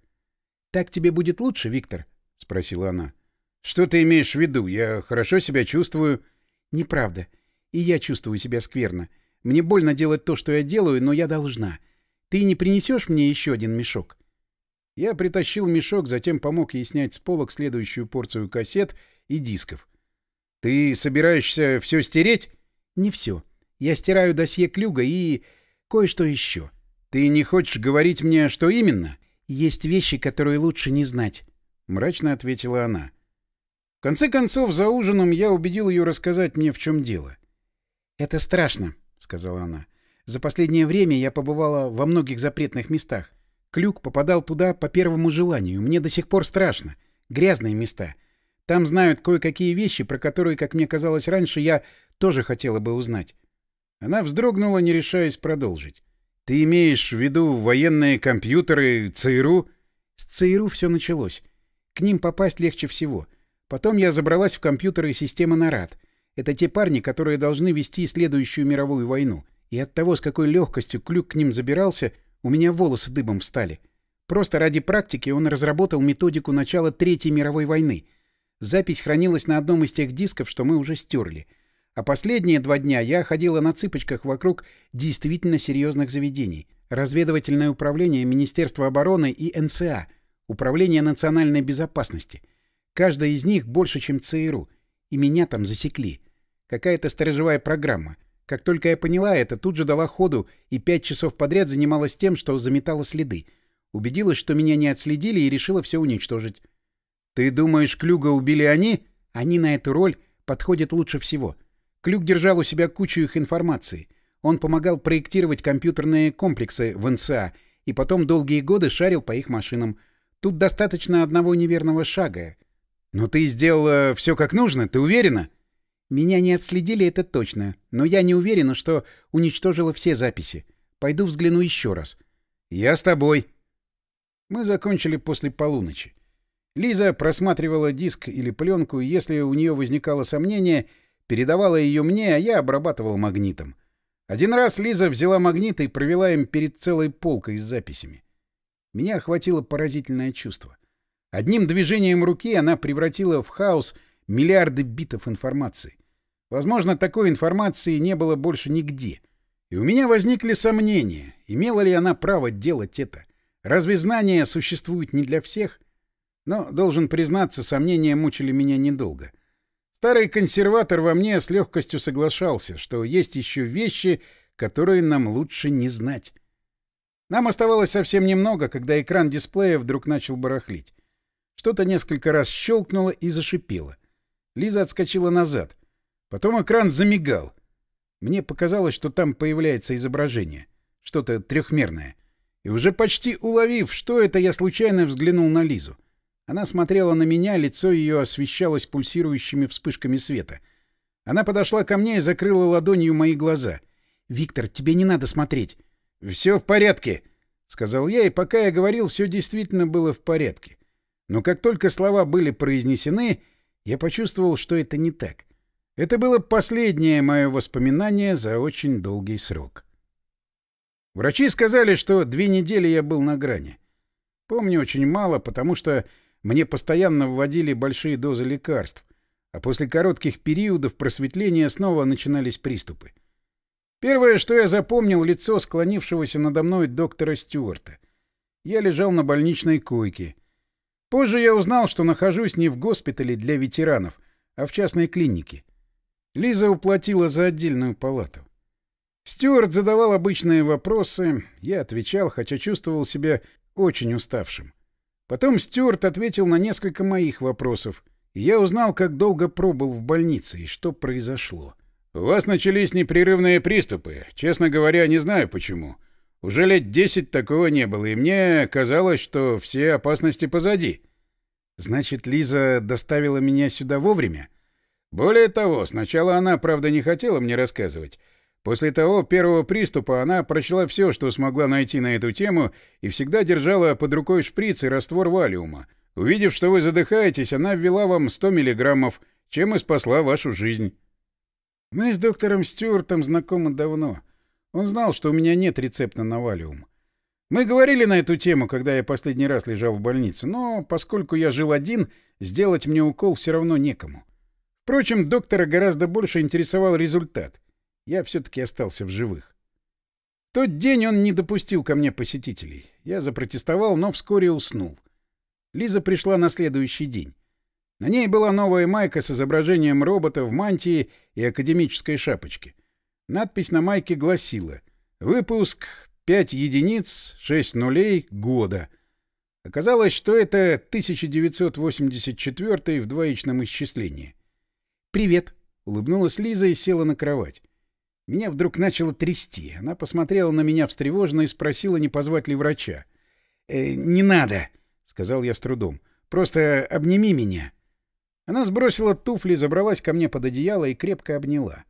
«Так тебе будет лучше, Виктор?» — спросила она. «Что ты имеешь в виду? Я хорошо себя чувствую». «Неправда. И я чувствую себя скверно. Мне больно делать то, что я делаю, но я должна. Ты не принесешь мне еще один мешок? Я притащил мешок, затем помог ей снять с полок следующую порцию кассет и дисков. «Ты собираешься все стереть?» «Не все. Я стираю досье Клюга и кое-что еще». «Ты не хочешь говорить мне, что именно?» «Есть вещи, которые лучше не знать», — мрачно ответила она. В конце концов, за ужином я убедил ее рассказать мне, в чем дело. «Это страшно», — сказала она. «За последнее время я побывала во многих запретных местах. Клюк попадал туда по первому желанию. Мне до сих пор страшно. Грязные места. Там знают кое-какие вещи, про которые, как мне казалось раньше, я тоже хотела бы узнать. Она вздрогнула, не решаясь продолжить. «Ты имеешь в виду военные компьютеры, ЦРУ?» «С ЦРУ все началось. К ним попасть легче всего. Потом я забралась в компьютеры системы НАРАД. Это те парни, которые должны вести следующую мировую войну. И от того, с какой легкостью Клюк к ним забирался, у меня волосы дыбом встали. Просто ради практики он разработал методику начала Третьей мировой войны. Запись хранилась на одном из тех дисков, что мы уже стерли. А последние два дня я ходила на цыпочках вокруг действительно серьезных заведений. Разведывательное управление Министерства обороны и НЦА, Управление национальной безопасности. Каждая из них больше, чем ЦРУ. И меня там засекли. Какая-то сторожевая программа — как только я поняла это, тут же дала ходу и пять часов подряд занималась тем, что заметала следы. Убедилась, что меня не отследили и решила все уничтожить. «Ты думаешь, Клюга убили они?» «Они на эту роль подходят лучше всего. Клюк держал у себя кучу их информации. Он помогал проектировать компьютерные комплексы в НСА и потом долгие годы шарил по их машинам. Тут достаточно одного неверного шага. «Но ты сделала все как нужно, ты уверена?» Меня не отследили, это точно. Но я не уверена, что уничтожила все записи. Пойду взгляну еще раз. Я с тобой. Мы закончили после полуночи. Лиза просматривала диск или пленку, и если у нее возникало сомнение, передавала ее мне, а я обрабатывал магнитом. Один раз Лиза взяла магнит и провела им перед целой полкой с записями. Меня охватило поразительное чувство. Одним движением руки она превратила в хаос миллиарды битов информации. Возможно, такой информации не было больше нигде. И у меня возникли сомнения, имела ли она право делать это. Разве знания существуют не для всех? Но, должен признаться, сомнения мучили меня недолго. Старый консерватор во мне с легкостью соглашался, что есть еще вещи, которые нам лучше не знать. Нам оставалось совсем немного, когда экран дисплея вдруг начал барахлить. Что-то несколько раз щелкнуло и зашипело. Лиза отскочила назад. Потом экран замигал. Мне показалось, что там появляется изображение. Что-то трехмерное. И уже почти уловив, что это, я случайно взглянул на Лизу. Она смотрела на меня, лицо ее освещалось пульсирующими вспышками света. Она подошла ко мне и закрыла ладонью мои глаза. «Виктор, тебе не надо смотреть». «Все в порядке», — сказал я, и пока я говорил, все действительно было в порядке. Но как только слова были произнесены, я почувствовал, что это не так. Это было последнее мое воспоминание за очень долгий срок. Врачи сказали, что две недели я был на грани. Помню очень мало, потому что мне постоянно вводили большие дозы лекарств, а после коротких периодов просветления снова начинались приступы. Первое, что я запомнил, лицо склонившегося надо мной доктора Стюарта. Я лежал на больничной койке. Позже я узнал, что нахожусь не в госпитале для ветеранов, а в частной клинике. Лиза уплатила за отдельную палату. Стюарт задавал обычные вопросы, я отвечал, хотя чувствовал себя очень уставшим. Потом Стюарт ответил на несколько моих вопросов, и я узнал, как долго пробыл в больнице и что произошло. «У вас начались непрерывные приступы. Честно говоря, не знаю почему. Уже лет десять такого не было, и мне казалось, что все опасности позади». «Значит, Лиза доставила меня сюда вовремя?» Более того, сначала она, правда, не хотела мне рассказывать. После того первого приступа она прочла все, что смогла найти на эту тему, и всегда держала под рукой шприц и раствор валиума. Увидев, что вы задыхаетесь, она ввела вам 100 миллиграммов, чем и спасла вашу жизнь. Мы с доктором Стюартом знакомы давно. Он знал, что у меня нет рецепта на валиум. Мы говорили на эту тему, когда я последний раз лежал в больнице, но поскольку я жил один, сделать мне укол все равно некому. Впрочем, доктора гораздо больше интересовал результат. Я все-таки остался в живых. тот день он не допустил ко мне посетителей. Я запротестовал, но вскоре уснул. Лиза пришла на следующий день. На ней была новая майка с изображением робота в мантии и академической шапочке. Надпись на майке гласила «Выпуск 5 единиц, 6 нулей, года». Оказалось, что это 1984 в двоичном исчислении. «Привет», — улыбнулась Лиза и села на кровать. Меня вдруг начало трясти. Она посмотрела на меня встревоженно и спросила, не позвать ли врача. «Э, «Не надо», — сказал я с трудом. «Просто обними меня». Она сбросила туфли, забралась ко мне под одеяло и крепко обняла.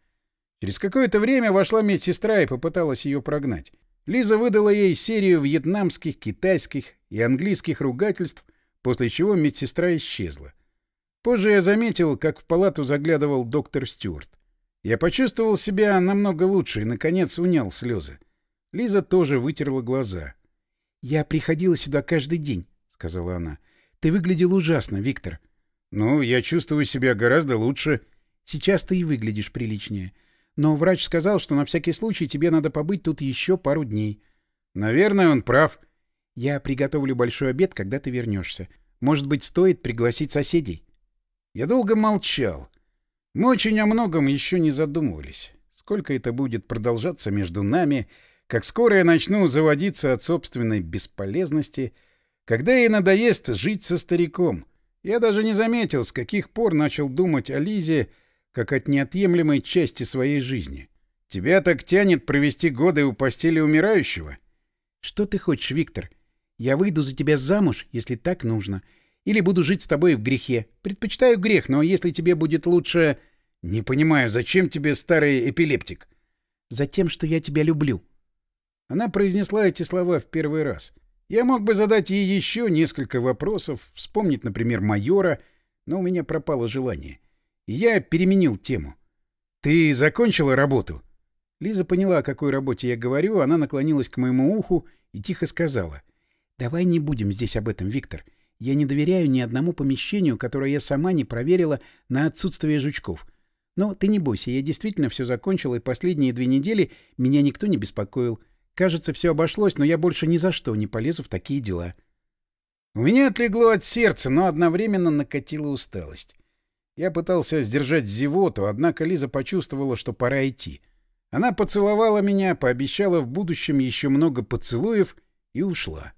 Через какое-то время вошла медсестра и попыталась ее прогнать. Лиза выдала ей серию вьетнамских, китайских и английских ругательств, после чего медсестра исчезла. Позже я заметил, как в палату заглядывал доктор Стюарт. Я почувствовал себя намного лучше и, наконец, унял слезы. Лиза тоже вытерла глаза. «Я приходила сюда каждый день», — сказала она. «Ты выглядел ужасно, Виктор». «Ну, я чувствую себя гораздо лучше». «Сейчас ты и выглядишь приличнее. Но врач сказал, что на всякий случай тебе надо побыть тут еще пару дней». «Наверное, он прав». «Я приготовлю большой обед, когда ты вернешься. Может быть, стоит пригласить соседей?» Я долго молчал. Мы очень о многом еще не задумывались. Сколько это будет продолжаться между нами, как скоро я начну заводиться от собственной бесполезности, когда ей надоест жить со стариком. Я даже не заметил, с каких пор начал думать о Лизе как от неотъемлемой части своей жизни. Тебя так тянет провести годы у постели умирающего? Что ты хочешь, Виктор? Я выйду за тебя замуж, если так нужно, — или буду жить с тобой в грехе. Предпочитаю грех, но если тебе будет лучше... Не понимаю, зачем тебе старый эпилептик? Затем, что я тебя люблю. Она произнесла эти слова в первый раз. Я мог бы задать ей еще несколько вопросов, вспомнить, например, майора, но у меня пропало желание. Я переменил тему. «Ты закончила работу?» Лиза поняла, о какой работе я говорю, она наклонилась к моему уху и тихо сказала. «Давай не будем здесь об этом, Виктор. Я не доверяю ни одному помещению, которое я сама не проверила на отсутствие жучков. Но ты не бойся, я действительно все закончила, и последние две недели меня никто не беспокоил. Кажется, все обошлось, но я больше ни за что не полезу в такие дела. У меня отлегло от сердца, но одновременно накатила усталость. Я пытался сдержать зевоту, однако Лиза почувствовала, что пора идти. Она поцеловала меня, пообещала в будущем еще много поцелуев и ушла.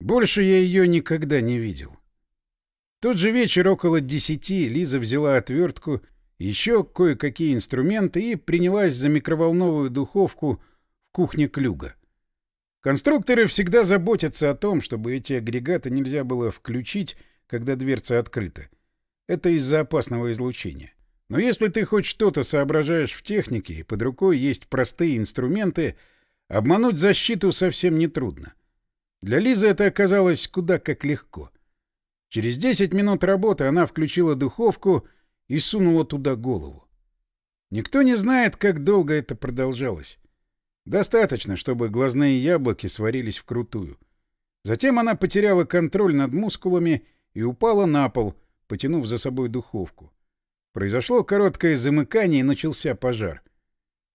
Больше я ее никогда не видел. В тот же вечер около десяти Лиза взяла отвертку, еще кое-какие инструменты и принялась за микроволновую духовку в кухне Клюга. Конструкторы всегда заботятся о том, чтобы эти агрегаты нельзя было включить, когда дверца открыта. Это из-за опасного излучения. Но если ты хоть что-то соображаешь в технике и под рукой есть простые инструменты, обмануть защиту совсем нетрудно. Для Лизы это оказалось куда как легко. Через 10 минут работы она включила духовку и сунула туда голову. Никто не знает, как долго это продолжалось. Достаточно, чтобы глазные яблоки сварились вкрутую. Затем она потеряла контроль над мускулами и упала на пол, потянув за собой духовку. Произошло короткое замыкание и начался пожар.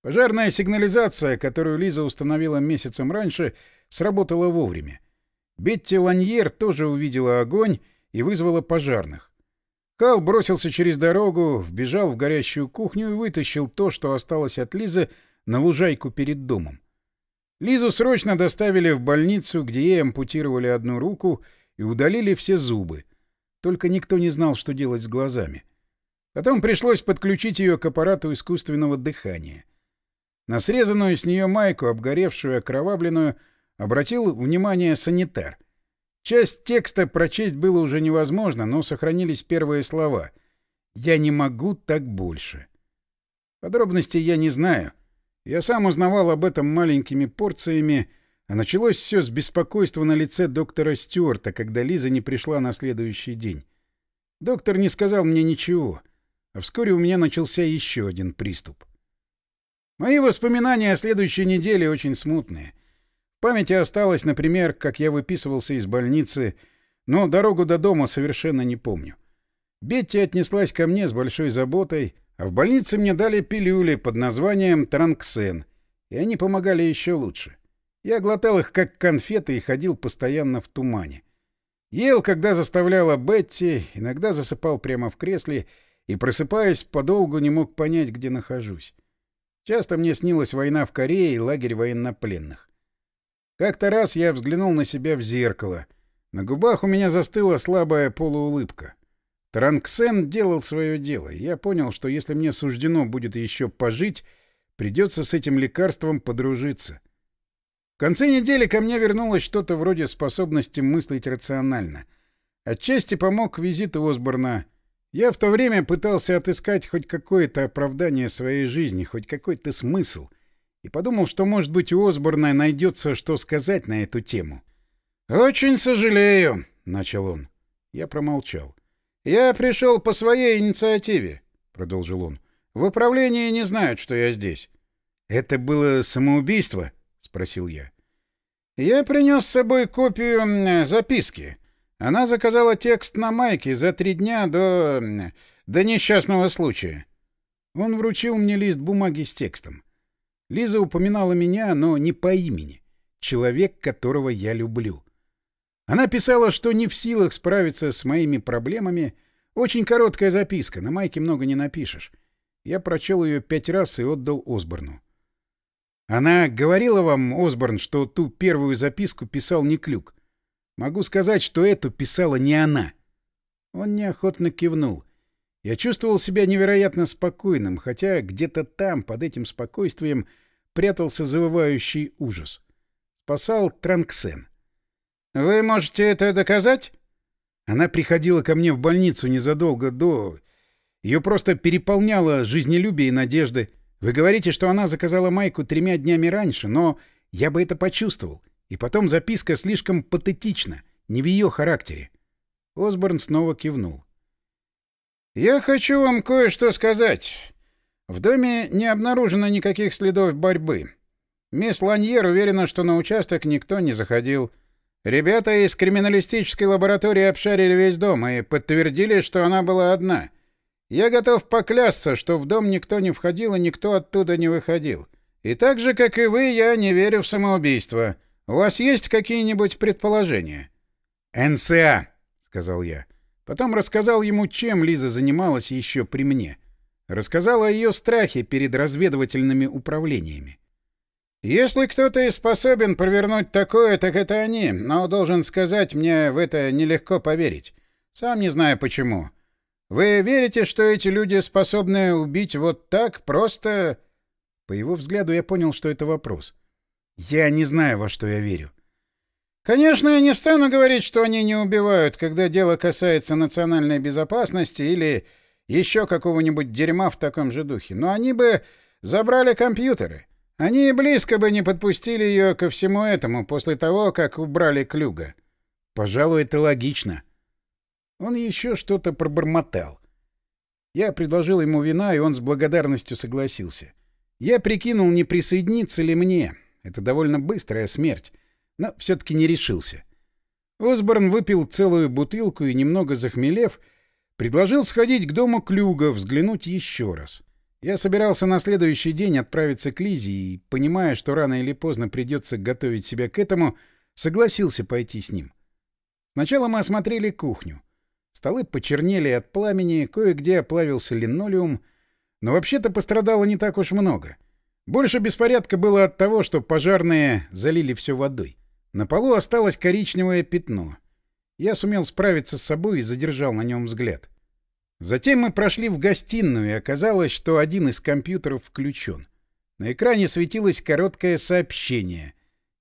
Пожарная сигнализация, которую Лиза установила месяцем раньше, сработала вовремя. Бетти Ланьер тоже увидела огонь и вызвала пожарных. Кал бросился через дорогу, вбежал в горящую кухню и вытащил то, что осталось от Лизы, на лужайку перед домом. Лизу срочно доставили в больницу, где ей ампутировали одну руку и удалили все зубы. Только никто не знал, что делать с глазами. Потом пришлось подключить ее к аппарату искусственного дыхания. На срезанную с нее майку, обгоревшую окровавленную, обратил внимание санитар. Часть текста прочесть было уже невозможно, но сохранились первые слова. «Я не могу так больше». Подробностей я не знаю. Я сам узнавал об этом маленькими порциями, а началось все с беспокойства на лице доктора Стюарта, когда Лиза не пришла на следующий день. Доктор не сказал мне ничего, а вскоре у меня начался еще один приступ. Мои воспоминания о следующей неделе очень смутные. В памяти осталось, например, как я выписывался из больницы, но дорогу до дома совершенно не помню. Бетти отнеслась ко мне с большой заботой, а в больнице мне дали пилюли под названием Транксен. и они помогали еще лучше. Я глотал их как конфеты и ходил постоянно в тумане. Ел, когда заставляла Бетти, иногда засыпал прямо в кресле и, просыпаясь, подолгу не мог понять, где нахожусь. Часто мне снилась война в Корее и лагерь военнопленных. Как-то раз я взглянул на себя в зеркало. На губах у меня застыла слабая полуулыбка. Транксен делал свое дело, и я понял, что если мне суждено будет еще пожить, придется с этим лекарством подружиться. Конце недели ко мне вернулось что-то вроде способности мыслить рационально. Отчасти помог визит Осборна. Я в то время пытался отыскать хоть какое-то оправдание своей жизни, хоть какой-то смысл, и подумал, что, может быть, у Осборна найдется, что сказать на эту тему. «Очень сожалею», — начал он. Я промолчал. «Я пришел по своей инициативе», — продолжил он. «В управлении не знают, что я здесь». «Это было самоубийство?» — спросил я. «Я принес с собой копию записки. Она заказала текст на майке за три дня до... до несчастного случая». Он вручил мне лист бумаги с текстом. Лиза упоминала меня, но не по имени. Человек, которого я люблю. Она писала, что не в силах справиться с моими проблемами. Очень короткая записка, на майке много не напишешь. Я прочел ее пять раз и отдал Осборну. Она говорила вам, Осборн, что ту первую записку писал не Клюк. Могу сказать, что эту писала не она. Он неохотно кивнул. Я чувствовал себя невероятно спокойным, хотя где-то там, под этим спокойствием, прятался завывающий ужас. Спасал Транксен. «Вы можете это доказать?» Она приходила ко мне в больницу незадолго до... Ее просто переполняло жизнелюбие и надежды. Вы говорите, что она заказала майку тремя днями раньше, но я бы это почувствовал. И потом записка слишком патетична, не в ее характере. Осборн снова кивнул. «Я хочу вам кое-что сказать. В доме не обнаружено никаких следов борьбы. Мисс Ланьер уверена, что на участок никто не заходил». Ребята из криминалистической лаборатории обшарили весь дом и подтвердили, что она была одна. Я готов поклясться, что в дом никто не входил и никто оттуда не выходил. И так же, как и вы, я не верю в самоубийство. У вас есть какие-нибудь предположения? «НСА», — сказал я. Потом рассказал ему, чем Лиза занималась еще при мне. Рассказал о ее страхе перед разведывательными управлениями. Если кто-то и способен провернуть такое, так это они, но, должен сказать, мне в это нелегко поверить. Сам не знаю почему. Вы верите, что эти люди способны убить вот так, просто...» По его взгляду я понял, что это вопрос. «Я не знаю, во что я верю». «Конечно, я не стану говорить, что они не убивают, когда дело касается национальной безопасности или еще какого-нибудь дерьма в таком же духе, но они бы забрали компьютеры». Они близко бы не подпустили ее ко всему этому после того, как убрали Клюга. Пожалуй, это логично. Он еще что-то пробормотал. Я предложил ему вина, и он с благодарностью согласился. Я прикинул, не присоединиться ли мне. Это довольно быстрая смерть, но все-таки не решился. Осборн выпил целую бутылку и, немного захмелев, предложил сходить к дому Клюга, взглянуть еще раз. Я собирался на следующий день отправиться к Лизе и, понимая, что рано или поздно придется готовить себя к этому, согласился пойти с ним. Сначала мы осмотрели кухню. Столы почернели от пламени, кое-где оплавился линолеум, но вообще-то пострадало не так уж много. Больше беспорядка было от того, что пожарные залили все водой. На полу осталось коричневое пятно. Я сумел справиться с собой и задержал на нем взгляд. Затем мы прошли в гостиную, и оказалось, что один из компьютеров включен. На экране светилось короткое сообщение.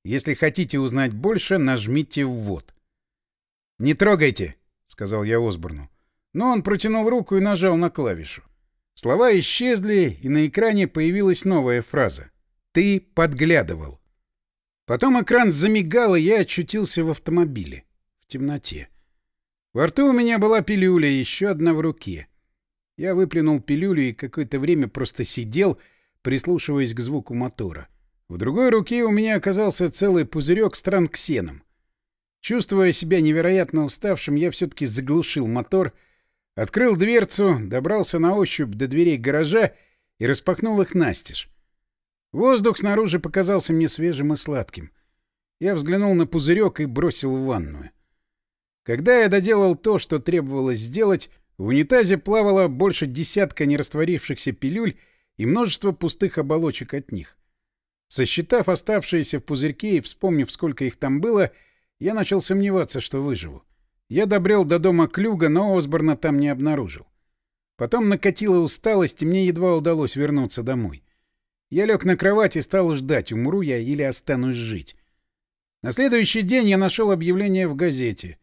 Если хотите узнать больше, нажмите «Ввод». «Не трогайте», — сказал я Осборну. Но он протянул руку и нажал на клавишу. Слова исчезли, и на экране появилась новая фраза. «Ты подглядывал». Потом экран замигал, и я очутился в автомобиле. В темноте. Во рту у меня была пилюля, еще одна в руке. Я выплюнул пилюлю и какое-то время просто сидел, прислушиваясь к звуку мотора. В другой руке у меня оказался целый пузырек с транксеном. Чувствуя себя невероятно уставшим, я все-таки заглушил мотор, открыл дверцу, добрался на ощупь до дверей гаража и распахнул их настежь. Воздух снаружи показался мне свежим и сладким. Я взглянул на пузырек и бросил в ванную. Когда я доделал то, что требовалось сделать, в унитазе плавало больше десятка нерастворившихся пилюль и множество пустых оболочек от них. Сосчитав оставшиеся в пузырьке и вспомнив, сколько их там было, я начал сомневаться, что выживу. Я добрел до дома Клюга, но Осборна там не обнаружил. Потом накатила усталость, и мне едва удалось вернуться домой. Я лег на кровать и стал ждать, умру я или останусь жить. На следующий день я нашел объявление в газете.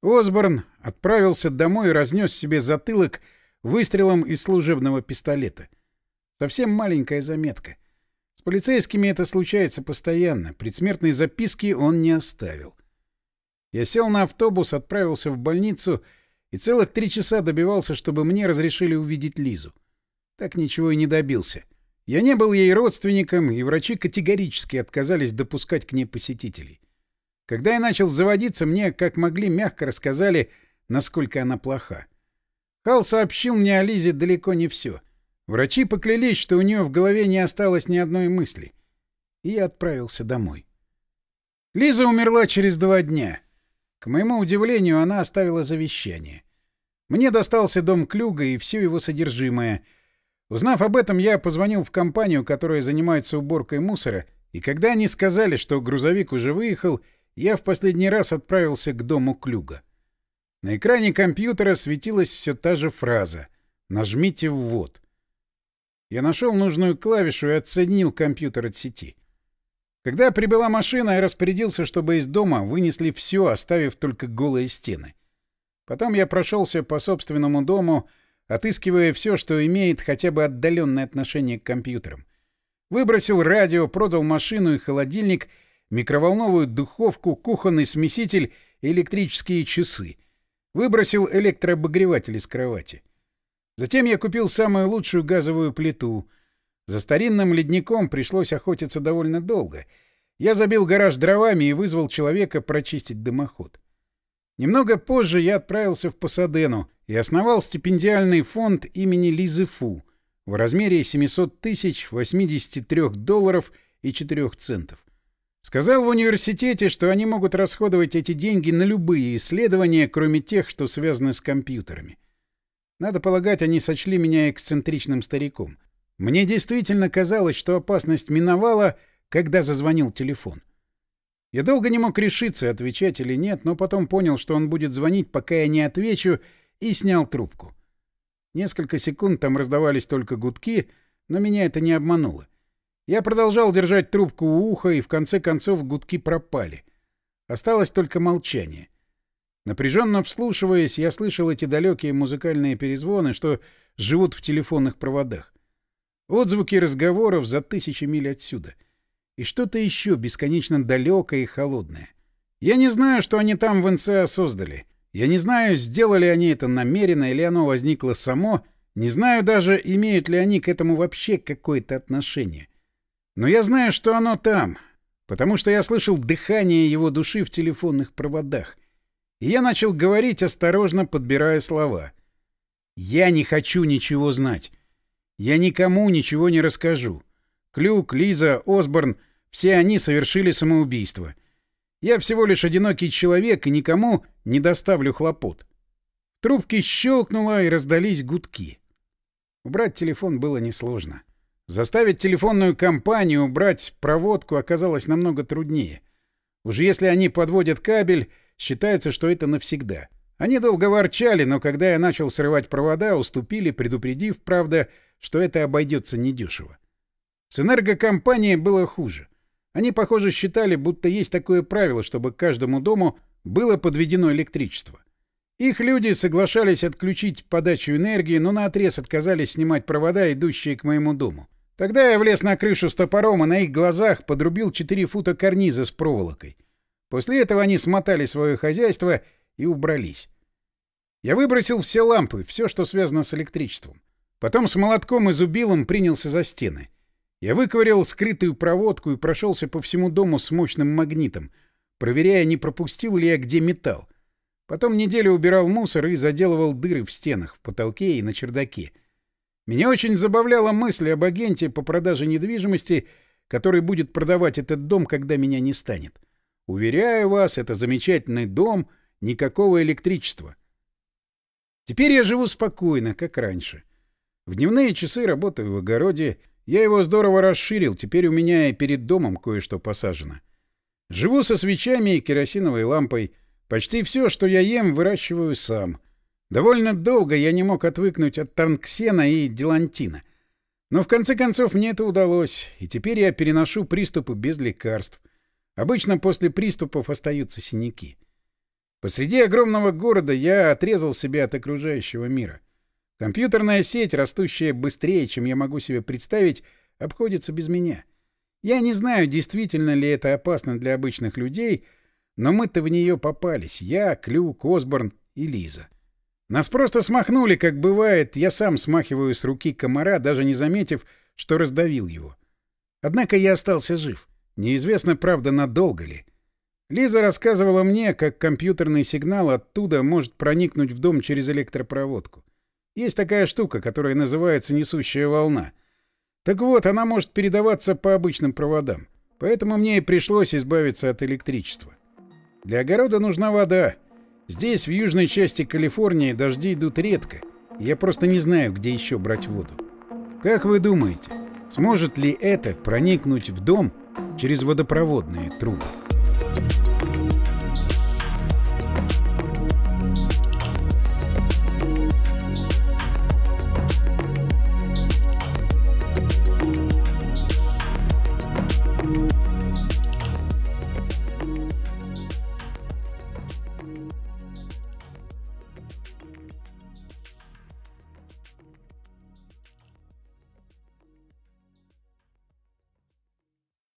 Осборн отправился домой и разнес себе затылок выстрелом из служебного пистолета. Совсем маленькая заметка. С полицейскими это случается постоянно. Предсмертной записки он не оставил. Я сел на автобус, отправился в больницу и целых три часа добивался, чтобы мне разрешили увидеть Лизу. Так ничего и не добился. Я не был ей родственником, и врачи категорически отказались допускать к ней посетителей. Когда я начал заводиться, мне, как могли, мягко рассказали, насколько она плоха. Хал сообщил мне о Лизе далеко не все. Врачи поклялись, что у нее в голове не осталось ни одной мысли. И я отправился домой. Лиза умерла через два дня. К моему удивлению, она оставила завещание. Мне достался дом Клюга и все его содержимое — Узнав об этом, я позвонил в компанию, которая занимается уборкой мусора, и когда они сказали, что грузовик уже выехал, я в последний раз отправился к дому Клюга. На экране компьютера светилась все та же фраза «Нажмите ввод». Я нашел нужную клавишу и отсоединил компьютер от сети. Когда прибыла машина, я распорядился, чтобы из дома вынесли все, оставив только голые стены. Потом я прошелся по собственному дому, отыскивая все, что имеет хотя бы отдаленное отношение к компьютерам. Выбросил радио, продал машину и холодильник, микроволновую духовку, кухонный смеситель и электрические часы. Выбросил электрообогреватель из кровати. Затем я купил самую лучшую газовую плиту. За старинным ледником пришлось охотиться довольно долго. Я забил гараж дровами и вызвал человека прочистить дымоход. Немного позже я отправился в Пасадену и основал стипендиальный фонд имени Лизы Фу в размере 700 тысяч 83 долларов и 4 центов. Сказал в университете, что они могут расходовать эти деньги на любые исследования, кроме тех, что связаны с компьютерами. Надо полагать, они сочли меня эксцентричным стариком. Мне действительно казалось, что опасность миновала, когда зазвонил телефон. Я долго не мог решиться, отвечать или нет, но потом понял, что он будет звонить, пока я не отвечу, и снял трубку. Несколько секунд там раздавались только гудки, но меня это не обмануло. Я продолжал держать трубку у уха, и в конце концов гудки пропали. Осталось только молчание. Напряженно вслушиваясь, я слышал эти далекие музыкальные перезвоны, что живут в телефонных проводах. Отзвуки разговоров за тысячи миль отсюда — и что-то еще бесконечно далекое и холодное. Я не знаю, что они там в НЦА создали. Я не знаю, сделали они это намеренно или оно возникло само. Не знаю даже, имеют ли они к этому вообще какое-то отношение. Но я знаю, что оно там, потому что я слышал дыхание его души в телефонных проводах. И я начал говорить, осторожно подбирая слова. «Я не хочу ничего знать. Я никому ничего не расскажу. Клюк, Лиза, Осборн — все они совершили самоубийство. Я всего лишь одинокий человек и никому не доставлю хлопот. Трубки щелкнуло и раздались гудки. Убрать телефон было несложно. Заставить телефонную компанию убрать проводку оказалось намного труднее. Уж если они подводят кабель, считается, что это навсегда. Они долго ворчали, но когда я начал срывать провода, уступили, предупредив, правда, что это обойдется недешево. С энергокомпанией было хуже. Они, похоже, считали, будто есть такое правило, чтобы каждому дому было подведено электричество. Их люди соглашались отключить подачу энергии, но наотрез отказались снимать провода, идущие к моему дому. Тогда я влез на крышу с топором и на их глазах подрубил 4 фута карниза с проволокой. После этого они смотали свое хозяйство и убрались. Я выбросил все лампы, все, что связано с электричеством. Потом с молотком и зубилом принялся за стены. Я выковырял скрытую проводку и прошелся по всему дому с мощным магнитом, проверяя, не пропустил ли я где металл. Потом неделю убирал мусор и заделывал дыры в стенах, в потолке и на чердаке. Меня очень забавляла мысль об агенте по продаже недвижимости, который будет продавать этот дом, когда меня не станет. Уверяю вас, это замечательный дом, никакого электричества. Теперь я живу спокойно, как раньше. В дневные часы работаю в огороде, я его здорово расширил, теперь у меня и перед домом кое-что посажено. Живу со свечами и керосиновой лампой. Почти все, что я ем, выращиваю сам. Довольно долго я не мог отвыкнуть от танксена и делантина. Но в конце концов мне это удалось, и теперь я переношу приступы без лекарств. Обычно после приступов остаются синяки. Посреди огромного города я отрезал себя от окружающего мира. Компьютерная сеть, растущая быстрее, чем я могу себе представить, обходится без меня. Я не знаю, действительно ли это опасно для обычных людей, но мы-то в нее попались. Я, Клюк, Осборн и Лиза. Нас просто смахнули, как бывает, я сам смахиваю с руки комара, даже не заметив, что раздавил его. Однако я остался жив. Неизвестно, правда, надолго ли. Лиза рассказывала мне, как компьютерный сигнал оттуда может проникнуть в дом через электропроводку. Есть такая штука, которая называется несущая волна. Так вот, она может передаваться по обычным проводам. Поэтому мне и пришлось избавиться от электричества. Для огорода нужна вода. Здесь, в южной части Калифорнии, дожди идут редко. я просто не знаю, где еще брать воду. Как вы думаете, сможет ли это проникнуть в дом через водопроводные трубы?